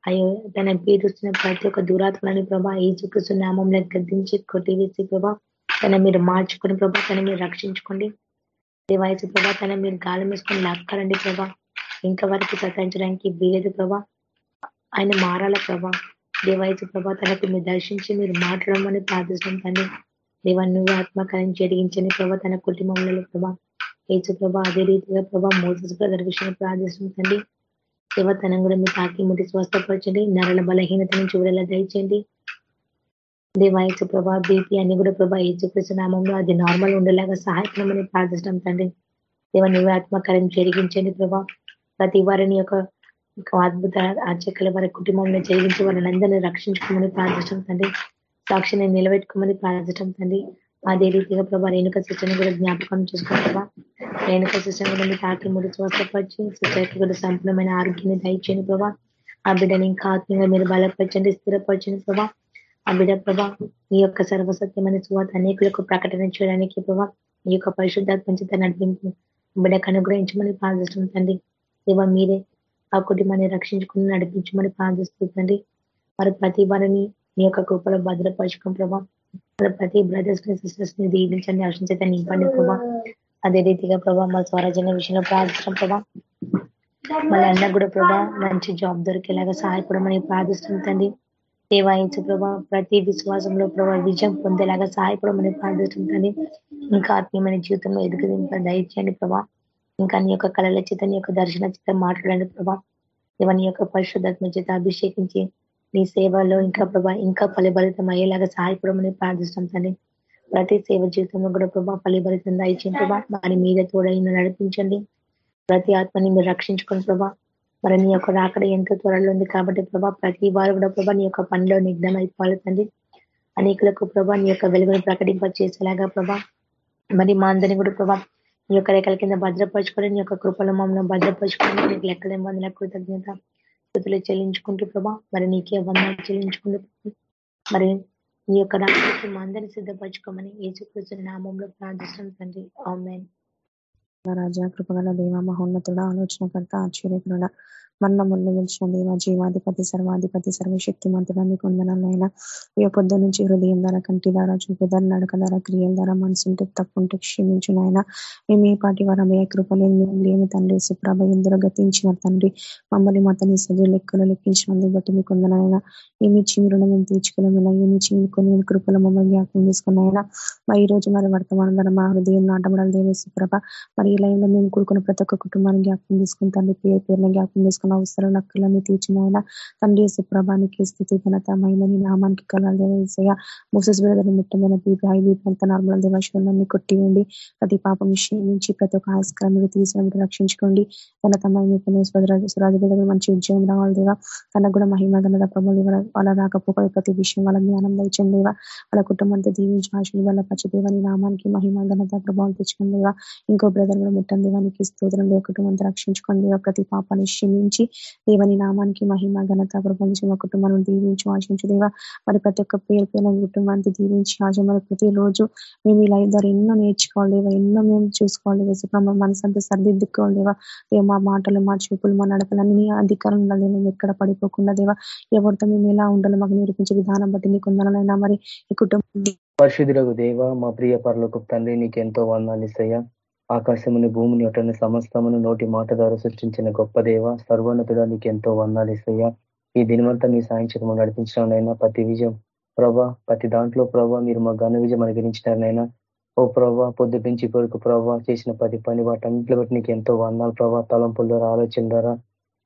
అయ్యో తన పీడిస్తున్న ప్రతి ఒక్క దురాత్మని ప్రభా ఈ చూపిస్తున్న నామంలో గద్దించి కొట్టివేసి ప్రభా తన మీరు మార్చుకుని ప్రభా తన మీరు రక్షించుకోండి. దేవాయసు ప్రభా తన మీరు గాలం వేసుకొని లాక్కారండి ప్రభా. ఇంకా వరకు సతాయించడానికి వీలేదు ప్రభా. ఆయన మారాల ప్రభా. దేవాయసు ప్రభా తనకు మీరు దర్శించి మీరు మాట్లాడమని ప్రార్థిస్తాం తండ్రి. దేవా నువ్వు ఆత్మకార్యం జరిగించని ప్రభా తన కుటుంబంలో ప్రభా. ఏచు ప్రభా అదే రీతిగా ప్రభా మోసస్ బ్రదర్ విషయం ప్రార్థిస్తుంది దేవతనం కూడా మీ తాకి ముట్టి స్వస్థపరచండి. నరల బలహీనత నుంచి విడుదల దయచేయండి. దేవాయచు ప్రభా బీపీ అని కూడా ప్రభా ఏచు నామంలో అది నార్మల్ ఉండేలాగా సహాయపడమని ప్రార్థిస్తాం తండ్రి. దేవ నువ్వు ఆత్మకార్యం జరిగించండి ప్రభా. ప్రతి వారిని యొక్క అద్భుత ఆచకల వారి కుటుంబంలో జరిగించి వారిని అందరినీ రక్షించుకోమని ప్రార్థిస్తాం తండ్రి. సాక్షిని నిలబెట్టుకోమని ప్రార్థిస్తాం తండ్రి. అదే రీతిగా ప్రభా రేణుక శిక్షణ కూడా జ్ఞాపకం చేసుకోవాలి ప్రభా. రేణుక శిక్షణ కూడా మీ తాకి ముడి స్వస్థపరిచి శిక్షకి కూడా సంపూర్ణమైన ఆరోగ్యాన్ని దయచేయండి ప్రభా. ఆ బిడ్డని ఇంకా ఆత్మీయంగా మీరు బలపరచండి స్థిరపరచండి ప్రభా. ఆ ప్రభా మీ యొక్క సర్వసత్యమైన సువాత అనేకులకు ప్రకటన చేయడానికి ప్రభా మీ యొక్క పరిశుద్ధాత్మ నడిపింపు బిడ్డకు అనుగ్రహించమని ప్రార్థిస్తుంది దేవా మీరే ఆ కుటుంబాన్ని రక్షించుకుని నడిపించమని ప్రార్థిస్తుంది మరి ప్రతి వారిని మీ యొక్క కృపలో భద్రపరచుకుని ప్రభా ప్రతి బ్రదర్స్ని సిస్టర్స్ని దీవించండి ఆశించేత నింపండి ప్రభా. అదే రీతిగా ప్రభా మా స్వరాజ్య విషయంలో ప్రార్థిస్తాం ప్రభా. మళ్ళీ అన్న కూడా ప్రభా మంచి జాబ్ దొరికేలాగా సహాయపడమని ప్రార్థిస్తుంటండి దేవాయించు ప్రభా ప్రతి విశ్వాసంలో ప్రభా విజయం పొందేలాగా సహాయపడమని ప్రార్థిస్తుంటండి ఇంకా ఆత్మీయమైన జీవితంలో ఎదుగుదింప దయచేయండి ప్రభా. ఇంకా నీ యొక్క కళల చేత నీ యొక్క దర్శన చేత మాట్లాడండి ప్రభా. ఇవన్నీ యొక్క పరిశుద్ధాత్మ చేత అభిషేకించి నీ సేవలో ఇంకా ప్రభా ఇంకా ఫలిభరితం అయ్యేలాగా సహాయపడమని ప్రార్థిస్తాం తండ్రి. ప్రతి సేవ జీవితంలో కూడా ప్రభా ఫలిభరితం దయచేయండి ప్రభా. మరి మీద తోడైన నడిపించండి. ప్రతి ఆత్మని మీరు రక్షించుకోండి ప్రభా. మరి నీ యొక్క రాకడ ఎంతో త్వరలో ఉంది కాబట్టి ప్రభా ప్రతి వారు కూడా ప్రభా నీ యొక్క పనిలో నిగ్నం అయిపోవాలి తండ్రి. అనేకులకు ప్రభా నీ యొక్క వెలుగును ప్రకటింప చేసేలాగా ప్రభా మరి మా అందరినీ కూడా ప్రభా నీ యొక్క రేఖల కింద భద్రపరచుకొని నీ యొక్క కృపల మమ్మల్ని భద్రపరచుకొని నీకు లెక్కలే వందల కృతజ్ఞత స్థుతులు చెల్లించుకుంటూ ప్రభా మరి నీకే వందలు చెల్లించుకుంటూ మరి నీ యొక్క రాకడికి మా అందరినీ సిద్ధపరచుకోమని ఏసుకృష్ణ నామంలో ప్రార్థిస్తాం తండ్రి. ఆమెన్. రాజా కృపగల దేవ మహోన్నతుడ ఆలోచనకర్త ఆశ్చర్యకరుడ. మరణం ముందు నిలిచిన దేవ జీవాధిపతి సర్వాధిపతి సర్వశక్తి మంత్రాన్ని కొందనాలైనా ఏ పొద్దు నుంచి హృదయం ధర కంటి ధర చూపు ధర నడక ధర క్రియల ధర మనసుంటే తప్పుంటే క్షమించునైనా. మేము ఏ పాటి వారమే కృపలేని మేము లేని తండ్రి సుప్రభ ఇందులో గతించిన తండ్రి. మమ్మల్ని మతని సజు లెక్కలు లెక్కించినందుకు బట్టి మీకు కొందనైనా ఏమి చీరును మేము తీర్చుకోలేమైనా ఏమి కొన్ని కృపలు మమ్మల్ని జ్ఞాపకం తీసుకున్నాయినా మరి ఈ రోజు మరి వర్తమానం ద్వారా మా హృదయం నాటబడాలి దేవి సుప్రభ. మరి ఈ లైన్లో మేము కూడుకున్న ప్రతి ఒక్క కుటుంబాన్ని జ్ఞాపకం తీసుకుని తండ్రి పేరు పేరున జ్ఞాపకం తీసుకున్న అవసరం నక్కలన్నీ తీర్చిన తండ్రి సుప్రభానికి స్థితి ఘనత మహిమని నామానికి కలాలు దేవసయ మూసెస్ బ్రదర్ ముట్టమైన బీపీ హై బీపీ అంత నార్మల్ దేవాశులన్నీ కొట్టివేయండి ప్రతి పాపం విషయం నుంచి ప్రతి ఒక్క ఆస్కారం మీరు తీసిన రక్షించుకోండి. ఘనత మహిమ సురాజు దగ్గర మంచి ఉద్యోగం రావాలి దేవా. తనకు కూడా మహిమ ఘనత ప్రభులు వాళ్ళ రాకపోకలు ప్రతి విషయం వాళ్ళ జ్ఞానం ఇచ్చండి దేవా. వాళ్ళ కుటుంబంతో దీవించి ఆశలు వాళ్ళ పచ్చదేవని నామానికి మహిమ ఘనత ప్రభావం తెచ్చుకోండి ఇంకో బ్రదర్ కూడా ముట్టండి దేవానికి స్తోత్రం కుటుంబంతో రక్షించుకోండి ప్రతి పాపాన్ని క్షమించి దేవని నామానికి మహిమ ఘనత ప్రపంచం మా కుటుంబాలను దీవించు ఆశించు దేవా. మరి ప్రతి ఒక్క పేరు పేరు కుటుంబానికి దీవించి ఆశ మరి ప్రతిరోజు మేము ఈ లైఫ్ ద్వారా ఎన్నో నేర్చుకోవాలి దేవా ఎన్నో మేము చూసుకోవాలి వేసుకున్నాం మనసు మనసంతా సర్దిద్దుకోవాలి దేవా. మా మాటలు మా చూపులు మా నడపలు అన్ని అధికారం ఉండాలి మేము ఎక్కడ పడిపోకుండా దేవా ఎవరితో మేము ఎలా ఉండాలో మాకు నేర్పించే విధానం బట్టి నీకు ఉండాలైనా మరి ఈ కుటుంబం పరిశుద్ధులకు దేవ మా ప్రియ పరులకు తండ్రి నీకు ఎంతో వందాలు ఇస్తాయా ఆకాశముని భూమిని అటని సమస్తమును నోటి మాట ద్వారా సృష్టించిన గొప్ప దేవ సర్వోన్నతుడ నీకు ఎంతో వందాలు ఇస్తాయా ఈ దినమంతా మీ సాయంత్రము నడిపించడంనైనా ప్రతి విజయం ప్రభా ప్రతి దాంట్లో ప్రభా మీరు మా ఘన విజయం అనుగ్రహించినారనైనా ఓ ప్రభా పొద్దు నుంచి కొడుకు ప్రభా చేసిన ప్రతి పని వాటన్నింటిలో బట్టి నీకు ఎంతో వందాలు ప్రభా. తలంపుల ద్వారా ఆలోచన ద్వారా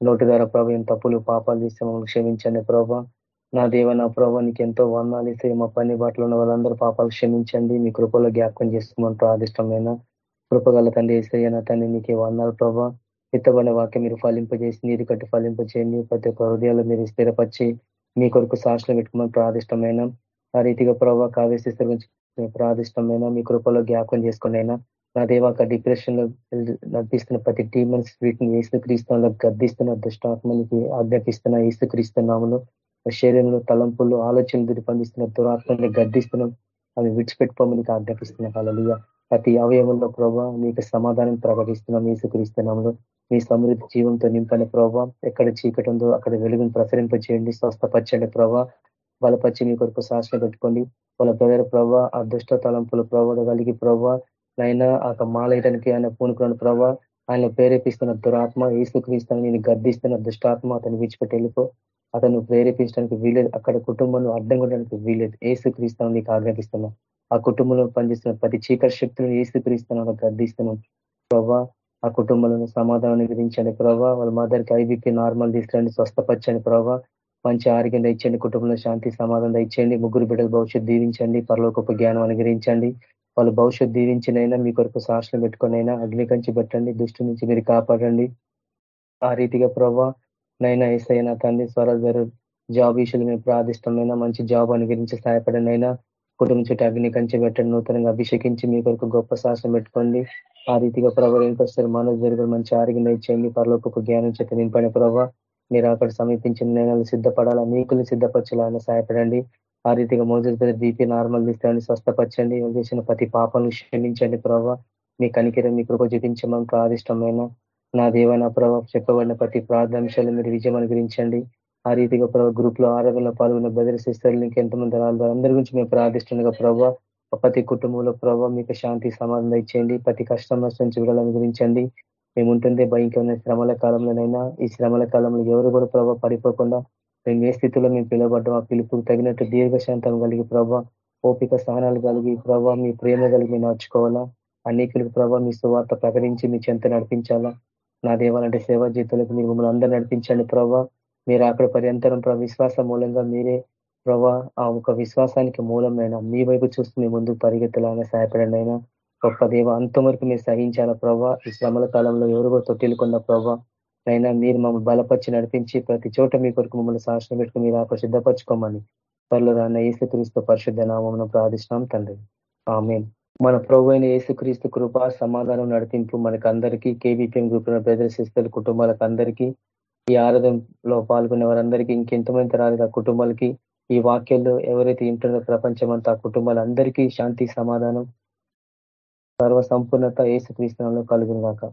నోటి ద్వారా ప్రభా ఏం తప్పులు పాపాలు చేస్తే మమ్మల్ని క్షమించండి ప్రభా. నా దేవ నా ప్రభా నీకు ఎంతో వందాలు ఇస్తే మా పని బాటలో ఉన్న వాళ్ళందరూ పాపాలు క్షమించండి. మీ కృపలో జ్ఞాపకం చేసుకోమని ప్రాదిష్టమైన కృపగల తండ్రి ఏసయ్య నా తండ్రి నీకే వందాలు ప్రభా. ఎత్తబడిన వాక్యం మీరు ఫలింపజేసి నీరు కట్టి ఫలింపజేయండి. ప్రతి ఒక్క హృదయాలు మీరు స్థిరపరిచి మీ కొరకు సాక్షులు పెట్టుకోమని ప్రాదిష్టమైన ఆ రీతిగా ప్రభావ కావేసి ప్రాదిష్టమైన మీ కృపలో జ్ఞాపకం చేసుకునేనా అయినా నా దేవాక డిప్రెషన్లో నడిపిస్తున్న ప్రతి డీమన్స్ వీటిని ఏసు క్రీస్తులో గద్దిస్తున్న దుష్టాత్మనికి ఆజ్ఞాపిస్తున్న ఏసు క్రీస్తున్నాములు శరీరంలో తలంపులు ఆలోచనలు దురిపందిస్తున్న దురాత్మని గద్దిస్తున్నాం. అవి విడిచిపెట్టుకోమని ఆజ్ఞాపిస్తున్న. కాలంలో ప్రతి అవయవంలో ప్రభావ మీకు సమాధానం ప్రకటిస్తున్నాం ఏసుక్రీస్తునాములు మీ సమృద్ధి జీవంతో నింపని ప్రభావ ఎక్కడ చీకటి ఉందో అక్కడ వెలుగును ప్రసరింపజేయండి స్వస్థపరచండి ప్రభావ బలపరిచి మీ కొరకు శాసన పెట్టుకోండి. వాళ్ళ బ్రదర్ ప్రభా ఆ దుష్ట తలంపులు ప్రభావ కలిగి ప్రభావ నైనా ఆ మాలేయడానికి ఆయన పూనుకున్న ప్రభావ ఆయన ప్రేరేపిస్తున్న దురాత్మ ఏసుక్రీస్తాను నేను గర్దిస్తున్న దుష్టాత్మ అతను విడిచిపెట్టి వెళ్ళిపో. అతను ప్రేరేపించడానికి వీలేదు అక్కడ కుటుంబంలో అడ్డం కొట్టడానికి వీలేదు ఏసుక్రీస్తాను నీకు ఆజ్ఞాపిస్తున్నా. ఆ కుటుంబంలో పనిచేస్తున్న ప్రతి చీకటి శక్తులను ఏసుక్రీస్తాను గర్దిస్తున్నాం ప్రభా ఆ కుటుంబంలో సమాధానం విధించండి ప్రభావ వాళ్ళ మదర్కి ఐబీపీ నార్మల్ తీసుకురండి స్వస్థపరచండి ప్రభావ మంచి ఆరోగ్యం ఇచ్చండి కుటుంబంలో శాంతి సమాధానం ఇచ్చండి ముగ్గురు బిడ్డలు భవిష్యత్తు దీవించండి పరలోకపు జ్ఞానం అనుగ్రహించండి. వాళ్ళు భవిష్యత్తు దీవించినైనా మీ కొరకు సాక్షులు పెట్టుకునైనా అగ్ని కంచి పెట్టండి దృష్టి నుంచి మీరు కాపాడండి. ఆ రీతిగా ప్రభా నైనా ఏసైనా తండ్రి స్వరాజరు జాబ్ విషయాలు మేము ప్రాదిష్టమైన మంచి జాబ్ అనుగ్రహించి సహాయపడినైనా కుటుంబం చుట్టూ అగ్ని కంచి పెట్టండి నూతనంగా అభిషేకించి మీ కొరకు గొప్ప శాసనం పెట్టుకోండి. ఆ రీతిగా ప్రభావ ఇంకొస్తారు మనోజ్ జరుగులు మంచి ఆరోగ్యం ఇచ్చేయండి పరలోకపు జ్ఞానం చేత నింపని ప్రభావ మీరు అక్కడ సమీపించిన నేను సిద్ధపడాలా నీకుల్ని సిద్ధపరచాలని సహాయపడండి. ఆ రీతిగా మోజు బీపీ నార్మల్ తీసుకోండి స్వస్థపరచండి. చేసిన ప్రతి పాపను క్షమించండి ప్రభావ మీ కనికిరం మీ కృప చూపించమని ప్రాదిష్టమైన నా దేవ నా ప్రభావ చెప్పబడిన ప్రతి ప్రార్థాంశాలు మీరు విజయం అనుగ్రహించండి ఆ రీతిగా ప్రభావ గ్రూప్లో ఆరోగ్యంలో పాల్గొన్న బెదర్ సిస్టర్లు ఇంకెంతమంది రాళ్ళు అందరి గురించి మేము ప్రార్థిస్తుండగా ప్రభావ ప్రతి కుటుంబంలో ప్రభావ మీకు శాంతి సమాధానం ఇచ్చేయండి. ప్రతి కష్టం నష్టం చూడాలని గురించండి మేము ఉంటుందే భయంకరమైన శ్రమల కాలంలోనైనా ఈ శ్రమల కాలంలో ఎవరు కూడా ప్రభావ పడిపోకుండా మేము ఏ స్థితిలో మేము పిలువబడ్డం ఆ పిలుపుకు తగినట్టు దీర్ఘశాంతం కలిగి ప్రభావ ఓపిక సహనాలు కలిగి ప్రభావ మీ ప్రేమ కలిగి నడుచుకోవాలా? అనేకులకు ప్రభావ మీ సువార్త ప్రకటించి మీ చెంత నడిపించాలా? నా దేవాలంటే సేవా జీవితాలకు మీరు మమ్మల్ని అందరూ నడిపించండి ప్రభావ మీరు అక్కడ పర్యంతరం విశ్వాస మూలంగా మీరే ప్రభా ఆ ఒక విశ్వాసానికి మూలమైన మీ వైపు చూస్తూ మీ ముందు పరిగెత్తలాగా సహాయపడండి అయినా. గొప్ప దేవ అంతవరకు మీరు సహించాలా ప్రభా? ఈ శ్రమల కాలంలో ఎవరిగో తొట్టిల్లుకున్న ప్రభా. అయినా మీరు మమ్మల్ని బలపరిచి నడిపించి ప్రతి చోట మీ కొరకు మమ్మల్ని సాక్షణ పెట్టుకుని మీరు ఆకు సిద్ధపరచుకోమని త్వరలో రాన్న ఏసుక్రీస్తు పరిశుద్ధ నామం ప్రార్థిస్తున్నాం తండ్రి. ఆమె మన ప్రభు అయిన ఏసుక్రీస్తు కృప సమాధానం నడిపింపు మనకందరికీ కేబీపీఎం గ్రూప్ సిస్టర్ కుటుంబాలకు అందరికీ ఈ ఆరాధనలో పాల్గొనే వారందరికీ ఇంకెంతమంది రాలేదు ఆ కుటుంబాలకి. ఈ వాక్యాల్లో ఎవరైతే ఇంటున్నారో ప్రపంచం అంతా ఆ కుటుంబాలందరికీ శాంతి సమాధానం సర్వ సంపూర్ణత ఏసుక్రీస్తులో కలుగును కాక